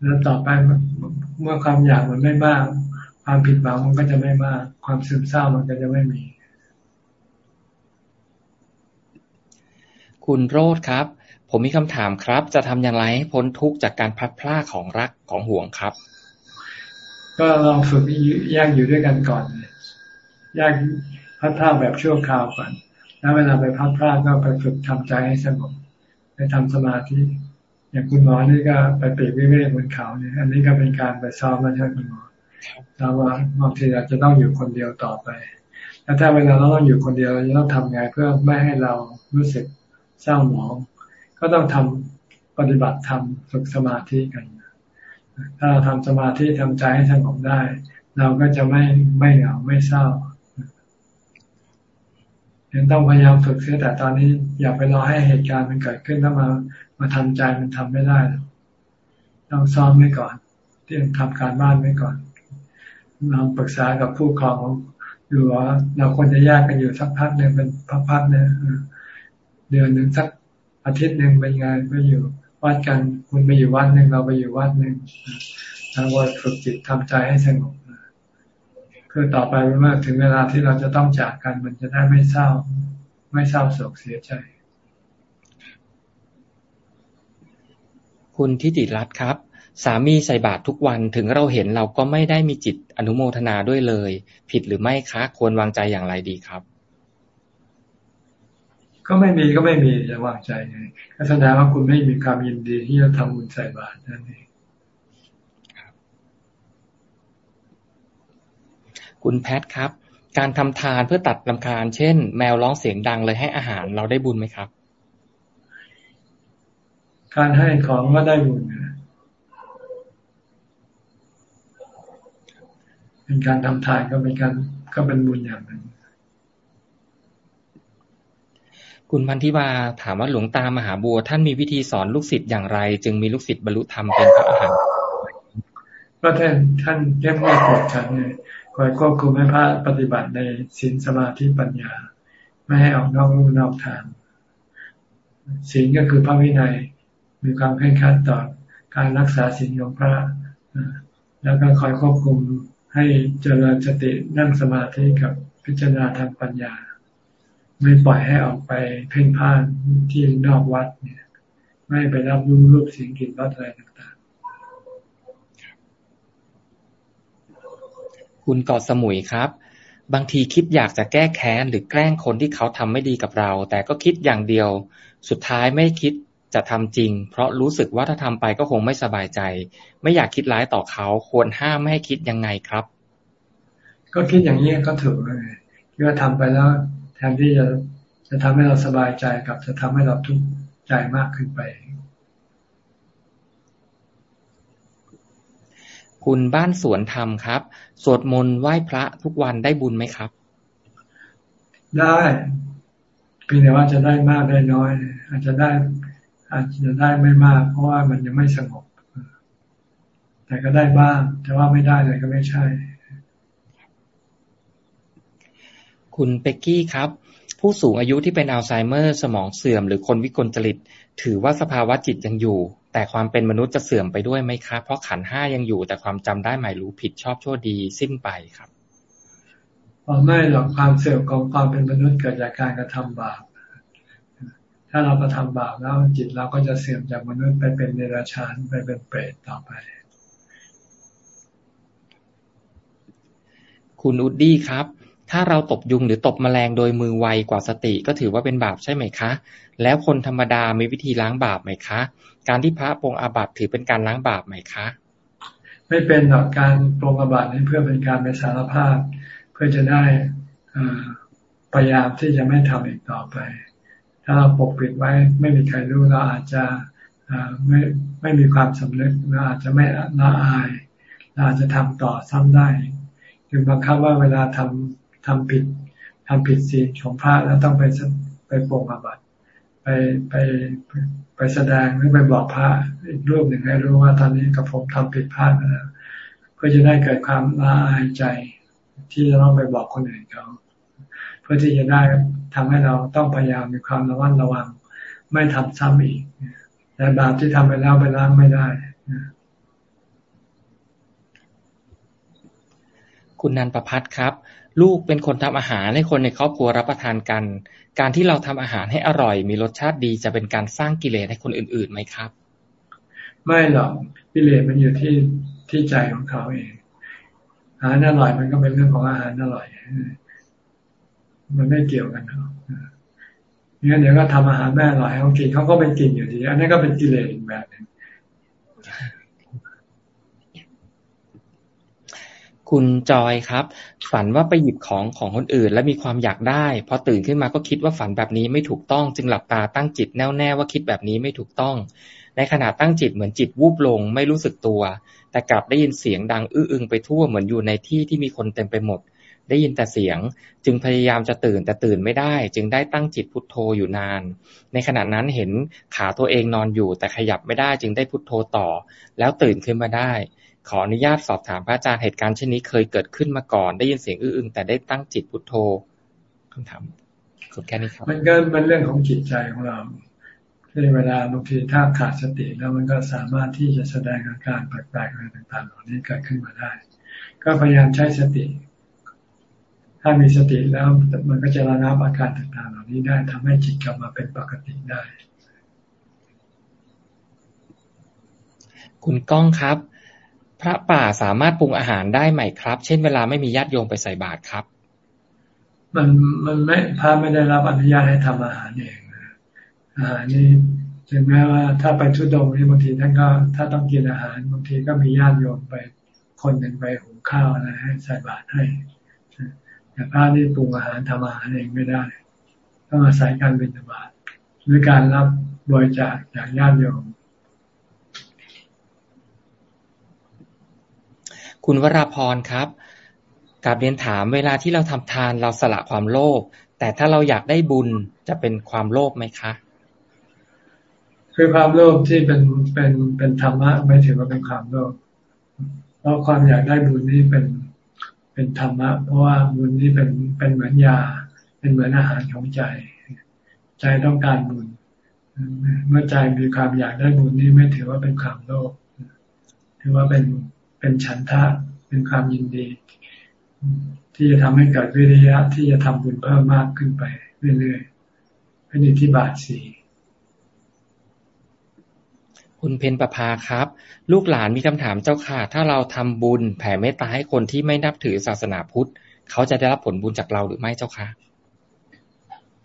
แล้วต่อไปเมื่อความอยากมันไม่มาก ความผิดหวังมันก็จะไม่มาก ความซึมเศร้ามันก็จะไม่มี คุณโรดครับ ผมมีคำถามครับ จะทำอย่างไรให้พ้นทุกข์จากการพัดพลาดของรักของห่วงครับ ก็ลองฝึกแยกอยู่ด้วยกันก่อนแยกพัดพลาดแบบชั่วคราวก่อน แล้วเวลาไปพักพลาดก็ไปฝึกทำใจให้สงบไปทำสมาธิอย่างคุณหมอนี่ก็ไปปีกวิเวกบนเขาเนี่ยอันนี้ก็เป็นการไปซ้อมมาใช่คุณหมอเราว่าบางทีเราจะต้องอยู่คนเดียวต่อไป แล้วถ้าเวลาเราต้องอยู่คนเดียวเราจะต้องทำไงเพื่อไม่ให้เรารู้สึกเศร้าหมอง ก็ต้องทำปฏิบัติทำฝึกสมาธิกัน ถ้าเราทำสมาธิทำใจให้สงบได้ เราก็จะไม่ไม่เหงาไม่เศร้า ยังต้องพยายามฝึกเสียแต่ตอนนี้อย่าไปรอให้เหตุการณ์มันเกิดขึ้นแล้วมา มาทำใจมันทำไม่ได้ต้องซ้อมไว้ก่อนที่ทำการบ้านไว้ก่อนเราปรึกษากับผู้ครองดูว่าเราควรจะแยกกันอยู่สักพักหนึ่งเป็นพักๆเนี่ยเดือนหนึ่งสักอาทิตย์หนึ่งเป็นไงไปอยู่วัดกันคุณไปอยู่วัดหนึ่งเราไปอยู่วัดหนึ่งแล้วว่าฝึกจิตทำใจให้สงบ คือต่อไปเมื่อถึงเวลาที่เราจะต้องจากกัน มันจะได้ไม่เศร้า ไม่เศร้าโศกเสียใจ คุณทิติรัตน์ครับ สามีใส่บาตรทุกวันถึงเราเห็นเราก็ไม่ได้มีจิตอนุโมทนาด้วยเลย ผิดหรือไม่คะควรวางใจอย่างไรดีครับ ก็ไม่มีก็ไม่มีจะวางใจไงก็แสดงว่าคุณไม่มีความยินดีที่จะทำบุญใส่บาตรนั่นเอง คุณแพทครับ การทำทานเพื่อตัดลำคาญ เช่น แมวร้องเสียงดังเลยให้อาหารเราได้บุญไหมครับ การให้ของก็ได้บุญนะเป็นการทำทานก็เป็นการก็เป็นบุญอย่างหนึ่งคุณพันธิวาถามว่าหลวงตามหาบัว ท่านมีวิธีสอนลูกศิษย์อย่างไร จึงมีลูกศิษย์บรรลุธรรมเป็นพระอรหันต์ก็ท่านท่านแก้ไม่กดฉันไง คอยควบคุมให้พระปฏิบัติในศีลสมาธิปัญญา ไม่ให้ออกนอกรูนอกทางศีลก็คือพระวินัยมีความเคร่งครัดต่อการรักษาศีลของพระแล้วก็คอยควบคุมให้เจริญสตินั่งสมาธิกับพิจารณาทางปัญญา ไม่ปล่อยให้ออกไปเพ่นพ่านที่นอกวัดเนี่ย ไม่ไปรับรู้รูปเสียงกลิ่นรสอะไรต่าง คุณกอดสมุยครับ บางทีคิดอยากจะแก้แค้นหรือแกล้งคนที่เขาทำไม่ดีกับเรา แต่ก็คิดอย่างเดียว สุดท้ายไม่คิดจะทำจริง เพราะรู้สึกว่าถ้าทำไปก็คงไม่สบายใจ ไม่อยากคิดร้ายต่อเขาควรห้ามไม่ให้คิดยังไงครับ ก็คิดอย่างนี้ก็ถูกเลยคิดว่าทำไปแล้วแทนที่จะจะทำให้เราสบายใจกับจะทำให้เราทุกข์ใจมากขึ้นไป คุณบ้านสวนธรรมครับ สวดมนต์ไหว้พระทุกวันได้บุญไหมครับ ได้เพียงแต่ว่าจะได้มากได้น้อย อาจจะได้ อาจจะได้ไม่มาก เพราะว่ามันยังไม่สงบ แต่ก็ได้บ้าง แต่ว่าไม่ได้เลยก็ไม่ใช่ คุณเป็กกี้ครับ ผู้สูงอายุที่เป็นอัลไซเมอร์ สมองเสื่อม หรือคนวิกลจริต ถือว่าสภาวะจิตยังอยู่ แต่ความเป็นมนุษย์จะเสื่อมไปด้วยไหมครับเพราะขันห้ายังอยู่ แต่ความจำได้หมายรู้ผิดชอบชั่วดีสิ้นไปครับไม่หรอกความเสื่อมของความเป็นมนุษย์เกิดจากการกระทำบาป ถ้าเรากระทำบาปแล้วจิตเราก็จะเสื่อมจากมนุษย์ไปเป็นเดรัจฉานไปเป็นเปรตต่อไป คุณอุดดี้ครับถ้าเราตบยุงหรือตบแมลงโดยมือไวกว่าสติก็ถือว่าเป็นบาปใช่ไหมคะ แล้วคนธรรมดามีวิธีล้างบาปไหมคะ การที่พระปรงอาบัติถือเป็นการล้างบาปไหมคะ ไม่เป็นหรอกการปรงอาบัตินี้เพื่อเป็นการเป็นสารภาพ เพื่อจะได้พยายามที่จะไม่ทำอีกต่อไป ถ้าเราปกปิดไว้ไม่มีใครรู้เราอาจจะไม่ไม่มีความสำนึกเราอาจจะไม่ละอายเราอาจจะทำต่อซ้ำได้คือบังคับว่าเวลาทำทำผิดทำผิดศีลของพระแล้วต้องไปไปปกอาบัติไปไป ไปแสดงหรือไปบอกพระอีกรูปหนึ่งให้รู้ว่าตอนนี้กับผมทำผิดพลาดแล้วเพื่อจะได้เกิดความละอายใจ ที่จะต้องไปบอกคนอื่นเขาเพื่อที่จะได้ทำให้เราต้องพยายามมีความระวังระวัง ไม่ทำซ้ำอีกแต่บาปที่ทำไปแล้วไปล้างไม่ได้คุณนันประพัฒครับ ลูกเป็นคนทำอาหารให้คนในครอบครัวรับประทานกัน การที่เราทำอาหารให้อร่อย มีรสชาติดีจะเป็นการสร้างกิเลสให้คนอื่นๆไหมครับ ไม่หรอกกิเลสมันอยู่ที่ที่ใจของเขาเองอาหารอร่อยมันก็เป็นเรื่องของอาหารอร่อย มันไม่เกี่ยวกันเนาะงั้นเดี๋ยวก็ทำอาหารแม่อร่อยให้เขากินเขาก็ไปกินอยู่ดี อันนี้ก็เป็นกิเลสอีกแบบหนึ่ง คุณจอยครับ ฝันว่าไปหยิบของของคนอื่น และมีความอยากได้ พอตื่นขึ้นมาก็คิดว่าฝันแบบนี้ไม่ถูกต้อง จึงหลับตาตั้งจิตแน่วแน่ว่าคิดแบบนี้ไม่ถูกต้อง ในขณะตั้งจิตเหมือนจิตวูบลงไม่รู้สึกตัว แต่กลับได้ยินเสียงดังอื้ออึงไปทั่วเหมือนอยู่ในที่ที่มีคนเต็มไปหมด ได้ยินแต่เสียง จึงพยายามจะตื่นแต่ตื่นไม่ได้ จึงได้ตั้งจิตพุทโธอยู่นาน ในขณะนั้นเห็นขาตัวเองนอนอยู่ แต่ขยับไม่ได้จึงได้พุทโธต่อ แล้วตื่นขึ้นมาได้ ขออนุญาตสอบถามพระอาจารย์เหตุการณ์เช่นนี้เคยเกิดขึ้นมาก่อน ได้ยินเสียงอื้ออึงแต่ได้ตั้งจิตพุทโธคำถามสุดแค่นี้ครับ มันก็มันเรื่องของจิตใจของเราในเวลาบางทีถ้าขาดสติแล้วมันก็สามารถที่จะแสดงอาการแปลกๆอะไรต่างๆเหล่านี้เกิดขึ้นมาได้ ก็พยายามใช้สติ ถ้ามีสติแล้วมันก็จะระงับอาการต่างๆ เหล่านี้ได้ทำให้จิตกลับมาเป็นปกติได้ คุณก้องครับ พระป่าสามารถปรุงอาหารได้ไหมครับ เช่นเวลาไม่มีญาติโยมไปใส่บาตรครับ มันมันไม่พระไม่ได้รับอนุญาตให้ทำอาหารเองอาหารนี่ถึงแม้ว่าถ้าไปทุดงนี่บางทีท่านก็ ถ้าต้องกินอาหารบางทีก็มีญาติโยมไปคนหนึ่งไปหุงข้าวนะให้ใส่บาตรให้แต่พระนี่ปรุงอาหารทำอาหารเองไม่ได้ ต้องอาศัยการบิณฑบาตหรือการรับบริจาคจากญาติโยม คุณวราพรครับกับเรียนถามเวลาที่เราทำทานเราสละความโลภแต่ถ้าเราอยากได้บุญจะเป็นความโลภไหมคะ คือความโลภที่เป็นเป็นเป็นธรรมะไม่ถือว่าเป็นความโลภเพราะความอยากได้บุญนี่เป็นเป็นธรรมะ เพราะว่าบุญนี้เป็นเป็นเหมือนยา เป็นเหมือนอาหารของใจ ใจต้องการบุญ เมื่อใจมีความอยากได้บุญนี่ไม่ถือว่าเป็นความโลภถือว่าเป็น เป็นฉันทะเป็นความยินดี ที่จะทำให้เกิดวิริยะที่จะทำบุญเพิ่มมากขึ้นไปเรื่อยๆเป็นอิทธิบาทสี่คุณเพนประภาครับ ลูกหลานมีคำถามเจ้าค่ะ ถ้าเราทำบุญแผ่เมตตาให้คนที่ไม่นับถือศาสนาพุทธ เขาจะได้รับผลบุญจากเราหรือไม่เจ้าค่ะ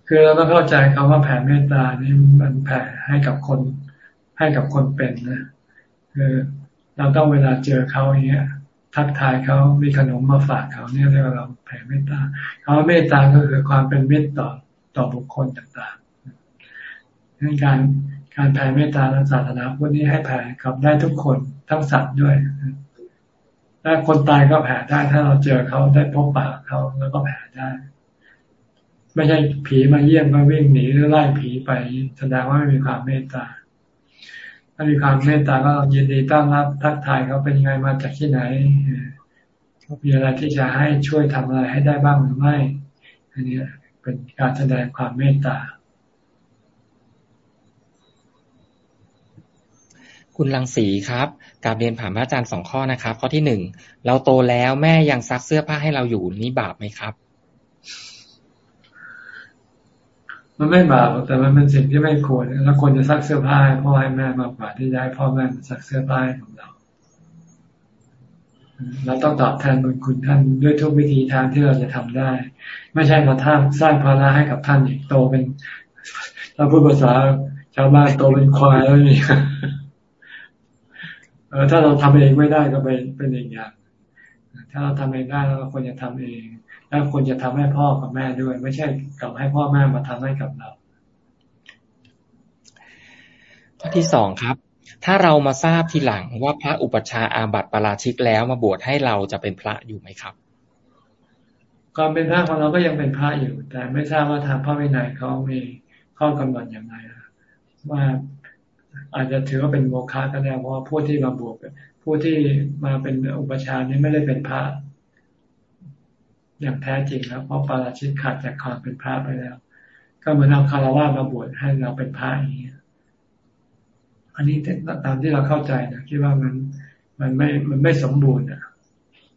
คือเราต้องเข้าใจคำว่าแผ่เมตตานี่มันแผ่ให้กับคนให้กับคนเป็นนะคือ เราต้องเวลาเจอเขาอย่างเงี้ย ทักทายเขามีขนมมาฝากเขาเนี่ยเรียกว่าเราแผ่เมตตาคำว่าเมตตาก็คือความเป็นมิตรต่อต่อบุคคลต่างๆดังการการแผ่เมตตาในศาสนาพุทธนี้ให้แผ่กับได้ทุกคนทั้งสัตว์ด้วยถ้าคนตายก็แผ่ได้ถ้าเราเจอเขาได้พบปากเขาแล้วก็แผ่ได้ ไม่ใช่ผีมาเยี่ยมมาวิ่งหนีหรือไล่ผีไปแสดงว่าไม่มีความเมตตา ถ้ามีความเมตตาก็ยินดีต้อนรับทักทายเขาเป็นยังไงมาจากที่ไหนเมีอะไรที่จะให้ช่วยทำอะไรให้ได้บ้างหรือไม่ อันนี้เป็นการแสดงความเมตตา คุณลังสีครับกาบเรียนผ่านพระอาจารย์สองข้อนะครับ ข้อที่หนึ่งเราโตแล้วแม่ยังซักเสื้อผ้าให้เราอยู่นี่บาปไหมครับ มันไม่บาปแต่มันเป็นสิ่งที่ไม่ควรเราควรจะซักเสื้อผ้าให้พ่อให้แม่มากกว่าที่จะให้พ่อแม่ซักเสื้อผ้าของเราเราต้องตอบแทนบุญคุณท่านด้วยทุกวิธีทางที่เราจะทำได้ ไม่ใช่มาท่าสร้างภาระให้กับท่านอีกโตเป็นเราพูดภาษาชาวบ้านโตเป็นควายแล้วนี่อถ้าเราทำเองไม่ได้ก็ไปเป็นอีกอย่างถ้าเราทำเองได้เราก็ควรจะทำเอง แล้วควรจะทำให้พ่อกับแม่ด้วย ไม่ใช่กับให้พ่อแม่มาทำให้กับเราข้อที่สองครับ ถ้าเรามาทราบทีหลังว่าพระอุปชาอาบัติปราชิกแล้วมาบวชให้เราจะเป็นพระอยู่ไหมครับความเป็นพระของเราก็ยังเป็นพระอยู่ แต่ไม่ทราบว่าทางพระวินัยเขามีข้อกำหนดอย่างไรว่าอาจจะถือว่าเป็นโมฆะก็ได้เพราะผู้ที่มาบวชผู้ที่มาเป็นอุปชานี้ไม่ได้เป็นพระ อย่างแท้จริงแล้ว เพราะปาราชิกขาดจากความเป็นพระไปแล้ว ก็เหมือนเอาคารวะมาบวชให้เราเป็นพระอย่างนี้อันนี้ตามที่เราเข้าใจนะคิดว่ามันมันไม่มันไม่สมบูรณ์อะ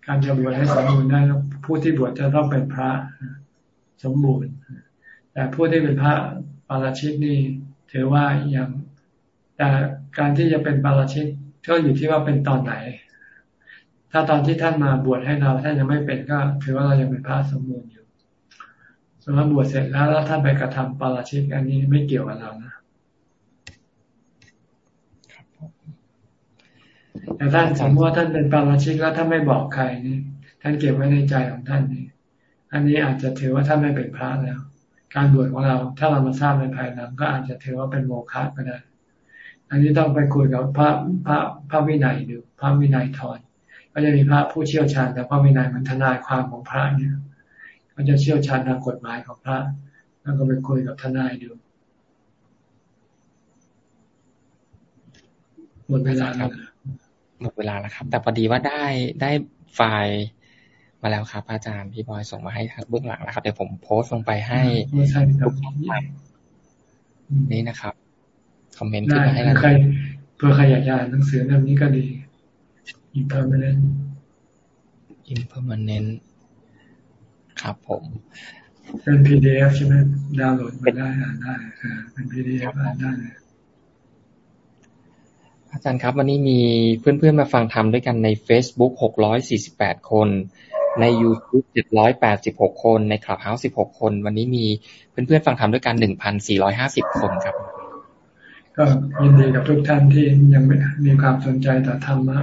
การจะบวชให้สมบูรณ์ได้ผู้ที่บวชจะต้องเป็นพระสมบูรณ์ แต่ผู้ที่เป็นพระปาราชิกนี่ถือว่ายังแต่การที่จะเป็นปาราชิกก็อยู่ที่ว่าเป็นตอนไหน ถ้าตอนที่ท่านมาบวชให้เราท่านยังไม่เป็นก็ถือว่าเรายังเป็นพระสมบูรณ์อยู่สมมติบวชเสร็จแล้วแล้วท่านไปกระทำปาราชิกอันนี้ไม่เกี่ยวกับเรานะแต่ท่านสมมติว่าท่านเป็นปาราชิกแล้วท่านไม่บอกใครนี่ท่านเก็บไว้ในใจของท่านนี่อันนี้อาจจะถือว่าท่านไม่เป็นพระแล้ว การบวชของเราถ้าเรามาทราบในภายหลังก็อาจจะถือว่าเป็นโมฆะก็ได้ อันนี้ต้องไปคุยกับพระพระพระวินัยดูพระวินัยถอน ก็จะมีพระผู้เชี่ยวชาญแต่พระวินัยมันทนายความของพระเนี่ยก็จะเชี่ยวชาญทางกฎหมายของพระ แล้วก็ไปคุยกับทนายดูหมดเวลาแล้วหมดเวลาแล้วครับ แต่พอดีว่าได้ได้ไฟล์มาแล้วครับ อาจารย์พี่บอยส่งมาให้ครับเบื้องหลังแล้วครับเดี๋ยวผมโพสต์ลงไปให้ทุกท่านนี่นะครับ คอมเมนต์ขึ้นมาให้เราใครเพื่อใครอยากอ่านหนังสือเล่มนี้ก็ดี impermanent impermanent ครับผม เป็น PDF ใช่ไหมดาวน์โหลดมาได้อ่านได้เป็น PDF อ่านได้อาจารย์ครับ วันนี้มีเพื่อนๆมาฟังธรรมด้วยกันใน Facebook 648 คน ใน YouTube 786 คน ใน Clubhouse 16 คน วันนี้มีเพื่อนๆฟังธรรมด้วยกัน 1,450 คนครับ ก็ยินดีกับทุกท่านที่ยังมีความสนใจต่อธรรมะ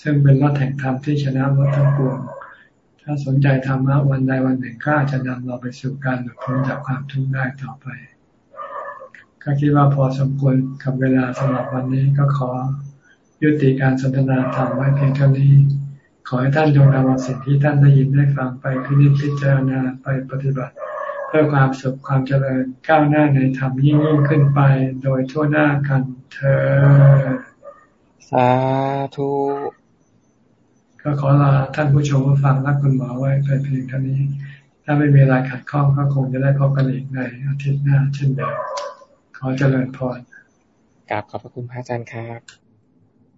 ซึ่งเป็นรถแห่งธรรมที่ชนะรถทั้งปวง ถ้าสนใจธรรมะวันใดวันหนึ่งก็อาจจะนำเราไปสู่การหลุดพ้นจากความทุกข์ได้ต่อไป ก็คิดว่าพอสมควรกับเวลาสำหรับวันนี้ก็ขอยุติการสนทนาธรรมไว้เพียงเท่านี้ ขอให้ท่านจงนำเอาสิ่งที่ท่านได้ยินได้ฟังไปพิจิตพิจารณาไปปฏิบัติ เพื่อความสุขความเจริญก้าวหน้าในธรรมยิ่งยิ่งขึ้นไปโดยทั่วหน้ากันเธอสาธุ ก็ขอลาท่านผู้ชมผู้ฟังรักคุณหมอไว้เพียงเท่านี้ ถ้าไม่มีอะไรขัดข้องก็คงจะได้พบกันอีกในอาทิตย์หน้าเช่นเดิมขอเจริญพรกราบขอบพระคุณพระอาจารย์ครับ